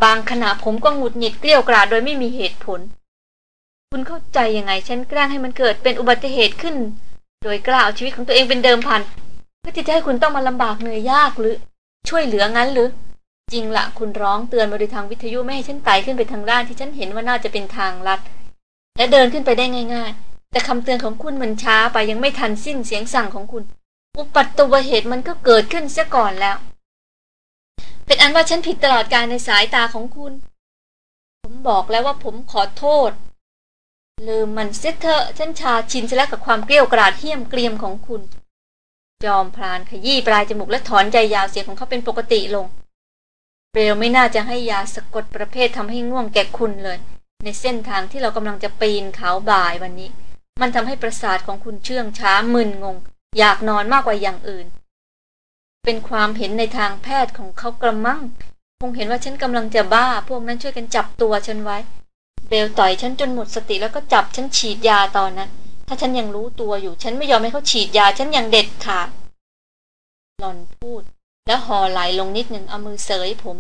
บางขณะผมก็หงุดหงิดเกลี้ยวกราดโดยไม่มีเหตุผล คุณเข้าใจยังไง ฉันแกล้งให้มันเกิดเป็นอุบัติเหตุขึ้น โดยกล้าเอาชีวิตของตัวเองเป็นเดิมพันเพื่อที่จะให้คุณต้องมาลำบากเหนื่อยยากหรือ ช่วยเหลืองั้นหรือ จริงละคุณร้องเตือนมาโดยทางวิทยุไม่ให้ฉันไต่ขึ้นไปทางด้านที่ฉันเห็นว่าน่าจะเป็นทางลัด และเดินขึ้นไปได้ง่าย ๆ แต่คำเตือนของคุณมันช้าไปยังไม่ทันสิ้นเสียงสั่งของคุณ อุปัตวเหตุมันก็เกิดขึ้นเสียก่อนแล้ว เป็นอันว่าฉันผิดตลอดการในสายตาของคุณ ผมบอกแล้วว่าผมขอโทษ ลืมมันเสียเถอะฉันชาชินแล้วกับความเกลี้ยกราดเหี้ยมเกรียมของคุณ จอมพรานขยี้ปลายจมูกและถอนใจยาวเสียงของเขาเป็นปกติลง เบลไม่น่าจะให้ยาสะกดประเภททำให้ง่วงแก่คุณเลย ในเส้นทางที่เรากำลังจะปีนเขาบ่ายวันนี้ มันทำให้ประสาทของคุณเชื่องช้ามึนงง อยากนอนมากกว่าอย่างอื่น เป็นความเห็นในทางแพทย์ของเขากระมัง คงเห็นว่าฉันกำลังจะบ้า พวกนั้นช่วยกันจับตัวฉันไว้ เบลต่อยฉันจนหมดสติแล้วก็จับฉันฉีดยาตอนนั้น ถ้าฉันยังรู้ตัวอยู่ ฉันไม่ยอมให้เขาฉีดยา ฉันยังเด็ดขาดหลอนพูด แล้วห่อไหลลงนิดหนึ่งเอามือเสยผม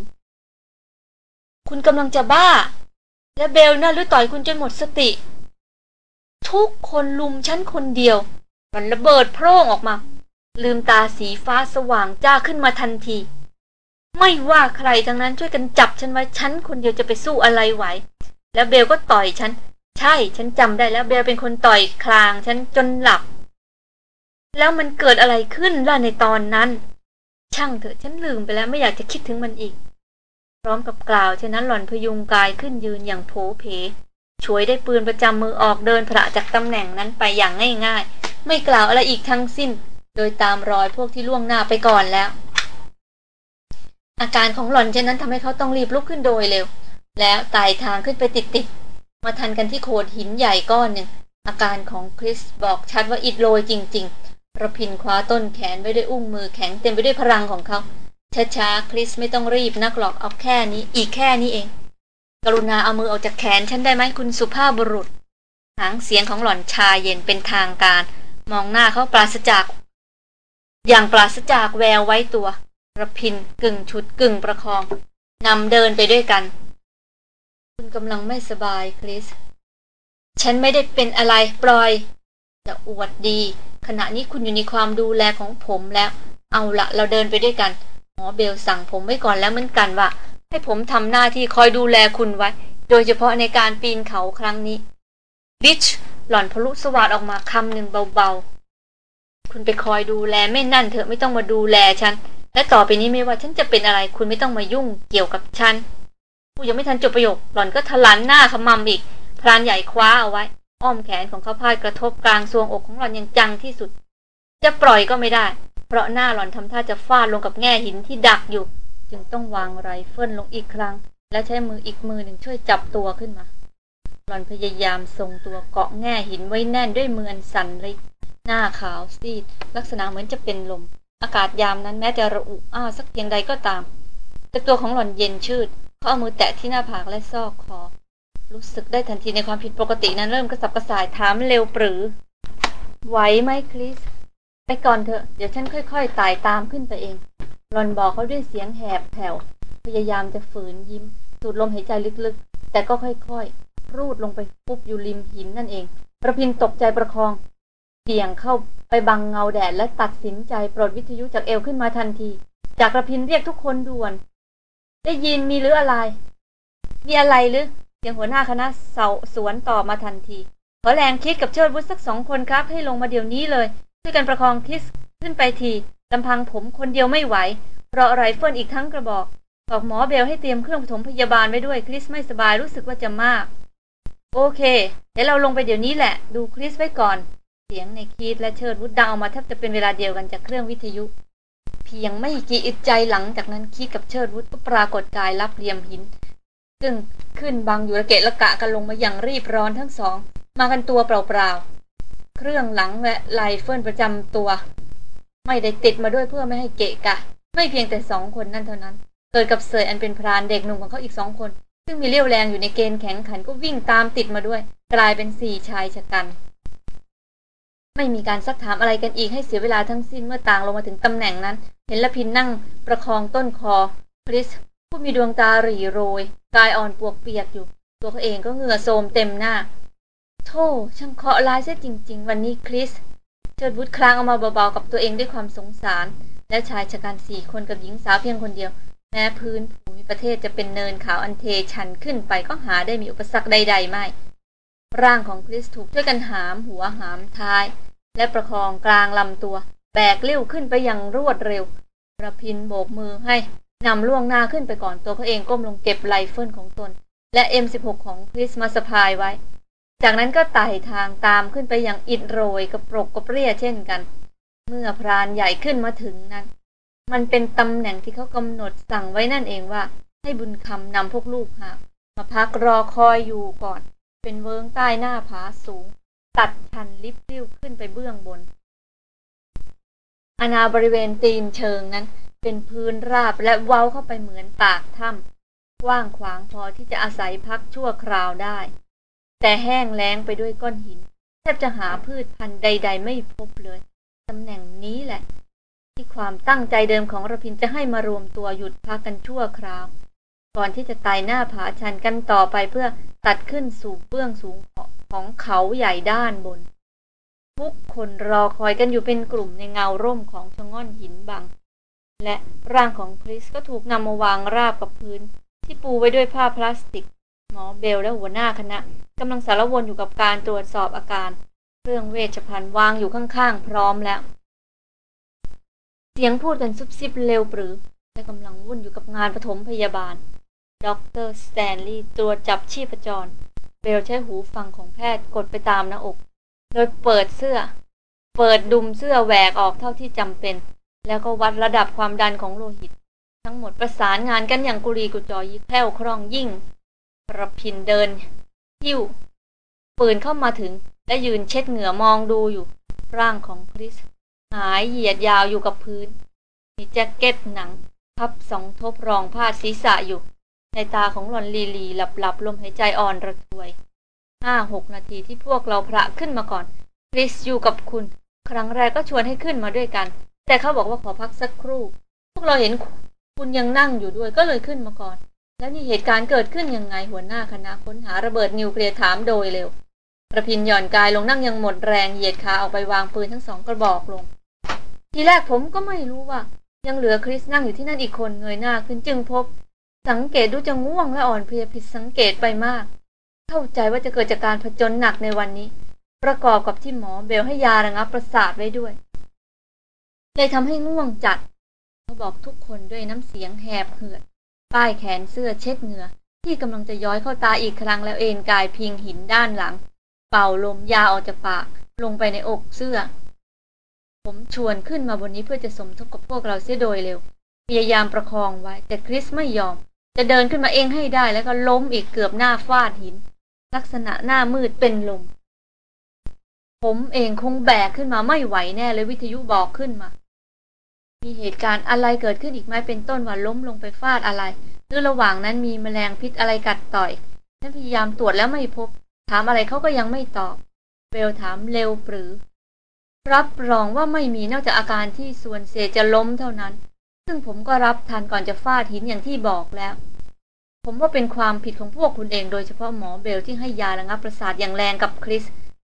คุณกำลังจะบ้า และเบลนะ่ะหรือต่อยคุณจนหมดสติ ทุกคนลุมฉันคนเดียว มันระเบิดโพร่งออกมา ลืมตาสีฟ้าสว่างจ้าขึ้นมาทันที ไม่ว่าใครทั้งนั้นช่วยกันจับฉันไว้ฉันคนเดียวจะไปสู้อะไรไหว แล้วเบลก็ต่อยฉัน ใช่ฉันจำได้แล้วเบลเป็นคนต่อยคลางฉันจนหลับแล้วมันเกิดอะไรขึ้นล่ะในตอนนั้น ช่างเถอะฉันลืมไปแล้วไม่อยากจะคิดถึงมันอีก พร้อมกับกล่าวฉะนั้นหล่อนพยุงกายขึ้นยืนอย่างโผเพช่วยได้ปืนประจำมือออกเดินพระจากตำแหน่งนั้นไปอย่างง่ายๆ ไม่กล่าวอะไรอีกทั้งสิ้น โดยตามรอยพวกที่ล่วงหน้าไปก่อนแล้ว อาการของหล่อนเช่นนั้นทำให้เขาต้องรีบลุกขึ้นโดยเร็ว แล้วไต่ทางขึ้นไปติดๆมาทันกันที่โขดหินใหญ่ก้อนหนึ่งอาการของคริสบอกชัดว่าอิดโรยจริง ๆ ระพินคว้าต้นแขนไว้ด้วยอุ้งมือแข็งเต็มไปด้วยพลังของเขาช้าๆคริสไม่ต้องรีบนักหรอกเอาแค่นี้ อีกแค่นี้เอง กรุณาเอามือออกจากแขนฉันได้ไหมคุณสุภาพบุรุษ หางเสียงของหล่อนชาเย็นเป็นทางการ มองหน้าเขาปราศจาก อย่างปราศจากแววไว้ตัวระพินกึ่งชุดกึ่งประคองนำเดินไปด้วยกัน คุณกำลังไม่สบายคริส ฉันไม่ได้เป็นอะไรปล่อย จะอวดดี ขณะนี้คุณอยู่ในความดูแลของผมแล้ว เอาละเราเดินไปด้วยกัน หมอเบลสั่งผมไว้ก่อนแล้วเหมือนกันว่า ให้ผมทำหน้าที่คอยดูแลคุณไว้ โดยเฉพาะในการปีนเขาครั้งนี้ บิช หล่อนพลุสวัสดออกมาคำหนึ่งเบาๆ คุณไปคอยดูแลไม่นั่นเถอะไม่ต้องมาดูแลฉัน และต่อไปนี้ไม่ว่าฉันจะเป็นอะไรคุณไม่ต้องมายุ่งเกี่ยวกับฉันผู้ยังไม่ทันจบประโยค หล่อนก็ถลันหน้าขมำอีกพรานใหญ่คว้าเอาไว้ อ้อมแขนของเขาพายกระทบกลางทรวงอกของหล่อนอย่างจังที่สุด จะปล่อยก็ไม่ได้ เพราะหน้าหล่อนทำท่าจะฟาดลงกับแง่หินที่ดักอยู่ จึงต้องวางไรเฟิลลงอีกครั้ง และใช้มืออีกมือหนึ่งช่วยจับตัวขึ้นมา หล่อนพยายามทรงตัวเกาะแง่หินไว้แน่นด้วยมืออันสั่นริกหน้าขาวซีด ลักษณะเหมือนจะเป็นลม อากาศยามนั้นแม้จะระอุอ้าวสักเพียงใดก็ตาม แต่ตัวของหล่อนเย็นชืดเขาเอามือแตะที่หน้าผากและซอกคอ รู้สึกได้ทันทีในความผิดปกตินั้นเริ่มกระสับกระส่ายถามเร็วปรือ ไหวไหมคริส ไปก่อนเถอะ เดี๋ยวฉันค่อยๆไต่ตามขึ้นไปเองหลอนบอกเขาด้วยเสียงแหบแผ่ว พยายามจะฝืนยิ้ม สูดลมหายใจลึกๆ แต่ก็ค่อยๆ รูดลงไปปุ๊บอยู่ริมหินนั่นเอง ประพินตกใจประคองเสี่ยงเข้าไปบังเงาแดดและตัดสินใจปลดวิทยุจากเอวขึ้นมาทันที จากรพินทร์เรียกทุกคนด่วน ได้ยินมีหรืออะไร มีอะไรหรือ เสียงหัวหน้าคณะเสาสวนต่อมาทันที ขอแรงคีดกับเชิดวุฒิสักสองคนครับ ให้ลงมาเดี๋ยวนี้เลย ช่วยกันประคองคริสขึ้นไปทีลำพังผมคนเดียวไม่ไหวเพราะไรเฟิลอีกทั้งกระบอกบอกหมอเบลให้เตรียมเครื่องปฐมพยาบาลไว้ด้วยคริสไม่สบายรู้สึกว่าจะมาก โอเคเดี๋ยวเราลงไปเดี๋ยวนี้แหละ ดูคริสไว้ก่อน เสียงนายคีดและเชิดวุฒดาวมาแทบจะเป็นเวลาเดียวกันจากเครื่องวิทยุ เพียงไม่กี่อึดใจหลังจากนั้นคีดกับเชิดวุฒก็ปรากฏกายรับเหลี่ยมหิน ซึ่งขึ้นบังอยู่ระเกะระกะกันลงมาอย่างรีบร้อนทั้งสอง มากันตัวเปล่าๆ เครื่องหลังและไลเฟิลประจำตัว ไม่ได้ติดมาด้วยเพื่อไม่ให้เกะกะ ไม่เพียงแต่สองคนนั่นเท่านั้น เกิดกับเสยอันเป็นพรานเด็กหนุ่มของเขาอีกสองคน ซึ่งมีเลี้ยวแรงอยู่ในเกณฑ์แข็งขันก็วิ่งตามติดมาด้วย กลายเป็นสี่ชายชะกัน ไม่มีการซักถามอะไรกันอีกให้เสียเวลาทั้งสิ้นเมื่อต่างลงมาถึงตำแหน่งนั้น เห็นละพินนั่งประคองต้นคอคริสผู้มีดวงตาหรีโรย กายอ่อนปวกเปียกอยู่ ตัวเขาเองก็เหงื่อโทมเต็มหน้า โธ่ช่างเคาะร้ายเสียจริง ๆ วันนี้คริสเชิดวุฒคลางออกมาเบาๆกับตัวเองด้วยความสงสาร และชายชะกันสี่คนกับหญิงสาวเพียงคนเดียว แม้พื้นภูมิประเทศจะเป็นเนินขาวอันเทชันขึ้นไปก็หาได้มีอุปสรรคใด ๆ ไม่ ร่างของคริสถูกช่วยกันหามหัวหามท้าย และประคองกลางลำตัว แบกเลี้ยวขึ้นไปอย่างรวดเร็วระพินโบกมือให้ นำล่วงหน้าขึ้นไปก่อนตัวเขาเองก้มลงเก็บไรเฟิลของตน และ M16 ของคริสมาสพายไว้ จากนั้นก็ไต่ทางตามขึ้นไปอย่างอิดโรยกระปรกกระเปรี้ยเช่นกัน เมื่อพรานใหญ่ขึ้นมาถึงนั้น มันเป็นตำแหน่งที่เขากำหนดสั่งไว้นั่นเองว่า ให้บุญคำนำพวกลูกหามาพักรอคอยอยู่ก่อน เป็นเวิงใต้หน้าผาสูง ตัดชันลิบลิ้วขึ้นไปเบื้องบนอาณาบริเวณตีนเชิงนั้น เป็นพื้นราบและเว้าเข้าไปเหมือนปากถ้ำกว้างขวางพอที่จะอาศัยพักชั่วคราวได้ แต่แห้งแล้งไปด้วยก้อนหิน แทบจะหาพืชพันธุ์ใด ๆ ไม่พบเลยตำแหน่งนี้แหละ ที่ความตั้งใจเดิมของระพินจะให้มารวมตัวหยุดพักกันชั่วคราว ก่อนที่จะไต่หน้าผาชันกันต่อไปเพื่อตัดขึ้นสู่เบื้องสูงของเขาใหญ่ด้านบน ทุกคนรอคอยกันอยู่เป็นกลุ่มในเงาร่มของชะง่อนหินบัง และร่างของคริสก็ถูกนำมาวางราบกับพื้น ที่ปูไว้ด้วยผ้าพลาสติก หมอเบลและหัวหน้าคณะกำลังสารวนอยู่กับการตรวจสอบอาการ เครื่องเวชภัณฑ์วางอยู่ข้างๆ พร้อมแล้ว เสียงพูดกันซุบซิบเร็วปรื๋อ และกำลังวุ่นอยู่กับงานปฐมพยาบาลด็อกเตอร์สแตนลีย์ตรวจจับชีพจร เบลใช้หูฟังของแพทย์กดไปตามหน้าอก โดยเปิดเสื้อ เปิดดุมเสื้อแหวกออกเท่าที่จำเป็น แล้วก็วัดระดับความดันของโลหิต ทั้งหมดประสานงานกันอย่างกุลีกุจอแคล่วคล่องยิ่งประพินเดิน หิ้ว ปืนเข้ามาถึง และยืนเช็ดเหงื่อมองดูอยู่ ร่างของคริส หายเหยียดยาวอยู่กับพื้น มีแจ็คเก็ตหนัง พับสองทบรองผ้าศีรษะอยู่ ในตาของหลอนลีลีหลับหลับลมหายใจอ่อนระทวยห้าหกนาทีที่พวกเราพระขึ้นมาก่อนคริสอยู่กับคุณ ครั้งแรกก็ชวนให้ขึ้นมาด้วยกัน แต่เขาบอกว่าขอพักสักครู่ พวกเราเห็นคุณยังนั่งอยู่ด้วยก็เลยขึ้นมาก่อน แล้วนี่เหตุการณ์เกิดขึ้นยังไงหัวหน้าคณะค้นหาระเบิดนิวเคลียร์ถามโดยเร็วระพินหย่อนกายลงนั่งยังหมดแรงเหยียดขาออกไปวางปืนทั้งสองกระบอกลง ทีแรกผมก็ไม่รู้ว่า ยังเหลือคริสนั่งอยู่ที่นั่นอีกคนเงยหน้าขึ้นจึงพบ สังเกตดูจะง่วงและอ่อนเพลียผิดสังเกตไปมาก เข้าใจว่าจะเกิดจากการผจญหนักในวันนี้ ประกอบกับที่หมอเบลให้ยาระงับประสาทไว้ด้วย เลยทำให้ง่วงจัดเขาบอกทุกคนด้วยน้ำเสียงแหบเหือด ป้ายแขนเสื้อเช็ดเหงื่อ ที่กำลังจะย้อยเข้าตาอีกครั้งแล้วเอนกายพิงหินด้านหลัง เป่าลมยาออกจากปาก ลงไปในอกเสื้อ ผมชวนขึ้นมาบนนี้เพื่อจะสมทบกับพวกเราเสียโดยเร็ว พยายามประคองไว้ แต่คริสไม่ยอม จะเดินขึ้นมาเองให้ได้แล้วก็ล้มอีกเกือบหน้าฟาดหิน ลักษณะหน้ามืดเป็นลมผมเองคงแบกขึ้นมาไม่ไหวแน่เลยวิทยุบอกขึ้นมา มีเหตุการณ์อะไรเกิดขึ้นอีกไหมเป็นต้นว่าล้มลงไปฟาดอะไร หรือระหว่างนั้นมีแมลงพิษอะไรกัดต่อยฉันพยายามตรวจแล้วไม่พบ ถามอะไรเขาก็ยังไม่ตอบ เบลถามเร็วปรือ รับรองว่าไม่มีนอกจากอาการที่ส่วนเสจะล้มเท่านั้น ซึ่งผมก็รับทานก่อนจะฟาดหินอย่างที่บอกแล้ว ผมว่าเป็นความผิดของพวกคุณเองโดยเฉพาะหมอเบลที่ให้ยาระงับประสาทอย่างแรงกับคริส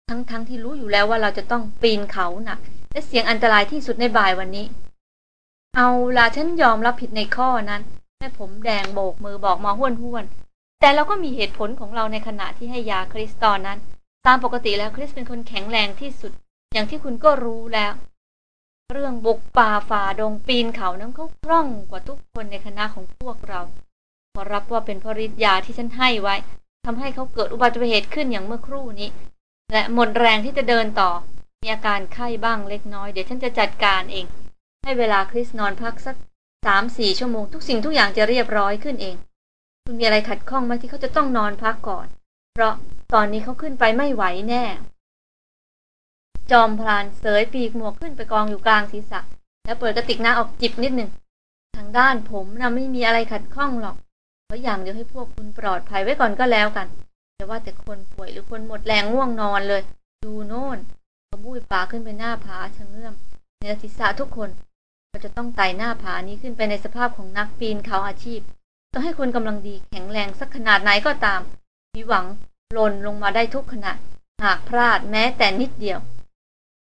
ทั้งๆทที่รู้อยู่แล้วว่าเราจะต้องปีนเขาหนักและเสียงอันตรายที่สุดในบ่ายวันนี้ เอาละฉันยอมรับผิดในข้อนั้นแม่ผมแดงโบกมือบอกมาห้วนห้วนแต่เราก็มีเหตุผลของเราในขณะที่ให้ยาคริสตอนนั้น ตามปกติแล้วคริสเป็นคนแข็งแรงที่สุด อย่างที่คุณก็รู้แล้ว เรื่องบุกป่าฝ่าดงปีนเขานั้นเขาคล่องกว่าทุกคนในคณะของพวกเรา ขอรับว่าเป็นเพราะฤทธิ์ยาที่ฉันให้ไว้ทำให้เขาเกิดอุบัติเหตุขึ้นอย่างเมื่อครู่นี้ และหมดแรงที่จะเดินต่อ มีอาการไข้บ้างเล็กน้อย เดี๋ยวฉันจะจัดการเอง ให้เวลาคริสนอนพักสักสามสี่ชั่วโมงทุกสิ่งทุกอย่างจะเรียบร้อยขึ้นเอง คุณมีอะไรขัดข้องไหมที่เขาจะต้องนอนพักก่อน เพราะตอนนี้เขาขึ้นไปไม่ไหวแน่ จอมพลานเสยปีกหมวกขึ้นไปกองอยู่กลางศีรษะ แล้วเปิดกระติกน้ำออกจิบนิดหนึ่งทางด้านผมนะไม่มีอะไรขัดข้องหรอกเพราะอย่างเดียวให้พวกคุณปลอดภัยไว้ก่อนก็แล้วกันแต่ว่าแต่คนป่วยหรือคนหมดแรงง่วงนอนเลย ดูโน่นขาบุ้ยปาขึ้นไปหน้าผาชะเงื่อมเนื้อศีรษะทุกคน เราจะต้องไต่หน้าผานี้ขึ้นไปในสภาพของนักปีนเขาอาชีพ ต้องให้คนกำลังดีแข็งแรงสักขนาดไหนก็ตาม มีหวังหล่นลงมาได้ทุกขณะ หากพลาดแม้แต่นิดเดียว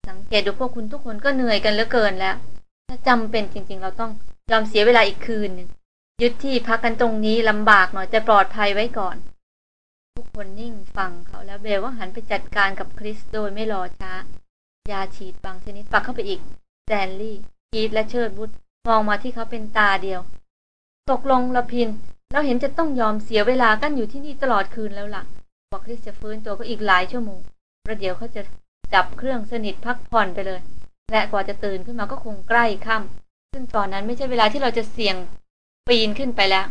สังเกตดูพวกคุณทุกคนก็เหนื่อยกันเหลือเกินแล้ว ถ้าจำเป็นจริงๆ เราต้องยอมเสียเวลาอีกคืนหนึ่งยึดที่พักกันตรงนี้ลำบากหน่อยแต่ปลอดภัยไว้ก่อน ทุกคนนิ่งฟังเขาแล้วเบลว่าหันไปจัดการกับคริสโดยไม่รอช้ายาฉีดบางชนิดปักเข้าไปอีกแซนลี่ กีดและเชิดบุตรมองมาที่เขาเป็นตาเดียว ตกลงละพิน เราเห็นจะต้องยอมเสียเวลากันอยู่ที่นี่ตลอดคืนแล้วละ่ะ บอกคริสจะฟื้นตัวก็อีกหลายชั่วโมง ประเดี๋ยวเขาจะจับเครื่องสนิทพักผ่อนไปเลย และกว่าจะตื่นขึ้นมาก็คงใกล้ค่ำซึ่งตอนนั้นไม่ใช่เวลาที่เราจะเสี่ยงปีนขึ้นไปแล้ว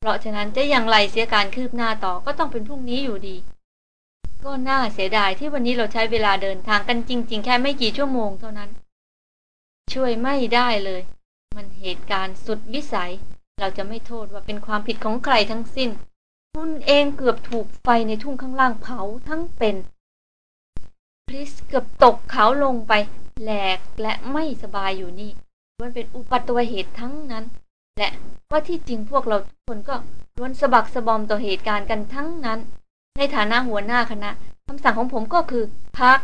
เพราะฉะนั้นจะอย่างไรเสียการคืบหน้าต่อก็ต้องเป็นพรุ่งนี้อยู่ดี ก็น่าเสียดายที่วันนี้เราใช้เวลาเดินทางกันจริง ๆ แค่ไม่กี่ชั่วโมงเท่านั้น ช่วยไม่ได้เลย มันเหตุการณ์สุดวิสัย เราจะไม่โทษว่าเป็นความผิดของใครทั้งสิ้น คุณเองเกือบถูกไฟในทุ่งข้างล่างเผาทั้งเป็นคริสเกือบตกเขาลงไปแหลกและไม่สบายอยู่นี่มันเป็นอุปัตวเหตุทั้งนั้น และว่าที่จริงพวกเราทุกคนก็ล้วนสะบักสะบอมต่อเหตุการณ์กันทั้งนั้น ในฐานะหัวหน้าคณะคำสั่งของผมก็คือพักก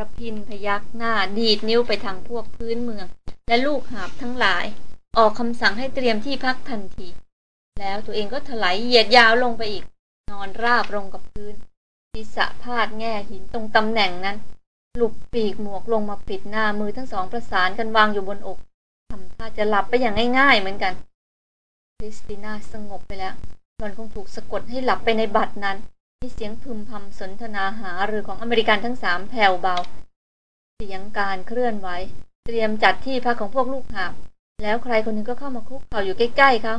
ระพินพยักหน้าดีดนิ้วไปทางพวกพื้นเมือง และลูกหาบทั้งหลาย ออกคำสั่งให้เตรียมที่พักทันที แล้วตัวเองก็ถลายเหยียดยาวลงไปอีก นอนราบลงกับพื้นศีรษะพาดแง่หินตรงตำแหน่งนั้น หลุบปีกหมวกลงมาปิดหน้ามือทั้งสองประสานกันวางอยู่บนอกทำท่าจะหลับไปอย่างง่ายๆเหมือนกันคริสติน่าสงบไปแล้วหล่อนคงถูกสะกดให้หลับไปในบัตรนั้น มีเสียงพึมพำสนทนาหาหรือของอเมริกันทั้งสามแผ่วเบา เสียงการเคลื่อนไหว เตรียมจัดที่พักของพวกลูกหาบ แล้วใครคนหนึ่งก็เข้ามาคุกเข่าอยู่ใกล้ๆเขา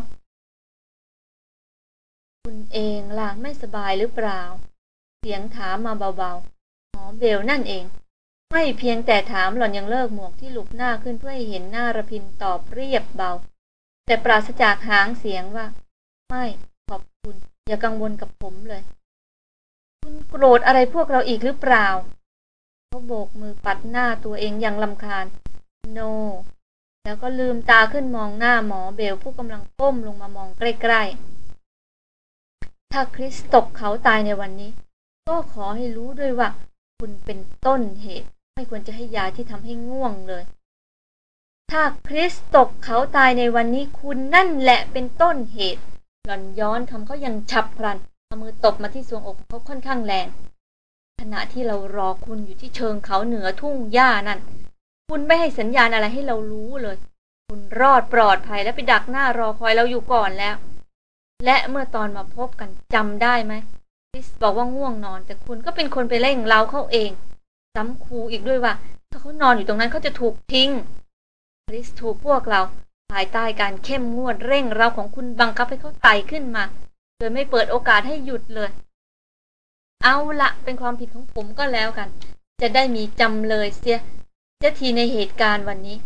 คุณเองล่ะไม่สบายหรือเปล่า เสียงถามมาเบาๆหมอเบลนั่นเอง ไม่เพียงแต่ถามหล่อนยังเลิกหมวกที่หลุบหน้าขึ้นเพื่อให้เห็นหน้าระพินตอบเรียบเบา แต่ปราศจากหางเสียงว่า ไม่ขอบคุณ อย่ากังวลกับผมเลย คุณโกรธอะไรพวกเราอีกหรือเปล่า เขาโบกมือปัดหน้าตัวเองอย่างลำคาญ โนแล้วก็ลืมตาขึ้นมองหน้าหมอเบลผู้กำลังก้มลงมามองใกล้ๆ ถ้าคริสตกเขาตายในวันนี้ ก็ขอให้รู้ด้วยว่า คุณเป็นต้นเหตุ ไม่ควรจะให้ยาที่ทำให้ง่วงเลย ถ้าคริสตกเขาตายในวันนี้คุณนั่นแหละเป็นต้นเหตุ หล่อนย้อนคำเขาอยังฉับพลัน เอามือตบมาที่สวงอกเขาค่อนข้างแรง ขณะที่เรารอคุณอยู่ที่เชิงเขาเหนือทุ่งหญ้านั่น คุณไม่ให้สัญญาณอะไรให้เรารู้เลย คุณรอดปลอดภัยและไปดักหน้ารอคอยเราอยู่ก่อนแล้ว และเมื่อตอนมาพบกันจำได้ไหมคริสบอกว่าง่วงนอน แต่คุณก็เป็นคนไปเร่งเราเข้าเอง ซ้ำครูอีกด้วยว่า ถ้าเขานอนอยู่ตรงนั้นเขาจะถูกทิ้งคริสถูกพวกเรา ภายใต้การเข้มงวดเร่งเราของคุณบังคับให้เขาไต่ขึ้นมา โดยไม่เปิดโอกาสให้หยุดเลย เอาละเป็นความผิดของผมก็แล้วกัน จะได้มีจำเลยเสียจ้าทีในเหตุการณ์วันนี้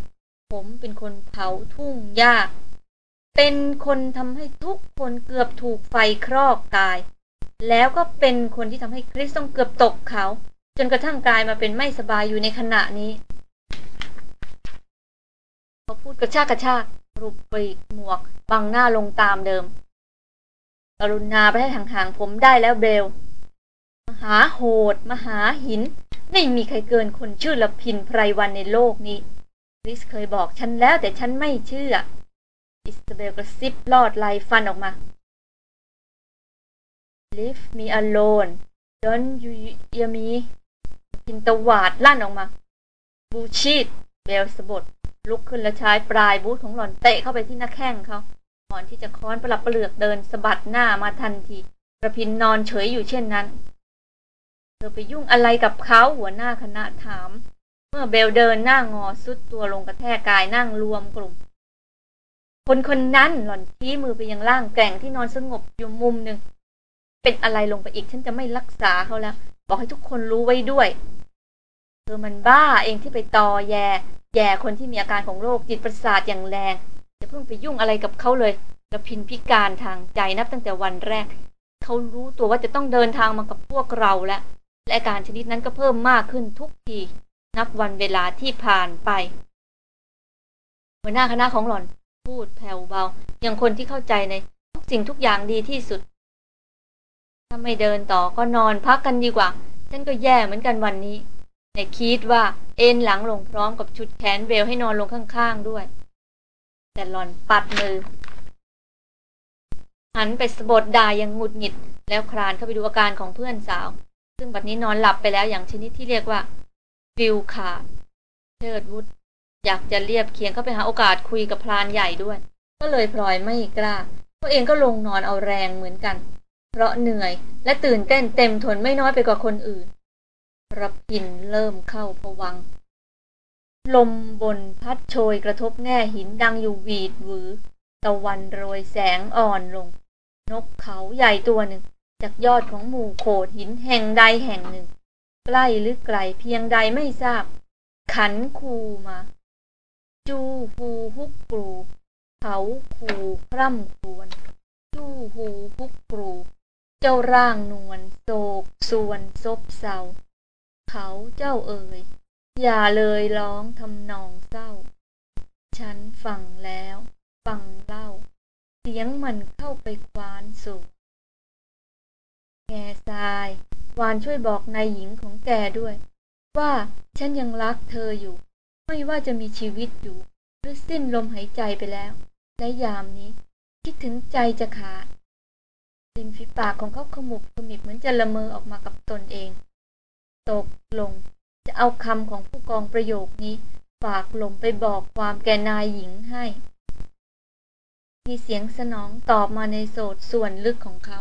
ผมเป็นคนเผาทุ่งหญ้าเป็นคนทำให้ทุกคนเกือบถูกไฟครอกตาย แล้วก็เป็นคนที่ทำให้คริสต้องเกือบตกเขา จนกระทั่งกลายมาเป็นไม่สบายอยู่ในขณะนี้เขาพูดกระชากกระชากรูปปีกหมวก บังหน้าลงตามเดิม กรุณาไปให้ห่างๆผมได้แล้วเบล มหาโหด มหาหิน ไม่มีใครเกินคนชื่อละพินไพรวันในโลกนี้ริสเคยบอกฉันแล้วแต่ฉันไม่เชื่อ อิสเบลกระซิบลอดไลฟันออกมา Leave me alone don't you hear me พินตวาดลั่นออกมา บูชีดเบลสะบดลุกขึ้นและใช้ปลายบูทของหล่อนเตะเข้าไปที่หน้าแข้งเขา อนที่จะค้อนประหลับประเลือกเดินสะบัดหน้ามาทันทีระพินนอนเฉยอยู่เช่นนั้น เธอไปยุ่งอะไรกับเขาหัวหน้าคณะถาม เมื่อเบลเดินหน้างอสุดตัวลงกระแทกกายนั่งรวมกลุ่ม คนคนนั้นหล่อนชี้มือไปยังร่างแก่งที่นอนสงบอยู่มุมหนึ่ง เป็นอะไรลงไปอีกฉันจะไม่รักษาเขาแล้ว บอกให้ทุกคนรู้ไว้ด้วย เธอมันบ้าเองที่ไปตอแย แย่คนที่มีอาการของโรคจิตประสาทอย่างแรง อย่าเพิ่งไปยุ่งอะไรกับเขาเลยกระพินพิการทางใจนับตั้งแต่วันแรก เขารู้ตัวว่าจะต้องเดินทางมากับพวกเราและและอาการชนิดนั้นก็เพิ่มมากขึ้นทุกที นับวันเวลาที่ผ่านไปหัวหน้าคณะของหล่อนพูดแผ่วเบา อย่างคนที่เข้าใจในทุกสิ่งทุกอย่างดีที่สุด ถ้าไม่เดินต่อก็นอนพักกันดีกว่า ฉันก็แย่เหมือนกันวันนี้ในคิดว่าเอ็นหลังลงพร้อมกับชุดแขนเบลให้นอนลงข้างๆด้วย แต่หล่อนปัดมือ หันไปสะบดด่ายังหงุดหงิด แล้วคลานเข้าไปดูอาการของเพื่อนสาว ซึ่งบัดนี้นอนหลับไปแล้วอย่างชนิดที่เรียกว่าฟิลขาดเชิดวุฒอยากจะเรียบเคียงเข้าไปหาโอกาสคุยกับพรานใหญ่ด้วย ก็เลยพลอยไม่กล้า ตัวเองก็ลงนอนเอาแรงเหมือนกัน เพราะเหนื่อยและตื่นเต้นเต็มทนไม่น้อยไปกว่าคนอื่นรับพินเริ่มเข้าผวัง ลมบนพัดโชยกระทบแง่หินดังอยู่วีดหวือ ตะวันโรยแสงอ่อนลง นกเขาใหญ่ตัวหนึ่ง จากยอดของหมู่โขดหินแห่งใดแห่งหนึ่ง ใกล้หรือไกลเพียงใดไม่ทราบ ขันคูมา จูฟูฮุกปลูเขาคูพร่ำครวนจูฮูฮุกปลูเจ้าร่างนวลโศกส่วนซบเศร้าเขาเจ้าเอ่ย อย่าเลยร้องทำนองเศร้า ฉันฟังแล้ว ฟังเล่า เสียงมันเข้าไปควานสู่แง่ทรายวานช่วยบอกนายหญิงของแกด้วย ว่าฉันยังรักเธออยู่ ไม่ว่าจะมีชีวิตอยู่ หรือสิ้นลมหายใจไปแล้ว และยามนี้ คิดถึงใจจะขาดริมฝีปากของเขาขมุบขมิบเหมือนจะละเมอออกมากับตนเอง ตกลง จะเอาคำของผู้กองประโยคนี้ ฝากลมไปบอกความแกนายหญิงให้ มีเสียงสนองตอบมาในโสดส่วนลึกของเขา